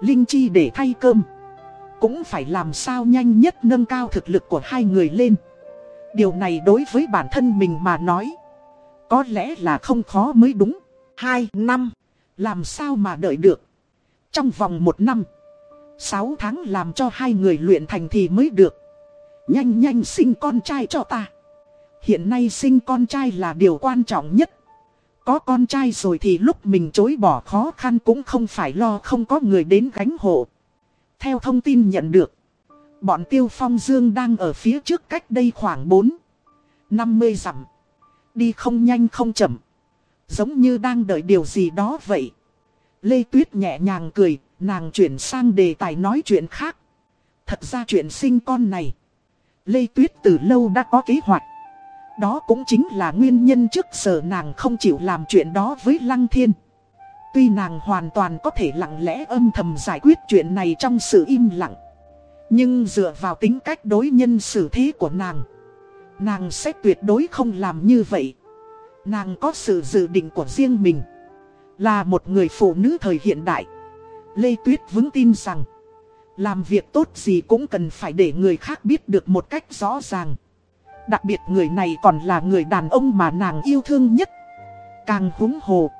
Linh chi để thay cơm, Cũng phải làm sao nhanh nhất nâng cao thực lực của hai người lên. Điều này đối với bản thân mình mà nói, Có lẽ là không khó mới đúng. Hai, năm, Làm sao mà đợi được? Trong vòng một năm, Sáu tháng làm cho hai người luyện thành thì mới được. Nhanh nhanh sinh con trai cho ta. Hiện nay sinh con trai là điều quan trọng nhất có con trai rồi thì lúc mình chối bỏ khó khăn cũng không phải lo không có người đến gánh hộ. Theo thông tin nhận được, bọn Tiêu Phong Dương đang ở phía trước cách đây khoảng 4, 50 dặm. Đi không nhanh không chậm. Giống như đang đợi điều gì đó vậy. Lê Tuyết nhẹ nhàng cười, nàng chuyển sang đề tài nói chuyện khác. Thật ra chuyện sinh con này, Lê Tuyết từ lâu đã có kế hoạch. Đó cũng chính là nguyên nhân trước giờ nàng không chịu làm chuyện đó với Lăng Thiên. Tuy nàng hoàn toàn có thể lặng lẽ âm thầm giải quyết chuyện này trong sự im lặng. Nhưng dựa vào tính cách đối nhân xử thế của nàng, nàng sẽ tuyệt đối không làm như vậy. Nàng có sự dự định của riêng mình, là một người phụ nữ thời hiện đại. Lê Tuyết vững tin rằng, làm việc tốt gì cũng cần phải để người khác biết được một cách rõ ràng. Đặc biệt người này còn là người đàn ông mà nàng yêu thương nhất. Càng húng hồ.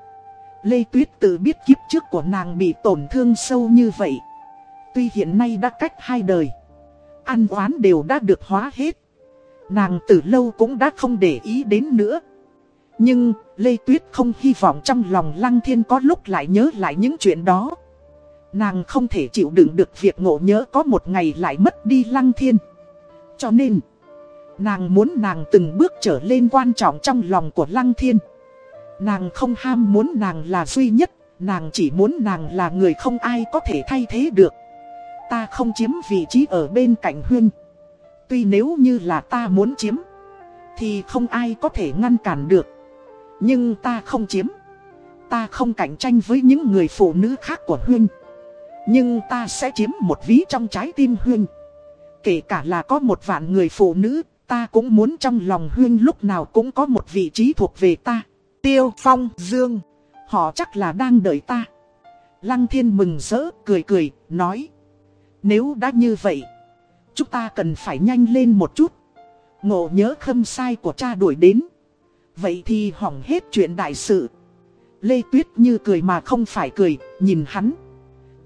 Lê Tuyết tự biết kiếp trước của nàng bị tổn thương sâu như vậy. Tuy hiện nay đã cách hai đời. Ăn oán đều đã được hóa hết. Nàng từ lâu cũng đã không để ý đến nữa. Nhưng Lê Tuyết không hy vọng trong lòng Lăng Thiên có lúc lại nhớ lại những chuyện đó. Nàng không thể chịu đựng được việc ngộ nhớ có một ngày lại mất đi Lăng Thiên. Cho nên, nàng muốn nàng từng bước trở lên quan trọng trong lòng của Lăng Thiên. Nàng không ham muốn nàng là duy nhất, nàng chỉ muốn nàng là người không ai có thể thay thế được. Ta không chiếm vị trí ở bên cạnh Huyên. Tuy nếu như là ta muốn chiếm, thì không ai có thể ngăn cản được. Nhưng ta không chiếm. Ta không cạnh tranh với những người phụ nữ khác của Huyên. Nhưng ta sẽ chiếm một ví trong trái tim Huyên. Kể cả là có một vạn người phụ nữ, ta cũng muốn trong lòng Huyên lúc nào cũng có một vị trí thuộc về ta. Tiêu Phong Dương. Họ chắc là đang đợi ta. Lăng thiên mừng rỡ, cười cười, nói. Nếu đã như vậy, chúng ta cần phải nhanh lên một chút. Ngộ nhớ khâm sai của cha đuổi đến. Vậy thì hỏng hết chuyện đại sự. Lê Tuyết như cười mà không phải cười, nhìn hắn.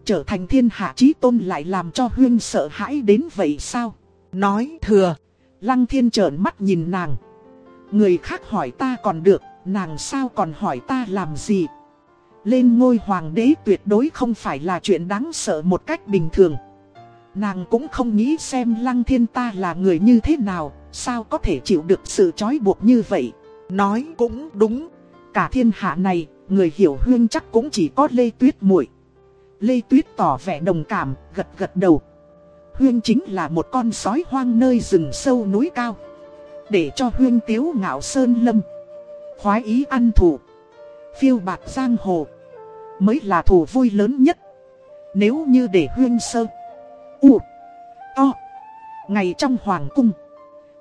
Trở thành thiên hạ trí tôn lại làm cho Huyên sợ hãi đến vậy sao? Nói thừa. Lăng thiên trợn mắt nhìn nàng. Người khác hỏi ta còn được, nàng sao còn hỏi ta làm gì? Lên ngôi hoàng đế tuyệt đối không phải là chuyện đáng sợ một cách bình thường. Nàng cũng không nghĩ xem lăng thiên ta là người như thế nào, sao có thể chịu được sự trói buộc như vậy. Nói cũng đúng, cả thiên hạ này, người hiểu huyên chắc cũng chỉ có Lê Tuyết muội. Lê Tuyết tỏ vẻ đồng cảm, gật gật đầu. Huyên chính là một con sói hoang nơi rừng sâu núi cao. Để cho Huyên tiếu ngạo sơn lâm. Khoái ý ăn thủ. Phiêu bạc giang hồ. Mới là thủ vui lớn nhất. Nếu như để Huyên sơ. U. O. Ngày trong hoàng cung.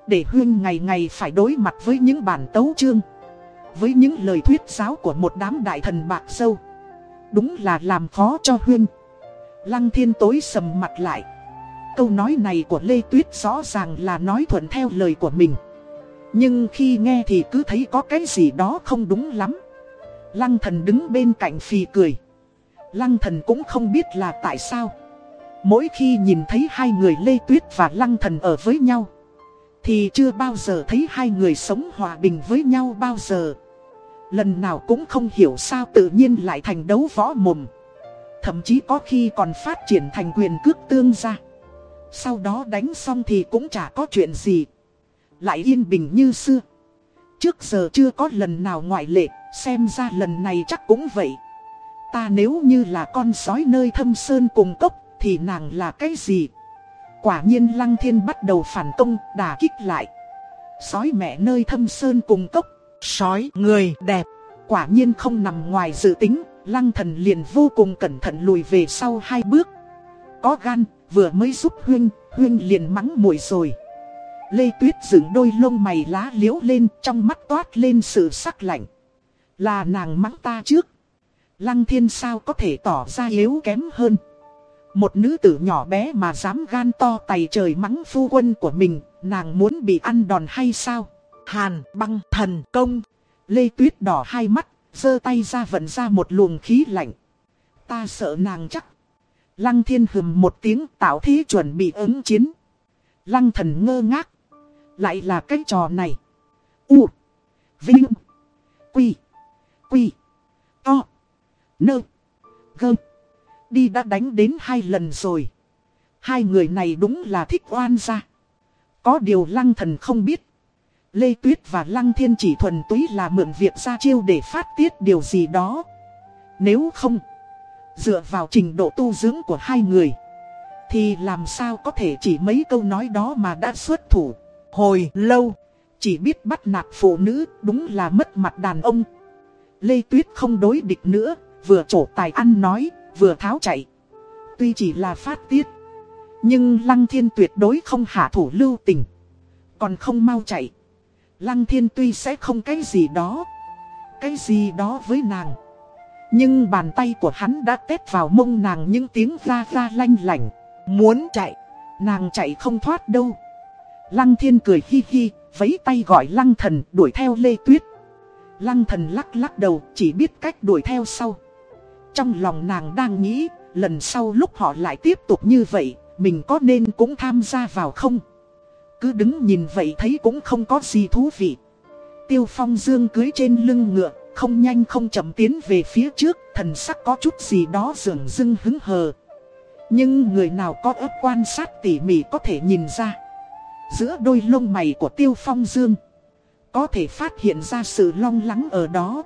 Để Huyên ngày ngày phải đối mặt với những bản tấu chương. Với những lời thuyết giáo của một đám đại thần bạc sâu. Đúng là làm khó cho Huyên. Lăng thiên tối sầm mặt lại. Câu nói này của Lê Tuyết rõ ràng là nói thuận theo lời của mình. Nhưng khi nghe thì cứ thấy có cái gì đó không đúng lắm. Lăng thần đứng bên cạnh phì cười. Lăng thần cũng không biết là tại sao. Mỗi khi nhìn thấy hai người Lê Tuyết và Lăng thần ở với nhau. Thì chưa bao giờ thấy hai người sống hòa bình với nhau bao giờ. Lần nào cũng không hiểu sao tự nhiên lại thành đấu võ mồm. Thậm chí có khi còn phát triển thành quyền cước tương ra. Sau đó đánh xong thì cũng chả có chuyện gì. Lại yên bình như xưa. Trước giờ chưa có lần nào ngoại lệ, xem ra lần này chắc cũng vậy. Ta nếu như là con sói nơi thâm sơn cùng cốc, thì nàng là cái gì? Quả nhiên Lăng Thiên bắt đầu phản công, đả kích lại. Sói mẹ nơi thâm sơn cùng cốc, sói người đẹp. Quả nhiên không nằm ngoài dự tính, Lăng Thần liền vô cùng cẩn thận lùi về sau hai bước. Có gan, vừa mới giúp Huyên, Huyên liền mắng muội rồi. Lê Tuyết dựng đôi lông mày lá liễu lên trong mắt toát lên sự sắc lạnh. Là nàng mắng ta trước. Lăng thiên sao có thể tỏ ra yếu kém hơn. Một nữ tử nhỏ bé mà dám gan to tày trời mắng phu quân của mình, nàng muốn bị ăn đòn hay sao? Hàn băng thần công. Lê Tuyết đỏ hai mắt, giơ tay ra vận ra một luồng khí lạnh. Ta sợ nàng chắc. Lăng thiên hừm một tiếng tạo thế chuẩn bị ứng chiến. Lăng thần ngơ ngác. Lại là cái trò này. U. Vinh. Quy. Quy. To. Nơ. Gơ. Đi đã đánh đến hai lần rồi. Hai người này đúng là thích oan ra. Có điều lăng thần không biết. Lê Tuyết và Lăng Thiên chỉ thuần túy là mượn việc ra chiêu để phát tiết điều gì đó. Nếu không, dựa vào trình độ tu dưỡng của hai người, Thì làm sao có thể chỉ mấy câu nói đó mà đã xuất thủ. Hồi lâu, Chỉ biết bắt nạt phụ nữ đúng là mất mặt đàn ông. Lê Tuyết không đối địch nữa, vừa trổ tài ăn nói, vừa tháo chạy. Tuy chỉ là phát tiết, nhưng Lăng Thiên tuyệt đối không hạ thủ lưu tình. Còn không mau chạy. Lăng Thiên tuy sẽ không cái gì đó, cái gì đó với nàng. Nhưng bàn tay của hắn đã tét vào mông nàng những tiếng ra ra lanh lảnh. muốn chạy. Nàng chạy không thoát đâu. Lăng thiên cười hi hi, vấy tay gọi lăng thần đuổi theo Lê Tuyết. Lăng thần lắc lắc đầu chỉ biết cách đuổi theo sau. Trong lòng nàng đang nghĩ, lần sau lúc họ lại tiếp tục như vậy, mình có nên cũng tham gia vào không? Cứ đứng nhìn vậy thấy cũng không có gì thú vị. Tiêu phong dương cưới trên lưng ngựa, không nhanh không chậm tiến về phía trước, thần sắc có chút gì đó dường dưng hứng hờ. Nhưng người nào có ớt quan sát tỉ mỉ có thể nhìn ra. Giữa đôi lông mày của tiêu phong dương, có thể phát hiện ra sự long lắng ở đó.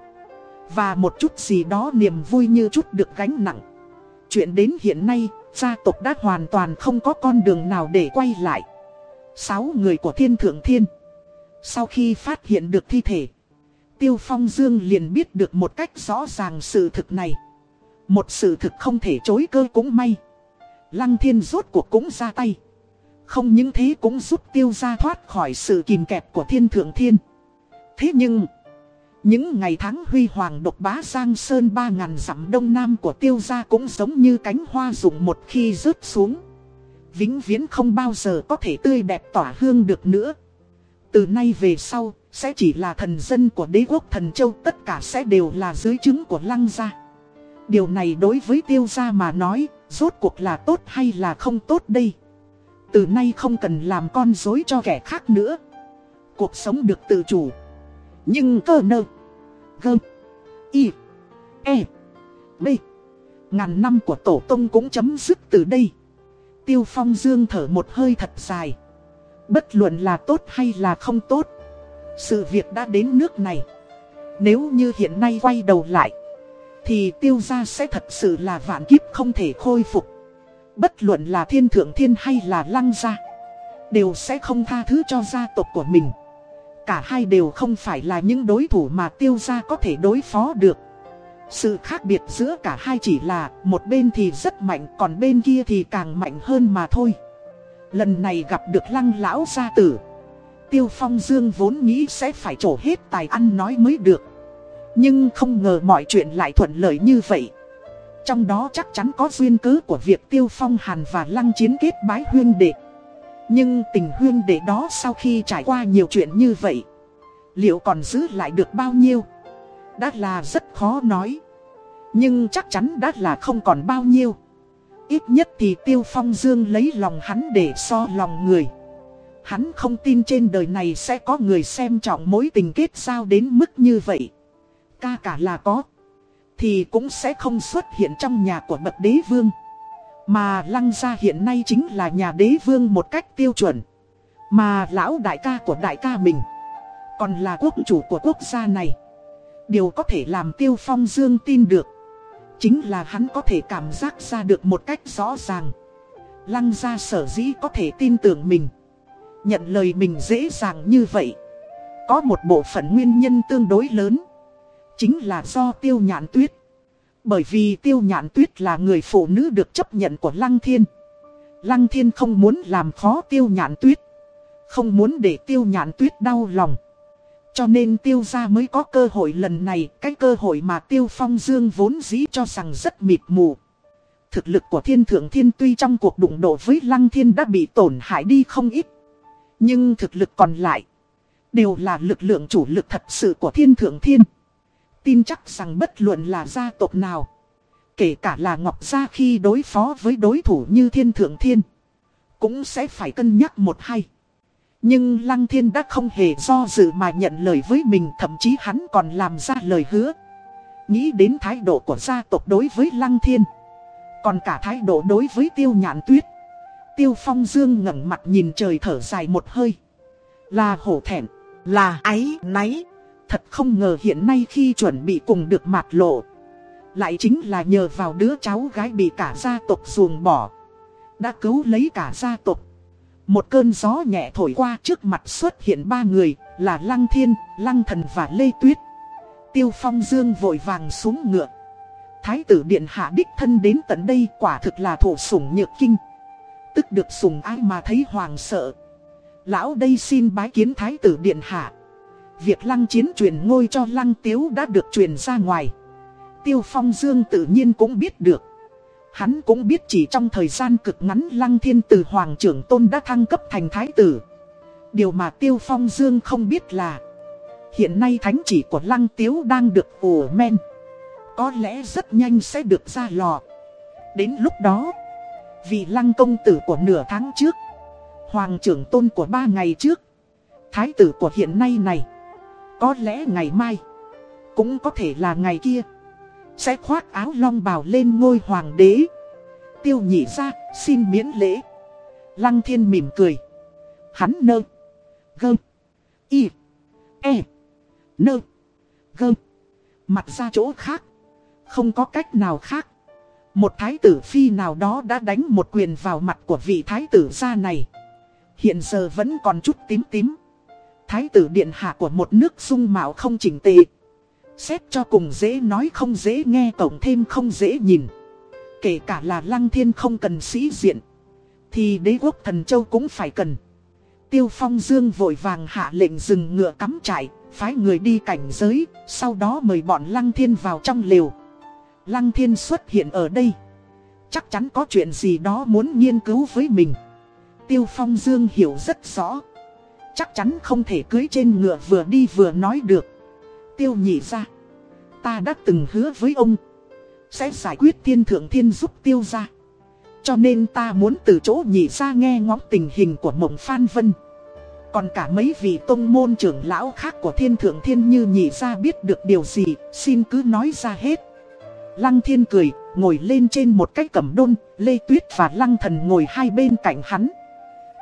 Và một chút gì đó niềm vui như chút được gánh nặng. Chuyện đến hiện nay, gia tộc đã hoàn toàn không có con đường nào để quay lại. Sáu người của thiên thượng thiên. Sau khi phát hiện được thi thể, Tiêu Phong Dương liền biết được một cách rõ ràng sự thực này. Một sự thực không thể chối cơ cũng may. Lăng thiên rốt cuộc cũng ra tay. Không những thế cũng giúp tiêu ra thoát khỏi sự kìm kẹp của thiên thượng thiên. Thế nhưng, những ngày tháng huy hoàng độc bá Giang Sơn ba ngàn dặm đông nam của tiêu gia cũng giống như cánh hoa rụng một khi rớt xuống. Vĩnh viễn không bao giờ có thể tươi đẹp tỏa hương được nữa. Từ nay về sau, sẽ chỉ là thần dân của đế quốc thần châu tất cả sẽ đều là dưới chứng của lăng gia. Điều này đối với tiêu gia mà nói, rốt cuộc là tốt hay là không tốt đây. Từ nay không cần làm con dối cho kẻ khác nữa. Cuộc sống được tự chủ. Nhưng cơ nơ. Gơ. Y. E. B. Ngàn năm của tổ tông cũng chấm dứt từ đây. Tiêu phong dương thở một hơi thật dài. Bất luận là tốt hay là không tốt. Sự việc đã đến nước này. Nếu như hiện nay quay đầu lại. Thì tiêu gia sẽ thật sự là vạn kiếp không thể khôi phục. Bất luận là thiên thượng thiên hay là lăng gia. Đều sẽ không tha thứ cho gia tộc của mình. Cả hai đều không phải là những đối thủ mà tiêu gia có thể đối phó được. Sự khác biệt giữa cả hai chỉ là một bên thì rất mạnh, còn bên kia thì càng mạnh hơn mà thôi. Lần này gặp được lăng lão gia tử. Tiêu Phong Dương vốn nghĩ sẽ phải trổ hết tài ăn nói mới được. Nhưng không ngờ mọi chuyện lại thuận lợi như vậy. Trong đó chắc chắn có duyên cớ của việc Tiêu Phong Hàn và Lăng Chiến kết bái huyên đệ. Nhưng tình huyên đệ đó sau khi trải qua nhiều chuyện như vậy, liệu còn giữ lại được bao nhiêu? Đã là rất khó nói. Nhưng chắc chắn đã là không còn bao nhiêu. Ít nhất thì Tiêu Phong Dương lấy lòng hắn để so lòng người. Hắn không tin trên đời này sẽ có người xem trọng mối tình kết giao đến mức như vậy. Ca cả là có. Thì cũng sẽ không xuất hiện trong nhà của bậc đế vương. Mà lăng gia hiện nay chính là nhà đế vương một cách tiêu chuẩn. Mà lão đại ca của đại ca mình. Còn là quốc chủ của quốc gia này. Điều có thể làm tiêu phong dương tin được. Chính là hắn có thể cảm giác ra được một cách rõ ràng. Lăng gia sở dĩ có thể tin tưởng mình. Nhận lời mình dễ dàng như vậy. Có một bộ phận nguyên nhân tương đối lớn. Chính là do tiêu nhạn tuyết. Bởi vì tiêu nhạn tuyết là người phụ nữ được chấp nhận của Lăng Thiên. Lăng Thiên không muốn làm khó tiêu nhạn tuyết. Không muốn để tiêu nhạn tuyết đau lòng. Cho nên tiêu gia mới có cơ hội lần này, cái cơ hội mà tiêu phong dương vốn dĩ cho rằng rất mịt mù. Thực lực của thiên thượng thiên tuy trong cuộc đụng độ với lăng thiên đã bị tổn hại đi không ít. Nhưng thực lực còn lại, đều là lực lượng chủ lực thật sự của thiên thượng thiên. Tin chắc rằng bất luận là gia tộc nào, kể cả là Ngọc Gia khi đối phó với đối thủ như thiên thượng thiên, cũng sẽ phải cân nhắc một hay. Nhưng Lăng Thiên đã không hề do dự mà nhận lời với mình thậm chí hắn còn làm ra lời hứa. Nghĩ đến thái độ của gia tộc đối với Lăng Thiên. Còn cả thái độ đối với Tiêu Nhạn Tuyết. Tiêu Phong Dương ngẩng mặt nhìn trời thở dài một hơi. Là hổ thẹn, là ái náy. thật không ngờ hiện nay khi chuẩn bị cùng được mạt lộ. Lại chính là nhờ vào đứa cháu gái bị cả gia tộc ruồng bỏ. đã cứu lấy cả gia tộc. Một cơn gió nhẹ thổi qua trước mặt xuất hiện ba người là Lăng Thiên, Lăng Thần và Lê Tuyết. Tiêu Phong Dương vội vàng xuống ngựa. Thái tử Điện Hạ đích thân đến tận đây quả thực là thổ sủng nhược kinh. Tức được sùng ai mà thấy hoàng sợ. Lão đây xin bái kiến Thái tử Điện Hạ. Việc lăng chiến truyền ngôi cho lăng tiếu đã được truyền ra ngoài. Tiêu Phong Dương tự nhiên cũng biết được. Hắn cũng biết chỉ trong thời gian cực ngắn lăng thiên từ hoàng trưởng tôn đã thăng cấp thành thái tử. Điều mà Tiêu Phong Dương không biết là, Hiện nay thánh chỉ của lăng tiếu đang được ủ men Có lẽ rất nhanh sẽ được ra lò Đến lúc đó Vị lăng công tử của nửa tháng trước, Hoàng trưởng tôn của ba ngày trước, Thái tử của hiện nay này, Có lẽ ngày mai, Cũng có thể là ngày kia, Sẽ khoác áo long bào lên ngôi hoàng đế. Tiêu nhị ra, xin miễn lễ. Lăng thiên mỉm cười. Hắn nơ, Gơ, Y E Nơ, Gơ. Mặt ra chỗ khác, Không có cách nào khác. Một thái tử phi nào đó đã đánh một quyền vào mặt của vị thái tử gia này. Hiện giờ vẫn còn chút tím tím. Thái tử điện hạ của một nước dung mạo không chỉnh tề. Xét cho cùng dễ nói không dễ nghe tổng thêm không dễ nhìn. Kể cả là lăng thiên không cần sĩ diện, Thì đế quốc thần châu cũng phải cần. Tiêu phong dương vội vàng hạ lệnh dừng ngựa cắm trại, Phái người đi cảnh giới, Sau đó mời bọn lăng thiên vào trong liều Lăng thiên xuất hiện ở đây. Chắc chắn có chuyện gì đó muốn nghiên cứu với mình. Tiêu phong dương hiểu rất rõ. Chắc chắn không thể cưới trên ngựa vừa đi vừa nói được. Tiêu nhị ra, Ta đã từng hứa với ông, Sẽ giải quyết thiên thượng thiên giúp tiêu ra. Cho nên ta muốn từ chỗ nhị ra nghe ngóng tình hình của mộng Phan Vân. Còn cả mấy vị tông môn trưởng lão khác của thiên thượng thiên như nhị ra biết được điều gì, Xin cứ nói ra hết. Lăng thiên cười, ngồi lên trên một cái cẩm đôn Lê Tuyết và Lăng thần ngồi hai bên cạnh hắn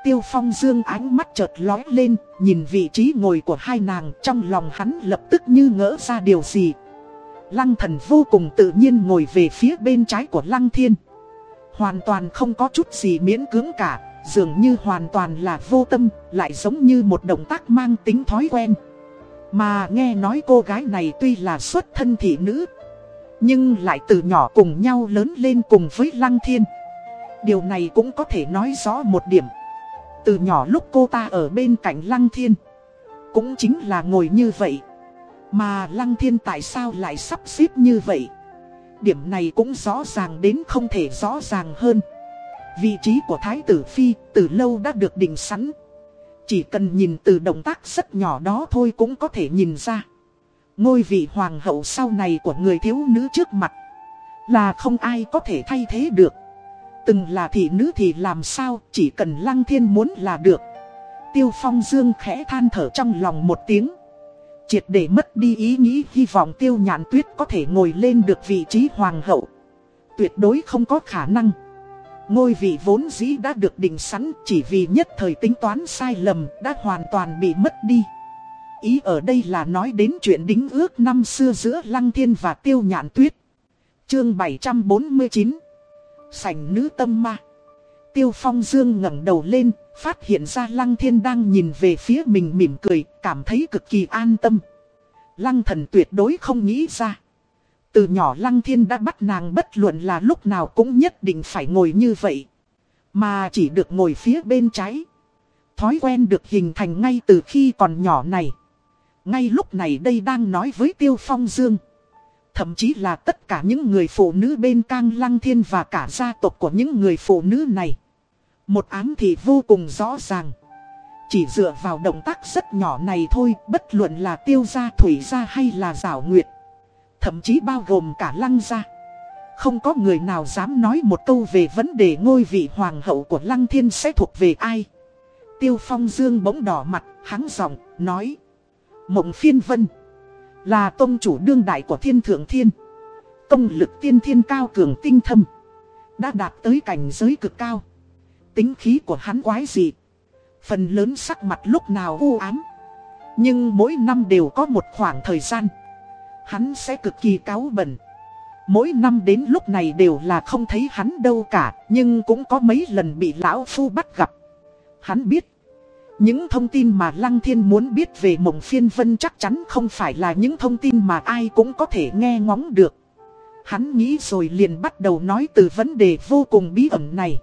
Tiêu Phong Dương ánh mắt chợt lói lên, nhìn vị trí ngồi của hai nàng trong lòng hắn lập tức như ngỡ ra điều gì. Lăng thần vô cùng tự nhiên ngồi về phía bên trái của Lăng Thiên. Hoàn toàn không có chút gì miễn cưỡng cả, dường như hoàn toàn là vô tâm, lại giống như một động tác mang tính thói quen. Mà nghe nói cô gái này tuy là xuất thân thị nữ, nhưng lại từ nhỏ cùng nhau lớn lên cùng với Lăng Thiên. Điều này cũng có thể nói rõ một điểm. Từ nhỏ lúc cô ta ở bên cạnh Lăng Thiên, Cũng chính là ngồi như vậy. Mà Lăng Thiên tại sao lại sắp xếp như vậy? Điểm này cũng rõ ràng đến không thể rõ ràng hơn. Vị trí của Thái tử Phi từ lâu đã được định sẵn. Chỉ cần nhìn từ động tác rất nhỏ đó thôi cũng có thể nhìn ra. Ngôi vị hoàng hậu sau này của người thiếu nữ trước mặt. Là không ai có thể thay thế được. Từng là thị nữ thì làm sao chỉ cần lăng thiên muốn là được. Tiêu phong dương khẽ than thở trong lòng một tiếng. Triệt để mất đi ý nghĩ, hy vọng tiêu nhạn tuyết có thể ngồi lên được vị trí hoàng hậu. Tuyệt đối không có khả năng. Ngôi vị vốn dĩ đã được định sẵn chỉ vì nhất thời tính toán sai lầm đã hoàn toàn bị mất đi. Ý ở đây là nói đến chuyện đính ước năm xưa giữa Lăng Thiên và Tiêu Nhạn Tuyết Chương 749 Sảnh nữ tâm ma. Tiêu Phong Dương ngẩng đầu lên, phát hiện ra Lăng Thiên đang nhìn về phía mình mỉm cười, cảm thấy cực kỳ an tâm. Lăng thần tuyệt đối không nghĩ ra. Từ nhỏ Lăng Thiên đã bắt nàng bất luận là lúc nào cũng nhất định phải ngồi như vậy. Mà chỉ được ngồi phía bên trái. Thói quen được hình thành ngay từ khi còn nhỏ này. Ngay lúc này đây đang nói với Tiêu Phong Dương. Thậm chí là tất cả những người phụ nữ bên cang lăng thiên và cả gia tộc của những người phụ nữ này. Một ám thì vô cùng rõ ràng. Chỉ dựa vào động tác rất nhỏ này thôi, bất luận là tiêu gia thủy gia hay là giảo nguyệt. Thậm chí bao gồm cả lăng gia. Không có người nào dám nói một câu về vấn đề ngôi vị hoàng hậu của lăng thiên sẽ thuộc về ai. Tiêu phong dương bỗng đỏ mặt, hắng giọng, nói. Mộng phiên vân. Là tôn chủ đương đại của thiên thượng thiên. Công lực tiên thiên cao cường tinh thâm. Đã đạt tới cảnh giới cực cao. Tính khí của hắn quái dị. Phần lớn sắc mặt lúc nào u ám. Nhưng mỗi năm đều có một khoảng thời gian. Hắn sẽ cực kỳ cáu bẩn. Mỗi năm đến lúc này đều là không thấy hắn đâu cả, nhưng cũng có mấy lần bị lão phu bắt gặp. Hắn biết, những thông tin mà Lăng Thiên muốn biết về mộng phiên vân chắc chắn không phải là những thông tin mà ai cũng có thể nghe ngóng được. Hắn nghĩ rồi liền bắt đầu nói từ vấn đề vô cùng bí ẩn này.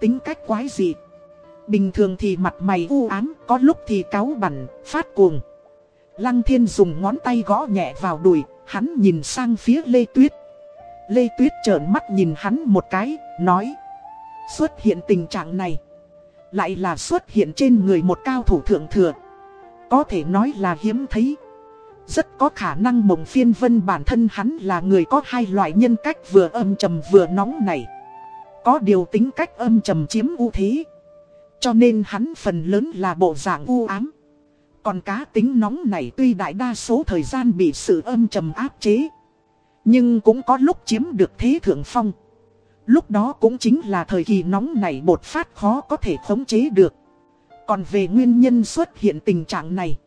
Tính cách quái dị. Bình thường thì mặt mày u ám, có lúc thì cáu bẩn, phát cuồng. Lăng Thiên dùng ngón tay gõ nhẹ vào đùi, hắn nhìn sang phía Lê Tuyết. Lê Tuyết trợn mắt nhìn hắn một cái, nói. Xuất hiện tình trạng này. Lại là xuất hiện trên người một cao thủ thượng thừa. Có thể nói là hiếm thấy. Rất có khả năng mộng phiên vân bản thân hắn là người có hai loại nhân cách vừa âm trầm vừa nóng này. Có điều tính cách âm trầm chiếm ưu thế. Cho nên hắn phần lớn là bộ dạng u ám. Còn cá tính nóng này tuy đại đa số thời gian bị sự âm trầm áp chế. Nhưng cũng có lúc chiếm được thế thượng phong. Lúc đó cũng chính là thời kỳ nóng này bột phát khó có thể khống chế được. Còn về nguyên nhân xuất hiện tình trạng này.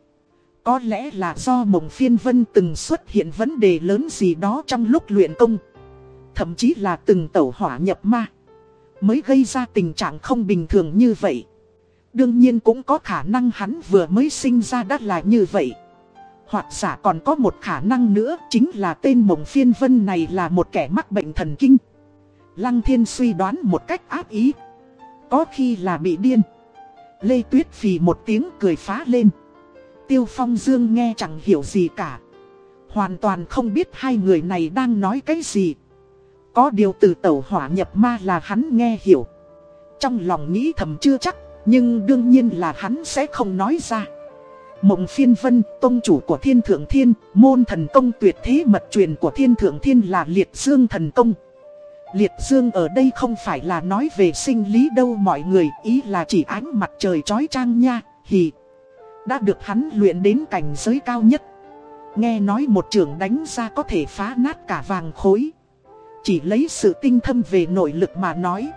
Có lẽ là do mộng phiên vân từng xuất hiện vấn đề lớn gì đó trong lúc luyện công. Thậm chí là từng tẩu hỏa nhập ma. Mới gây ra tình trạng không bình thường như vậy. Đương nhiên cũng có khả năng hắn vừa mới sinh ra đã là như vậy. Hoặc giả còn có một khả năng nữa chính là tên mộng phiên vân này là một kẻ mắc bệnh thần kinh. Lăng thiên suy đoán một cách áp ý. Có khi là bị điên. Lê Tuyết phì một tiếng cười phá lên. Tiêu Phong Dương nghe chẳng hiểu gì cả. Hoàn toàn không biết hai người này đang nói cái gì. Có điều từ tẩu hỏa nhập ma là hắn nghe hiểu. Trong lòng nghĩ thầm chưa chắc, nhưng đương nhiên là hắn sẽ không nói ra. Mộng phiên vân, tôn chủ của thiên thượng thiên, môn thần công tuyệt thế mật truyền của thiên thượng thiên là liệt dương thần công. Liệt dương ở đây không phải là nói về sinh lý đâu mọi người, ý là chỉ ánh mặt trời trói trang nha, hì. Đã được hắn luyện đến cảnh giới cao nhất. Nghe nói một trường đánh ra có thể phá nát cả vàng khối. Chỉ lấy sự tinh thâm về nội lực mà nói.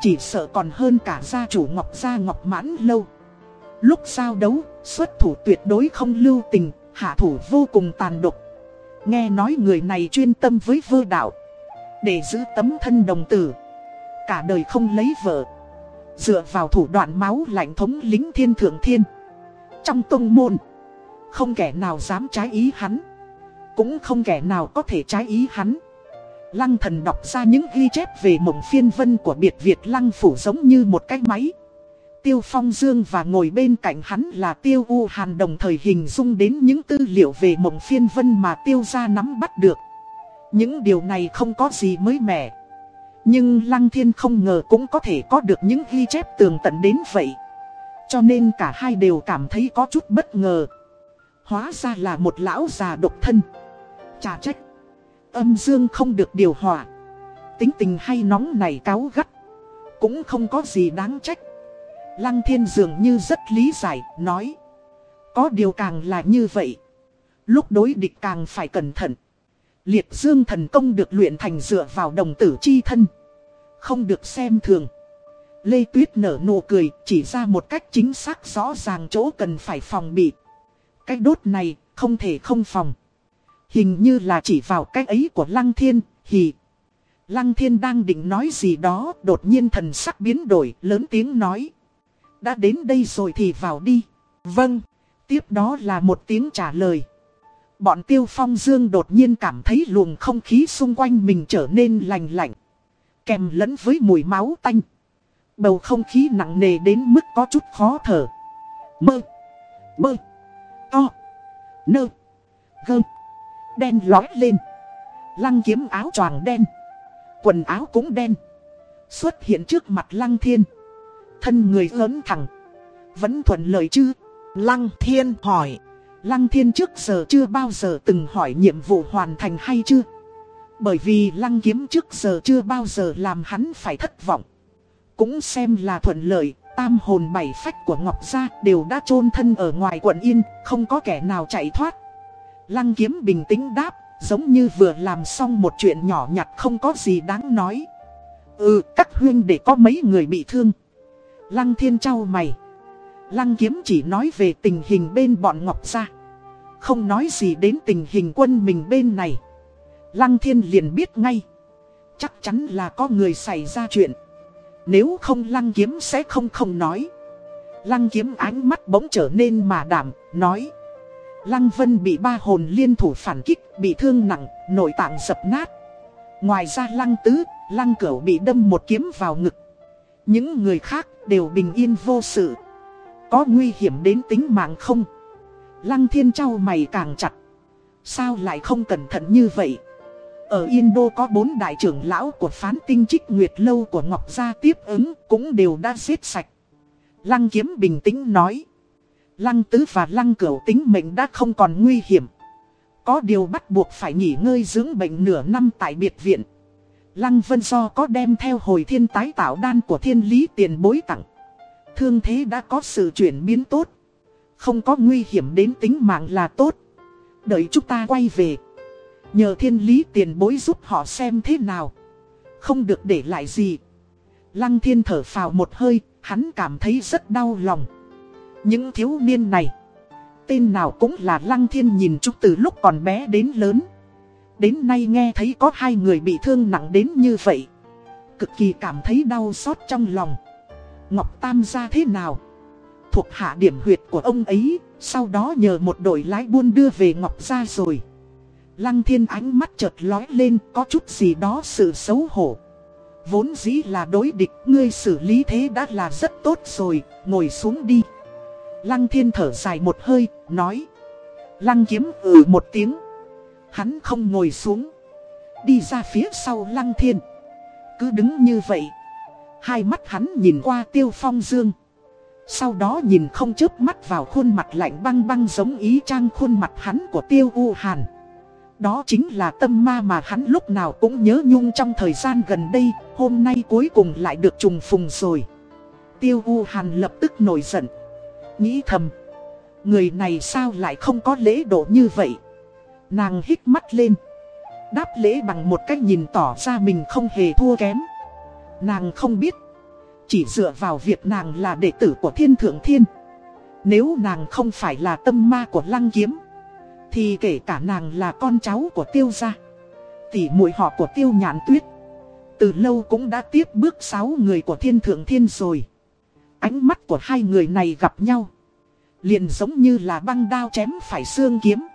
Chỉ sợ còn hơn cả gia chủ Ngọc Gia Ngọc Mãn lâu. Lúc giao đấu, xuất thủ tuyệt đối không lưu tình, hạ thủ vô cùng tàn độc. Nghe nói người này chuyên tâm với vơ đạo. Để giữ tấm thân đồng tử. Cả đời không lấy vợ. Dựa vào thủ đoạn máu lạnh thống lính thiên thượng thiên. Trong tông môn, không kẻ nào dám trái ý hắn. Cũng không kẻ nào có thể trái ý hắn. Lăng thần đọc ra những ghi chép về mộng phiên vân của biệt Việt lăng phủ giống như một cái máy. Tiêu Phong Dương và ngồi bên cạnh hắn là Tiêu U Hàn đồng thời hình dung đến những tư liệu về mộng phiên vân mà Tiêu gia nắm bắt được. Những điều này không có gì mới mẻ. Nhưng Lăng Thiên không ngờ cũng có thể có được những ghi chép tường tận đến vậy. Cho nên cả hai đều cảm thấy có chút bất ngờ. Hóa ra là một lão già độc thân. Chà trách. Âm dương không được điều hòa. Tính tình hay nóng này cáo gắt. Cũng không có gì đáng trách. Lăng thiên dường như rất lý giải, nói. Có điều càng là như vậy. Lúc đối địch càng phải cẩn thận. Liệt dương thần công được luyện thành dựa vào đồng tử chi thân. Không được xem thường. Lê Tuyết nở nụ cười, chỉ ra một cách chính xác rõ ràng chỗ cần phải phòng bị. Cái đốt này, không thể không phòng. Hình như là chỉ vào cái ấy của Lăng Thiên, hì. Lăng Thiên đang định nói gì đó, đột nhiên thần sắc biến đổi, lớn tiếng nói. Đã đến đây rồi thì vào đi. Vâng, tiếp đó là một tiếng trả lời. Bọn tiêu phong dương đột nhiên cảm thấy luồng không khí xung quanh mình trở nên lành lạnh. Kèm lẫn với mùi máu tanh. Bầu không khí nặng nề đến mức có chút khó thở. Mơ. Mơ. To. Nơ. Gơ. Đen lói lên. Lăng kiếm áo choàng đen. Quần áo cũng đen. Xuất hiện trước mặt lăng thiên. Thân người lớn thẳng. Vẫn thuận lời chứ. Lăng thiên hỏi. Lăng thiên trước giờ chưa bao giờ từng hỏi nhiệm vụ hoàn thành hay chưa. Bởi vì lăng kiếm trước giờ chưa bao giờ làm hắn phải thất vọng. Cũng xem là thuận lợi, tam hồn bảy phách của Ngọc Gia đều đã chôn thân ở ngoài quận Yên, không có kẻ nào chạy thoát. Lăng kiếm bình tĩnh đáp, giống như vừa làm xong một chuyện nhỏ nhặt không có gì đáng nói. Ừ, các huyên để có mấy người bị thương. Lăng thiên trao mày. Lăng kiếm chỉ nói về tình hình bên bọn Ngọc Gia. Không nói gì đến tình hình quân mình bên này. Lăng thiên liền biết ngay. Chắc chắn là có người xảy ra chuyện. Nếu không lăng kiếm sẽ không không nói. Lăng kiếm ánh mắt bỗng trở nên mà đảm, nói. Lăng Vân bị ba hồn liên thủ phản kích, bị thương nặng, nội tạng dập nát. Ngoài ra Lăng Tứ, Lăng Cửu bị đâm một kiếm vào ngực. Những người khác đều bình yên vô sự. Có nguy hiểm đến tính mạng không? Lăng Thiên trao mày càng chặt. Sao lại không cẩn thận như vậy? Ở Yên Đô có bốn đại trưởng lão của phán tinh trích nguyệt lâu của Ngọc Gia tiếp ứng cũng đều đã giết sạch. Lăng Kiếm bình tĩnh nói. Lăng Tứ và Lăng Cửu tính mệnh đã không còn nguy hiểm. Có điều bắt buộc phải nghỉ ngơi dưỡng bệnh nửa năm tại biệt viện. Lăng Vân Do có đem theo hồi thiên tái tạo đan của thiên lý tiền bối tặng. Thương thế đã có sự chuyển biến tốt. Không có nguy hiểm đến tính mạng là tốt. Đợi chúng ta quay về. Nhờ thiên lý tiền bối giúp họ xem thế nào. Không được để lại gì. Lăng thiên thở phào một hơi, hắn cảm thấy rất đau lòng. Những thiếu niên này, tên nào cũng là lăng thiên nhìn chúng từ lúc còn bé đến lớn. Đến nay nghe thấy có hai người bị thương nặng đến như vậy. Cực kỳ cảm thấy đau xót trong lòng. Ngọc Tam ra thế nào? Thuộc hạ điểm huyệt của ông ấy, sau đó nhờ một đội lái buôn đưa về Ngọc Gia rồi. Lăng thiên ánh mắt chợt lói lên có chút gì đó sự xấu hổ. Vốn dĩ là đối địch, ngươi xử lý thế đã là rất tốt rồi, ngồi xuống đi. Lăng thiên thở dài một hơi, nói. Lăng kiếm ừ một tiếng. Hắn không ngồi xuống. Đi ra phía sau lăng thiên. Cứ đứng như vậy. Hai mắt hắn nhìn qua tiêu phong dương. Sau đó nhìn không chớp mắt vào khuôn mặt lạnh băng băng giống ý trang khuôn mặt hắn của tiêu u hàn. Đó chính là tâm ma mà hắn lúc nào cũng nhớ nhung trong thời gian gần đây, hôm nay cuối cùng lại được trùng phùng rồi. Tiêu U Hàn lập tức nổi giận. Nghĩ thầm, người này sao lại không có lễ độ như vậy? Nàng hít mắt lên, đáp lễ bằng một cách nhìn tỏ ra mình không hề thua kém. Nàng không biết, chỉ dựa vào việc nàng là đệ tử của thiên thượng thiên. Nếu nàng không phải là tâm ma của lăng kiếm, thì kể cả nàng là con cháu của tiêu gia Tỷ muội họ của tiêu nhãn tuyết, Từ lâu cũng đã tiếp bước sáu người của thiên thượng thiên rồi. Ánh mắt của hai người này gặp nhau, Liền giống như là băng đao chém phải xương kiếm.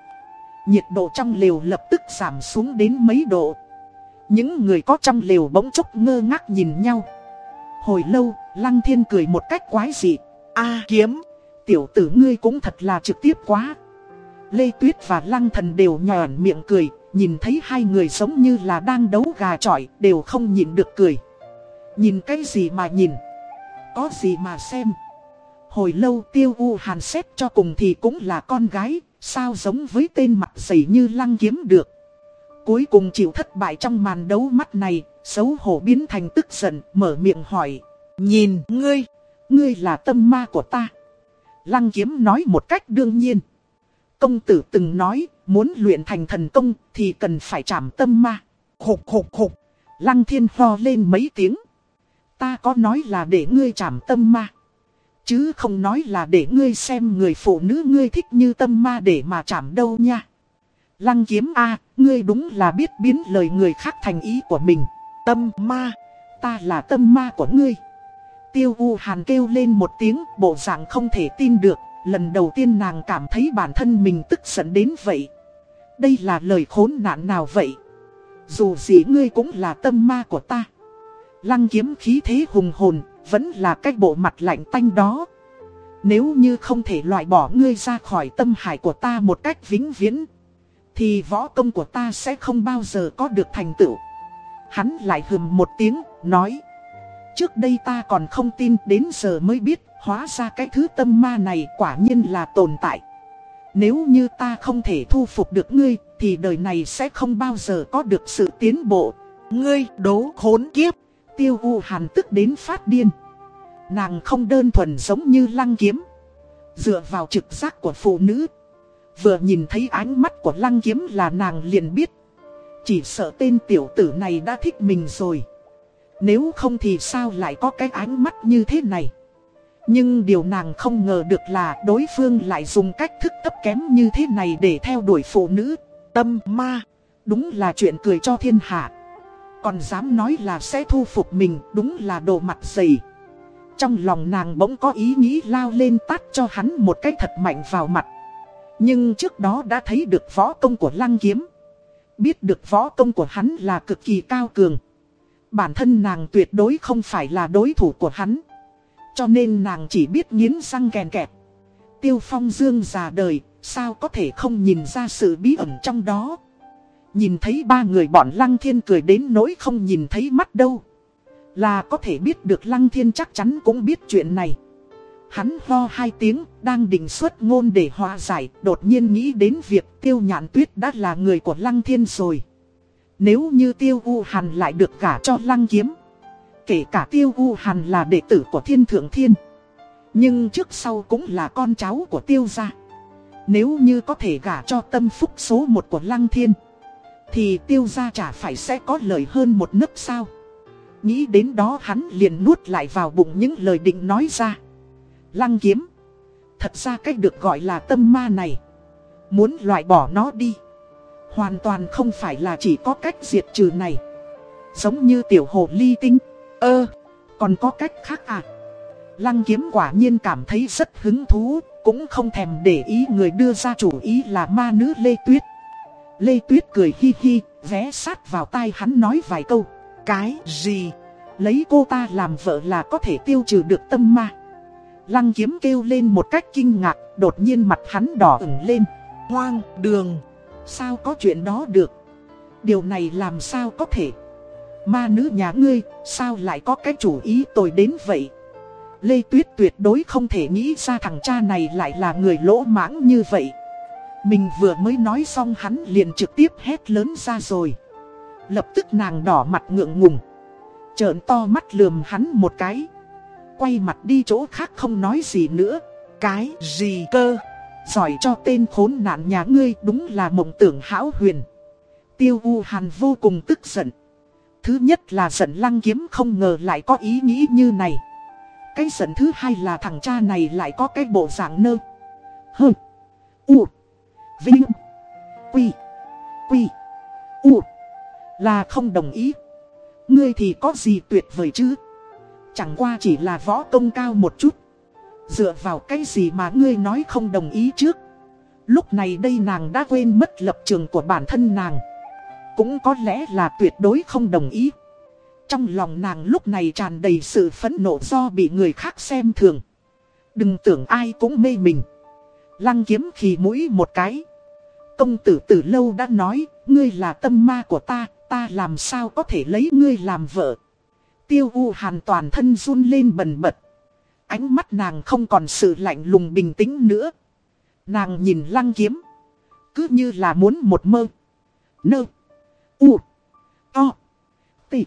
Nhiệt độ trong lều lập tức giảm xuống đến mấy độ. Những người có trong lều bỗng chốc ngơ ngác nhìn nhau. Hồi lâu, Lăng Thiên cười một cách quái dị a kiếm, tiểu tử ngươi cũng thật là trực tiếp quá Lê Tuyết và Lăng Thần đều nhòn miệng cười, nhìn thấy hai người giống như là đang đấu gà chọi, đều không nhìn được cười. Nhìn cái gì mà nhìn? Có gì mà xem? Hồi lâu tiêu u hàn xét cho cùng thì cũng là con gái, sao giống với tên mặt dày như lăng kiếm được. Cuối cùng chịu thất bại trong màn đấu mắt này, xấu hổ biến thành tức giận, mở miệng hỏi. Nhìn, ngươi, ngươi là tâm ma của ta. Lăng kiếm nói một cách đương nhiên. Công tử từng nói, muốn luyện thành thần công thì cần phải chạm tâm ma. Khục khục khục, lăng thiên ho lên mấy tiếng. Ta có nói là để ngươi chạm tâm ma. Chứ không nói là để ngươi xem người phụ nữ ngươi thích như tâm ma để mà chạm đâu nha. Lăng kiếm A, ngươi đúng là biết biến lời người khác thành ý của mình. Tâm ma, ta là tâm ma của ngươi. Tiêu U Hàn kêu lên một tiếng, bộ dạng không thể tin được, Lần đầu tiên nàng cảm thấy bản thân mình tức giận đến vậy. Đây là lời khốn nạn nào vậy? Dù gì ngươi cũng là tâm ma của ta. Lăng kiếm khí thế hùng hồn, vẫn là cái bộ mặt lạnh tanh đó. Nếu như không thể loại bỏ ngươi ra khỏi tâm hải của ta một cách vĩnh viễn, thì võ công của ta sẽ không bao giờ có được thành tựu. Hắn lại hừm một tiếng, nói. Trước đây ta còn không tin đến giờ mới biết Hóa ra cái thứ tâm ma này quả nhiên là tồn tại. Nếu như ta không thể thu phục được ngươi, thì đời này sẽ không bao giờ có được sự tiến bộ. Ngươi đố khốn kiếp. Tiêu U Hàn tức đến phát điên. Nàng không đơn thuần giống như lăng kiếm. Dựa vào trực giác của phụ nữ. Vừa nhìn thấy ánh mắt của lăng kiếm là nàng liền biết. Chỉ sợ tên tiểu tử này đã thích mình rồi. Nếu không thì sao lại có cái ánh mắt như thế này. Nhưng điều nàng không ngờ được là đối phương lại dùng cách thức thấp kém như thế này để theo đuổi phụ nữ. Tâm ma. Đúng là chuyện cười cho thiên hạ Còn dám nói là sẽ thu phục mình, Đúng là đồ mặt dày Trong lòng nàng bỗng có ý nghĩ lao lên tát cho hắn một cái thật mạnh vào mặt nhưng trước đó đã thấy được võ công của lăng kiếm. Biết được võ công của hắn là cực kỳ cao cường. Bản thân nàng tuyệt đối không phải là đối thủ của hắn. Cho nên nàng chỉ biết nghiến răng kèn kẹp. Tiêu phong dương già đời, Sao có thể không nhìn ra sự bí ẩn trong đó? Nhìn thấy ba người bọn Lăng Thiên cười đến nỗi không nhìn thấy mắt đâu. Là có thể biết được Lăng Thiên chắc chắn cũng biết chuyện này. Hắn ho hai tiếng, đang định xuất ngôn để hòa giải, đột nhiên nghĩ đến việc tiêu nhạn tuyết đã là người của Lăng Thiên rồi. Nếu như tiêu u hàn lại được gả cho Lăng Kiếm, kể cả tiêu u hàn là đệ tử của Thiên Thượng Thiên, nhưng trước sau cũng là con cháu của tiêu gia. Nếu như có thể gả cho tâm phúc số một của Lăng Thiên, thì tiêu gia chả phải sẽ có lời hơn một nấc sao. Nghĩ đến đó hắn liền nuốt lại vào bụng những lời định nói ra. Lăng kiếm. Thật ra cách được gọi là tâm ma này. Muốn loại bỏ nó đi. Hoàn toàn không phải là chỉ có cách diệt trừ này. Giống như tiểu hồ ly tinh. Ơ, còn có cách khác à? Lăng kiếm quả nhiên cảm thấy rất hứng thú, cũng không thèm để ý người đưa ra chủ ý là ma nữ Lê Tuyết. Lê Tuyết cười hi hi, vé sát vào tai hắn nói vài câu. Cái gì? Lấy cô ta làm vợ là có thể tiêu trừ được tâm ma. Lăng kiếm kêu lên một cách kinh ngạc, đột nhiên mặt hắn đỏ ửng lên. Hoang, đường, sao có chuyện đó được? Điều này làm sao có thể? Ma nữ nhà ngươi, sao lại có cái chủ ý tồi đến vậy? Lê Tuyết tuyệt đối không thể nghĩ ra thằng cha này lại là người lỗ mãng như vậy. Mình vừa mới nói xong hắn liền trực tiếp hét lớn ra rồi. Lập tức nàng đỏ mặt ngượng ngùng. Trợn to mắt lườm hắn một cái quay mặt đi chỗ khác không nói gì nữa. Cái gì cơ? Giỏi cho tên khốn nạn nhà ngươi, đúng là mộng tưởng hão huyền. Tiêu U Hàn vô cùng tức giận. Thứ nhất là giận lăng kiếm không ngờ lại có ý nghĩ như này. Cái giận thứ hai là thằng cha này lại có cái bộ dạng nơ. Hơ. U. Vinh. Quy. Quy. U. Là không đồng ý. Ngươi thì có gì tuyệt vời chứ? Chẳng qua chỉ là võ công cao một chút. Dựa vào cái gì mà ngươi nói không đồng ý trước? Lúc này đây nàng đã quên mất lập trường của bản thân nàng. Cũng có lẽ là tuyệt đối không đồng ý. Trong lòng nàng lúc này tràn đầy sự phẫn nộ do bị người khác xem thường. Đừng tưởng ai cũng mê mình. Lăng kiếm khì mũi một cái. Công tử từ lâu đã nói, Ngươi là tâm ma của ta Ta làm sao có thể lấy ngươi làm vợ? Tiêu U Hàn toàn thân run lên bần bật. Ánh mắt nàng không còn sự lạnh lùng bình tĩnh nữa. Nàng nhìn lăng kiếm. Cứ như là muốn một mơ. Nơ. U. To. Tị.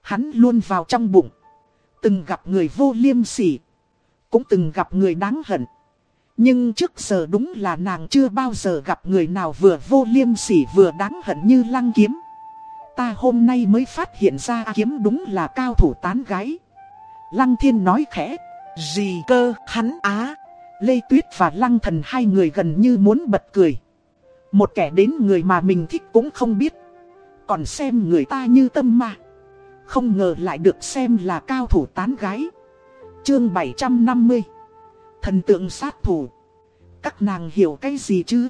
Hắn luôn vào trong bụng. Từng gặp người vô liêm sỉ. Cũng từng gặp người đáng hận. Nhưng trước giờ đúng là nàng chưa bao giờ gặp người nào vừa vô liêm sỉ vừa đáng hận như lăng kiếm. Ta hôm nay mới phát hiện ra kiếm đúng là cao thủ tán gái. Lăng thiên nói khẽ. Gì cơ, hắn á. Lê Tuyết và Lăng thần hai người gần như muốn bật cười. Một kẻ đến người mà mình thích cũng không biết. Còn xem người ta như tâm ma. Không ngờ lại được xem là cao thủ tán gái. Chương 750 Thần tượng sát thủ Các nàng hiểu cái gì chứ?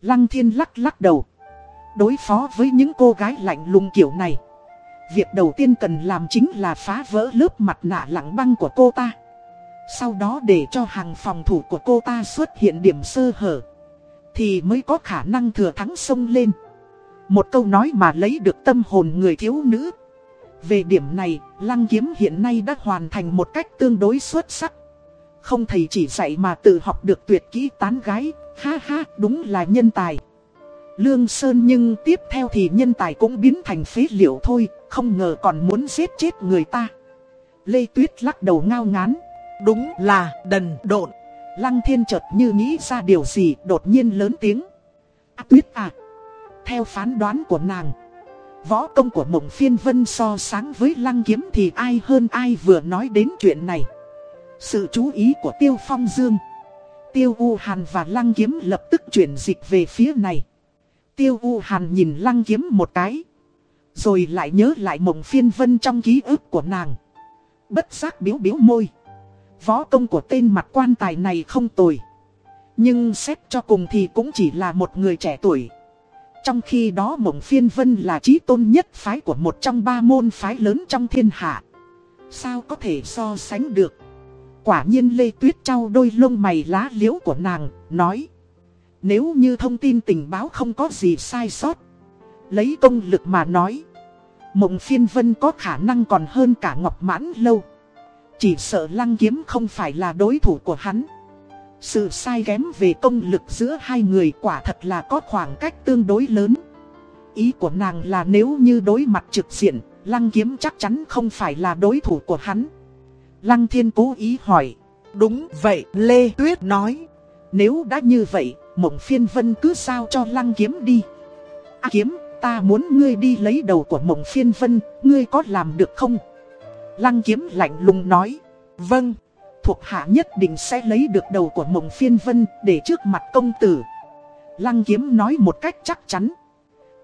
Lăng thiên lắc lắc đầu. Đối phó với những cô gái lạnh lùng kiểu này. Việc đầu tiên cần làm chính là phá vỡ lớp mặt nạ lặng băng của cô ta. Sau đó để cho hàng phòng thủ của cô ta xuất hiện điểm sơ hở. Thì mới có khả năng thừa thắng sông lên. Một câu nói mà lấy được tâm hồn người thiếu nữ. Về điểm này, Lăng Kiếm hiện nay đã hoàn thành một cách tương đối xuất sắc. Không thầy chỉ dạy mà tự học được tuyệt kỹ tán gái. Ha ha, đúng là nhân tài. Lương Sơn nhưng tiếp theo thì nhân tài cũng biến thành phế liệu thôi, không ngờ còn muốn giết chết người ta. Lê Tuyết lắc đầu ngao ngán. Đúng là đần độn. Lăng thiên chợt như nghĩ ra điều gì đột nhiên lớn tiếng. À, Tuyết à. Theo phán đoán của nàng. Võ công của mộng phiên vân so sáng với lăng kiếm thì ai hơn ai vừa nói đến chuyện này. Sự chú ý của Tiêu Phong Dương. Tiêu U Hàn và lăng kiếm lập tức chuyển dịch về phía này. Tiêu U Hàn nhìn lăng kiếm một cái. Rồi lại nhớ lại mộng phiên vân trong ký ức của nàng. Bất giác biếu biếu môi. Võ công của tên mặt quan tài này không tồi. Nhưng xét cho cùng thì cũng chỉ là một người trẻ tuổi. Trong khi đó mộng phiên vân là trí tôn nhất phái của một trong ba môn phái lớn trong thiên hạ. Sao có thể so sánh được? Quả nhiên Lê Tuyết trao đôi lông mày lá liễu của nàng, nói. Nếu như thông tin tình báo không có gì sai sót. Lấy công lực mà nói. Mộng phiên vân có khả năng còn hơn cả Ngọc Mãn Lâu. Chỉ sợ lăng kiếm không phải là đối thủ của hắn. Sự sai kém về công lực giữa hai người quả thật là có khoảng cách tương đối lớn. Ý của nàng là nếu như đối mặt trực diện, lăng kiếm chắc chắn không phải là đối thủ của hắn. Lăng thiên cố ý hỏi. Đúng vậy, Lê Tuyết nói. Nếu đã như vậy, mộng phiên vân cứ sao cho lăng kiếm đi. À, kiếm, ta muốn ngươi đi lấy đầu của mộng phiên vân, ngươi có làm được không? Lăng kiếm lạnh lùng nói. Vâng, thuộc hạ nhất định sẽ lấy được đầu của mộng phiên vân để trước mặt công tử. Lăng kiếm nói một cách chắc chắn.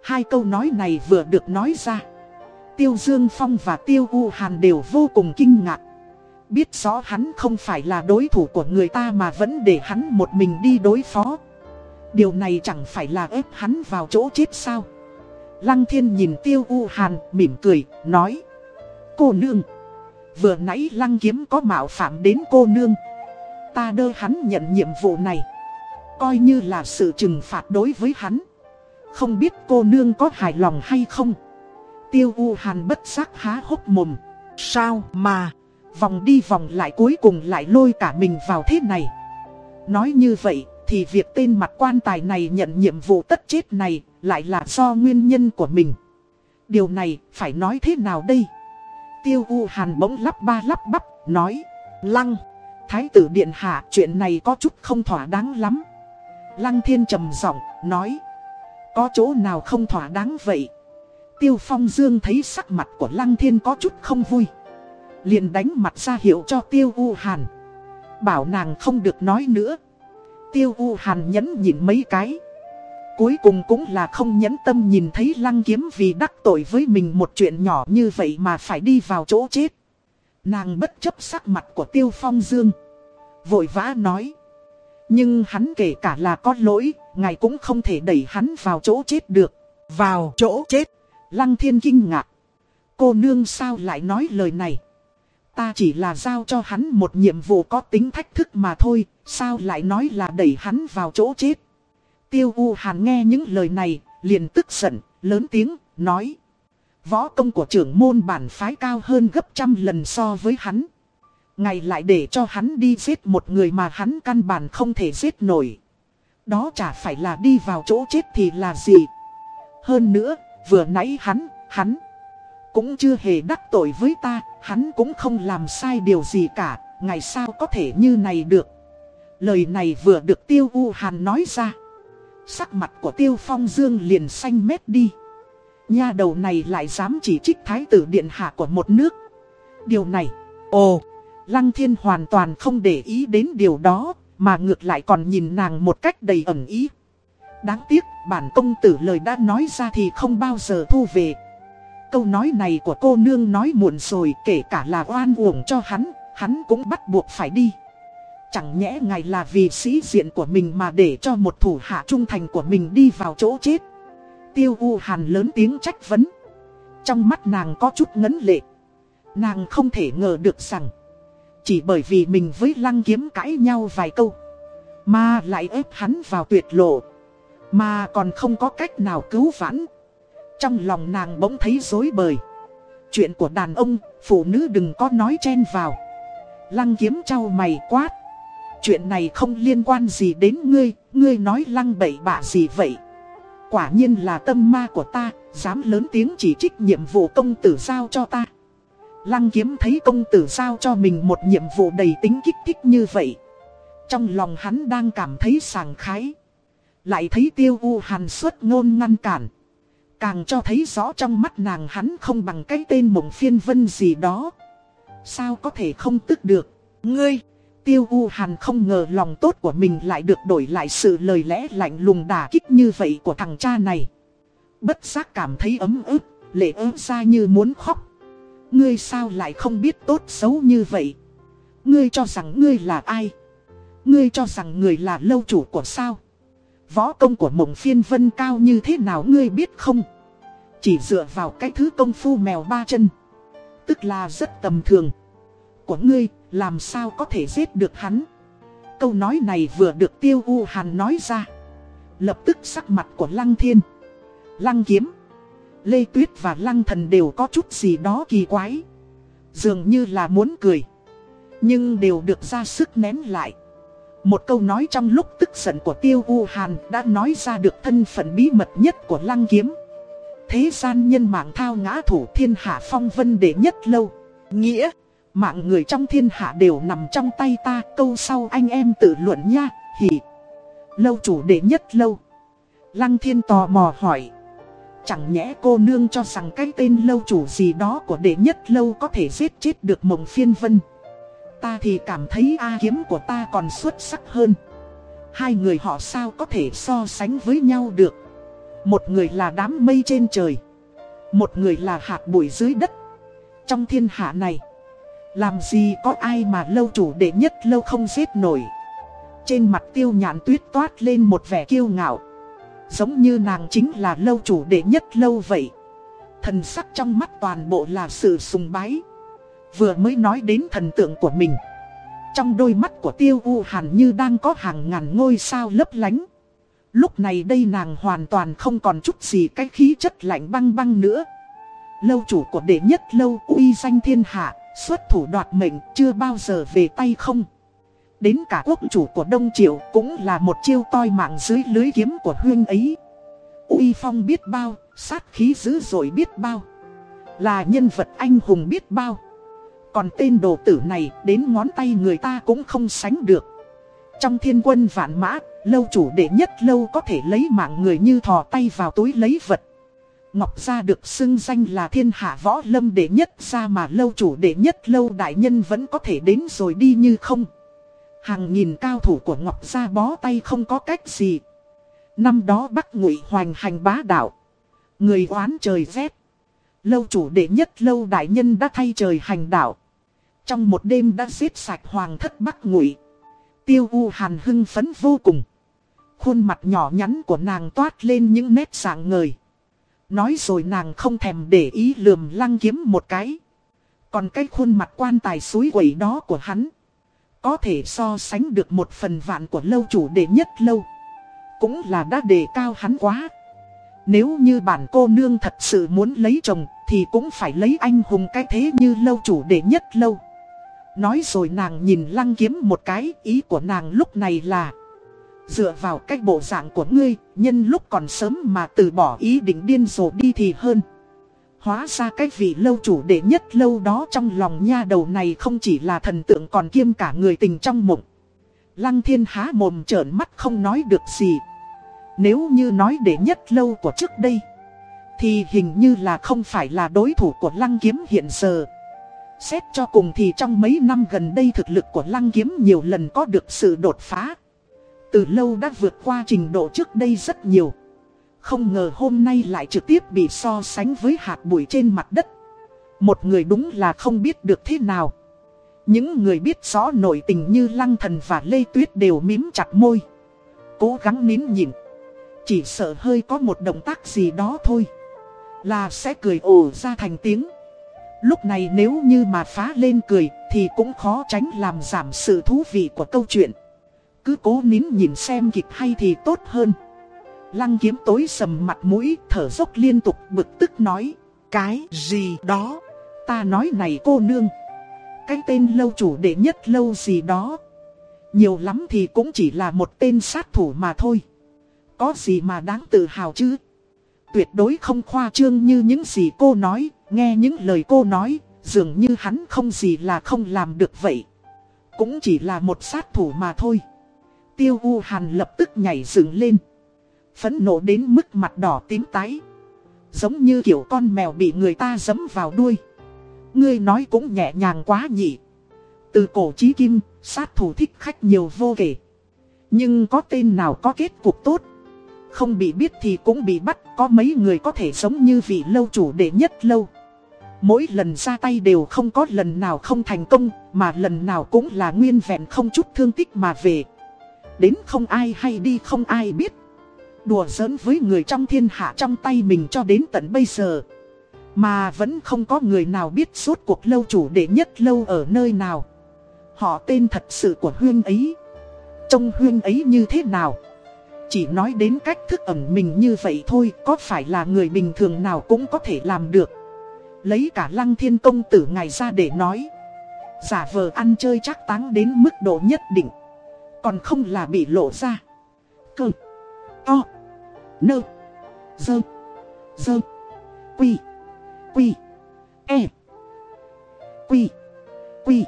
Hai câu nói này vừa được nói ra. Tiêu Dương Phong và Tiêu U Hàn đều vô cùng kinh ngạc. Biết rõ hắn không phải là đối thủ của người ta mà vẫn để hắn một mình đi đối phó. Điều này chẳng phải là ép hắn vào chỗ chết sao. Lăng thiên nhìn Tiêu U Hàn mỉm cười, nói. Cô nương. Vừa nãy lăng kiếm có mạo phạm đến cô nương Ta đơ hắn nhận nhiệm vụ này Coi như là sự trừng phạt đối với hắn Không biết cô nương có hài lòng hay không Tiêu U Hàn bất giác há hốc mồm Sao mà Vòng đi vòng lại cuối cùng lại lôi cả mình vào thế này Nói như vậy thì việc tên mặt quan tài này nhận nhiệm vụ tất chết này lại là do nguyên nhân của mình Điều này phải nói thế nào đây Tiêu U Hàn bỗng lắp ba lắp bắp, nói. Lăng, Thái tử Điện Hạ chuyện này có chút không thỏa đáng lắm. Lăng Thiên trầm giọng nói. Có chỗ nào không thỏa đáng vậy? Tiêu Phong Dương thấy sắc mặt của Lăng Thiên có chút không vui. liền đánh mặt ra hiệu cho Tiêu U Hàn. Bảo nàng không được nói nữa. Tiêu U Hàn nhấn nhịn mấy cái. Cuối cùng cũng là không nhẫn tâm nhìn thấy lăng kiếm vì đắc tội với mình một chuyện nhỏ như vậy mà phải đi vào chỗ chết. Nàng bất chấp sắc mặt của Tiêu Phong Dương. Vội vã nói. Nhưng hắn kể cả là có lỗi, ngài cũng không thể đẩy hắn vào chỗ chết được. Vào chỗ chết. Lăng thiên kinh ngạc. Cô nương sao lại nói lời này? Ta chỉ là giao cho hắn một nhiệm vụ có tính thách thức mà thôi, sao lại nói là đẩy hắn vào chỗ chết? Tiêu U Hàn nghe những lời này, liền tức giận, lớn tiếng, nói. Võ công của trưởng môn bản phái cao hơn gấp trăm lần so với hắn. Ngày lại để cho hắn đi giết một người mà hắn căn bản không thể giết nổi. Đó chả phải là đi vào chỗ chết thì là gì. Hơn nữa, vừa nãy hắn, hắn cũng chưa hề đắc tội với ta, hắn cũng không làm sai điều gì cả, ngày sao có thể như này được. Lời này vừa được Tiêu U Hàn nói ra. Sắc mặt của Tiêu Phong Dương liền xanh mét đi. Nha đầu này lại dám chỉ trích thái tử điện hạ của một nước. Điều này, ồ, Lăng Thiên hoàn toàn không để ý đến điều đó, mà ngược lại còn nhìn nàng một cách đầy ẩn ý. Đáng tiếc, bản công tử lời đã nói ra thì không bao giờ thu về. Câu nói này của cô nương nói muộn rồi kể cả là oan uổng cho hắn, hắn cũng bắt buộc phải đi. Chẳng nhẽ ngài là vì sĩ diện của mình mà để cho một thủ hạ trung thành của mình đi vào chỗ chết. Tiêu U Hàn lớn tiếng trách vấn. Trong mắt nàng có chút ngấn lệ. Nàng không thể ngờ được rằng. Chỉ bởi vì mình với lăng kiếm cãi nhau vài câu. Mà lại ép hắn vào tuyệt lộ. Mà còn không có cách nào cứu vãn. Trong lòng nàng bỗng thấy dối bời. Chuyện của đàn ông, phụ nữ đừng có nói chen vào. Lăng kiếm trao mày quát. Chuyện này không liên quan gì đến ngươi, ngươi nói lăng bậy bạ gì vậy? Quả nhiên là tâm ma của ta, dám lớn tiếng chỉ trích nhiệm vụ công tử giao cho ta. Lăng kiếm thấy công tử giao cho mình một nhiệm vụ đầy tính kích thích như vậy. Trong lòng hắn đang cảm thấy sàng khái. Lại thấy tiêu u hàn suất ngôn ngăn cản. Càng cho thấy rõ trong mắt nàng hắn không bằng cái tên mộng phiên vân gì đó. Sao có thể không tức được? Ngươi! Tiêu U Hàn không ngờ lòng tốt của mình lại được đổi lại sự lời lẽ lạnh lùng đả kích như vậy của thằng cha này. Bất giác cảm thấy ấm ức, lệ ớt ra như muốn khóc. Ngươi sao lại không biết tốt xấu như vậy? Ngươi cho rằng ngươi là ai? Ngươi cho rằng người là lâu chủ của sao? Võ công của mộng phiên vân cao như thế nào ngươi biết không? Chỉ dựa vào cái thứ công phu mèo ba chân. Tức là rất tầm thường. Của ngươi, làm sao có thể giết được hắn? Câu nói này vừa được tiêu u hàn nói ra. Lập tức sắc mặt của lăng thiên. Lăng kiếm. Lê Tuyết và Lăng Thần đều có chút gì đó kỳ quái. Dường như là muốn cười. Nhưng đều được ra sức nén lại. Một câu nói trong lúc tức giận của Tiêu U Hàn đã nói ra được thân phận bí mật nhất của Lăng Kiếm. Thế gian nhân mạng thao ngã thủ thiên hạ phong vân đệ nhất lâu. Nghĩa, mạng người trong thiên hạ đều nằm trong tay ta. Câu sau anh em tự luận nha, hỉ. Lâu chủ đệ nhất lâu. Lăng thiên tò mò hỏi. Chẳng nhẽ cô nương cho rằng cái tên lâu chủ gì đó của đệ nhất lâu có thể giết chết được mộng phiên vân. Ta thì cảm thấy A kiếm của ta còn xuất sắc hơn. Hai người họ sao có thể so sánh với nhau được. Một người là đám mây trên trời. Một người là hạt bụi dưới đất. Trong thiên hạ này, làm gì có ai mà lâu chủ đệ nhất lâu không giết nổi. Trên mặt tiêu nhạn tuyết toát lên một vẻ kiêu ngạo. Giống như nàng chính là lâu chủ đệ nhất lâu vậy Thần sắc trong mắt toàn bộ là sự sùng bái Vừa mới nói đến thần tượng của mình Trong đôi mắt của tiêu u hàn như đang có hàng ngàn ngôi sao lấp lánh Lúc này đây nàng hoàn toàn không còn chút gì cái khí chất lạnh băng băng nữa Lâu chủ của đệ nhất lâu uy danh thiên hạ Xuất thủ đoạt mệnh chưa bao giờ về tay không Đến cả quốc chủ của Đông Triệu cũng là một chiêu toi mạng dưới lưới kiếm của huyên ấy. uy phong biết bao, sát khí dữ dội biết bao. Là nhân vật anh hùng biết bao. Còn tên đồ tử này đến ngón tay người ta cũng không sánh được. Trong thiên quân vạn mã, lâu chủ đệ nhất lâu có thể lấy mạng người như thò tay vào túi lấy vật. Ngọc Gia được xưng danh là thiên hạ võ lâm đệ nhất ra mà lâu chủ đệ nhất lâu đại nhân vẫn có thể đến rồi đi như không. Hàng nghìn cao thủ của Ngọc Gia bó tay không có cách gì. Năm đó Bắc Ngụy hoành hành bá đạo. Người oán trời rét. Lâu chủ đệ nhất lâu đại nhân đã thay trời hành đạo. Trong một đêm đã giết sạch hoàng thất Bắc Ngụy. Tiêu U Hàn hưng phấn vô cùng. Khuôn mặt nhỏ nhắn của nàng toát lên những nét sáng ngời. Nói rồi nàng không thèm để ý lườm lăng kiếm một cái. Còn cái khuôn mặt quan tài suối quẩy đó của hắn. Có thể so sánh được một phần vạn của lâu chủ đệ nhất lâu Cũng là đã đề cao hắn quá Nếu như bản cô nương thật sự muốn lấy chồng thì cũng phải lấy anh hùng cái thế như lâu chủ đệ nhất lâu Nói rồi nàng nhìn lăng kiếm một cái Ý của nàng lúc này là Dựa vào cách bộ dạng của ngươi Nhân lúc còn sớm mà từ bỏ ý định điên rồ đi thì hơn Hóa ra cái vị lâu chủ đệ nhất lâu đó trong lòng nha đầu này không chỉ là thần tượng còn kiêm cả người tình trong mộng. Lăng thiên há mồm trợn mắt không nói được gì. Nếu như nói đệ nhất lâu của trước đây, thì hình như là không phải là đối thủ của lăng kiếm hiện giờ. Xét cho cùng thì trong mấy năm gần đây thực lực của lăng kiếm nhiều lần có được sự đột phá. Từ lâu đã vượt qua trình độ trước đây rất nhiều. Không ngờ hôm nay lại trực tiếp bị so sánh với hạt bụi trên mặt đất. Một người đúng là không biết được thế nào. Những người biết rõ nội tình như Lăng Thần và Lê Tuyết đều mím chặt môi. Cố gắng nín nhịn. Chỉ sợ hơi có một động tác gì đó thôi. Là sẽ cười ồ ra thành tiếng. Lúc này nếu như mà phá lên cười thì cũng khó tránh làm giảm sự thú vị của câu chuyện. Cứ cố nín nhìn xem kịch hay thì tốt hơn. Lăng kiếm tối sầm mặt mũi, thở dốc liên tục bực tức nói. Cái gì đó? Ta nói này cô nương. Cái tên lâu chủ đệ nhất lâu gì đó. Nhiều lắm thì cũng chỉ là một tên sát thủ mà thôi. Có gì mà đáng tự hào chứ? Tuyệt đối không khoa trương như những gì cô nói, nghe những lời cô nói, dường như hắn không gì là không làm được vậy. Cũng chỉ là một sát thủ mà thôi. Tiêu U Hàn lập tức nhảy dựng lên phẫn nộ đến mức mặt đỏ tím tái. Giống như kiểu con mèo bị người ta giẫm vào đuôi. Ngươi nói cũng nhẹ nhàng quá nhỉ. Từ cổ chí kim, sát thủ thích khách nhiều vô kể. Nhưng có tên nào có kết cục tốt không bị biết thì cũng bị bắt, Có mấy người có thể giống như vị lâu chủ đệ nhất lâu. Mỗi lần ra tay đều không có lần nào không thành công, Mà lần nào cũng là nguyên vẹn không chút thương tích mà về. Đến không ai hay đi không ai biết. Đùa giỡn với người trong thiên hạ trong tay mình cho đến tận bây giờ. Mà vẫn không có người nào biết suốt cuộc lâu chủ đệ nhất lâu ở nơi nào. Họ tên thật sự của huyên ấy. Trông huyên ấy như thế nào? Chỉ nói đến cách thức ẩn mình như vậy thôi, Có phải là người bình thường nào cũng có thể làm được? Lấy cả lăng thiên công tử ngày ra để nói. Giả vờ ăn chơi chắc táng đến mức độ nhất định. Còn không là bị lộ ra. Cơ. To. Nơ. Dơ. Dơ. Quy. Quy. E. Quy. Quy.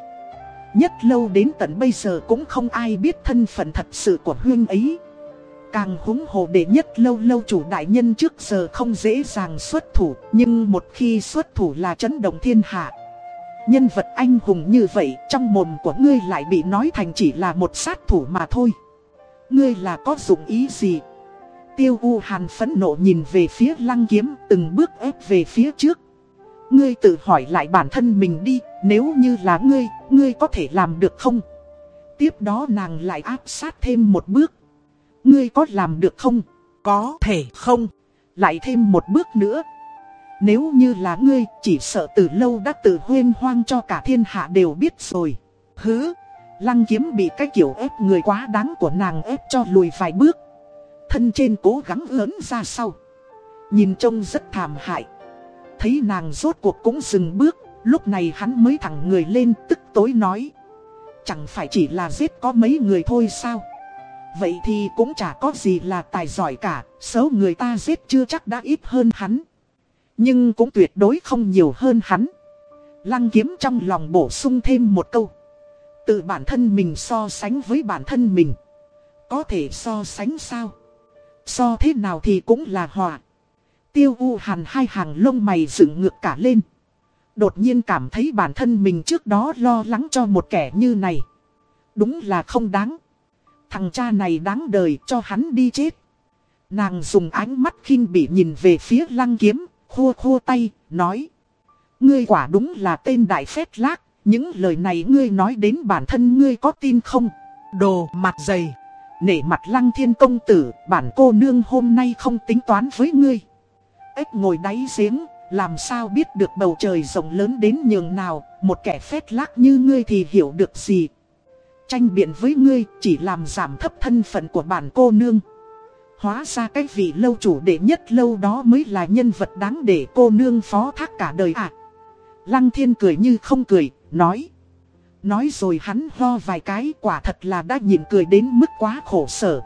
Nhất lâu đến tận bây giờ cũng không ai biết thân phận thật sự của huyên ấy. Càng húng hồ đệ nhất lâu lâu chủ đại nhân trước giờ không dễ dàng xuất thủ Nhưng một khi xuất thủ là chấn động thiên hạ. Nhân vật anh hùng như vậy trong mồm của ngươi lại bị nói thành chỉ là một sát thủ mà thôi. Ngươi là có dụng ý gì? Tiêu U Hàn phẫn nộ nhìn về phía lăng kiếm từng bước ép về phía trước. Ngươi tự hỏi lại bản thân mình đi Nếu như là ngươi, ngươi có thể làm được không? Tiếp đó nàng lại áp sát thêm một bước. Ngươi có làm được không? Có thể không? Lại thêm một bước nữa. Nếu như là ngươi, chỉ sợ từ lâu đã tự huyên hoang cho cả thiên hạ đều biết rồi. Hứ, lăng kiếm bị cái kiểu ép người quá đáng của nàng ép cho lùi vài bước. Thân trên cố gắng lớn ra sau. Nhìn trông rất thảm hại. Thấy nàng rốt cuộc cũng dừng bước Lúc này hắn mới thẳng người lên tức tối nói. Chẳng phải chỉ là giết có mấy người thôi sao? Vậy thì cũng chả có gì là tài giỏi cả Số người ta giết chưa chắc đã ít hơn hắn Nhưng cũng tuyệt đối không nhiều hơn hắn Lăng kiếm trong lòng bổ sung thêm một câu Tự bản thân mình so sánh với bản thân mình Có thể so sánh sao So thế nào thì cũng là hòa Tiêu u hàn hai hàng lông mày dựng ngược cả lên. Đột nhiên cảm thấy bản thân mình trước đó lo lắng cho một kẻ như này. Đúng là không đáng. Thằng cha này đáng đời cho hắn đi chết. Nàng dùng ánh mắt khinh bị nhìn về phía lăng kiếm, khô khô tay, nói. Ngươi quả đúng là tên đại phét lác, những lời này ngươi nói đến bản thân ngươi có tin không? Đồ mặt dày. Nể mặt lăng thiên công tử, bản cô nương hôm nay không tính toán với ngươi ếch ngồi đáy giếng, làm sao biết được bầu trời rộng lớn đến nhường nào, một kẻ phét lác như ngươi thì hiểu được gì. Tranh biện với ngươi chỉ làm giảm thấp thân phận của bản cô nương. Hóa ra cái vị lâu chủ đệ nhất lâu đó mới là nhân vật đáng để cô nương phó thác cả đời à. Lăng thiên cười như không cười, nói. Nói rồi hắn ho vài cái quả thật là đã nhìn cười đến mức quá khổ sở.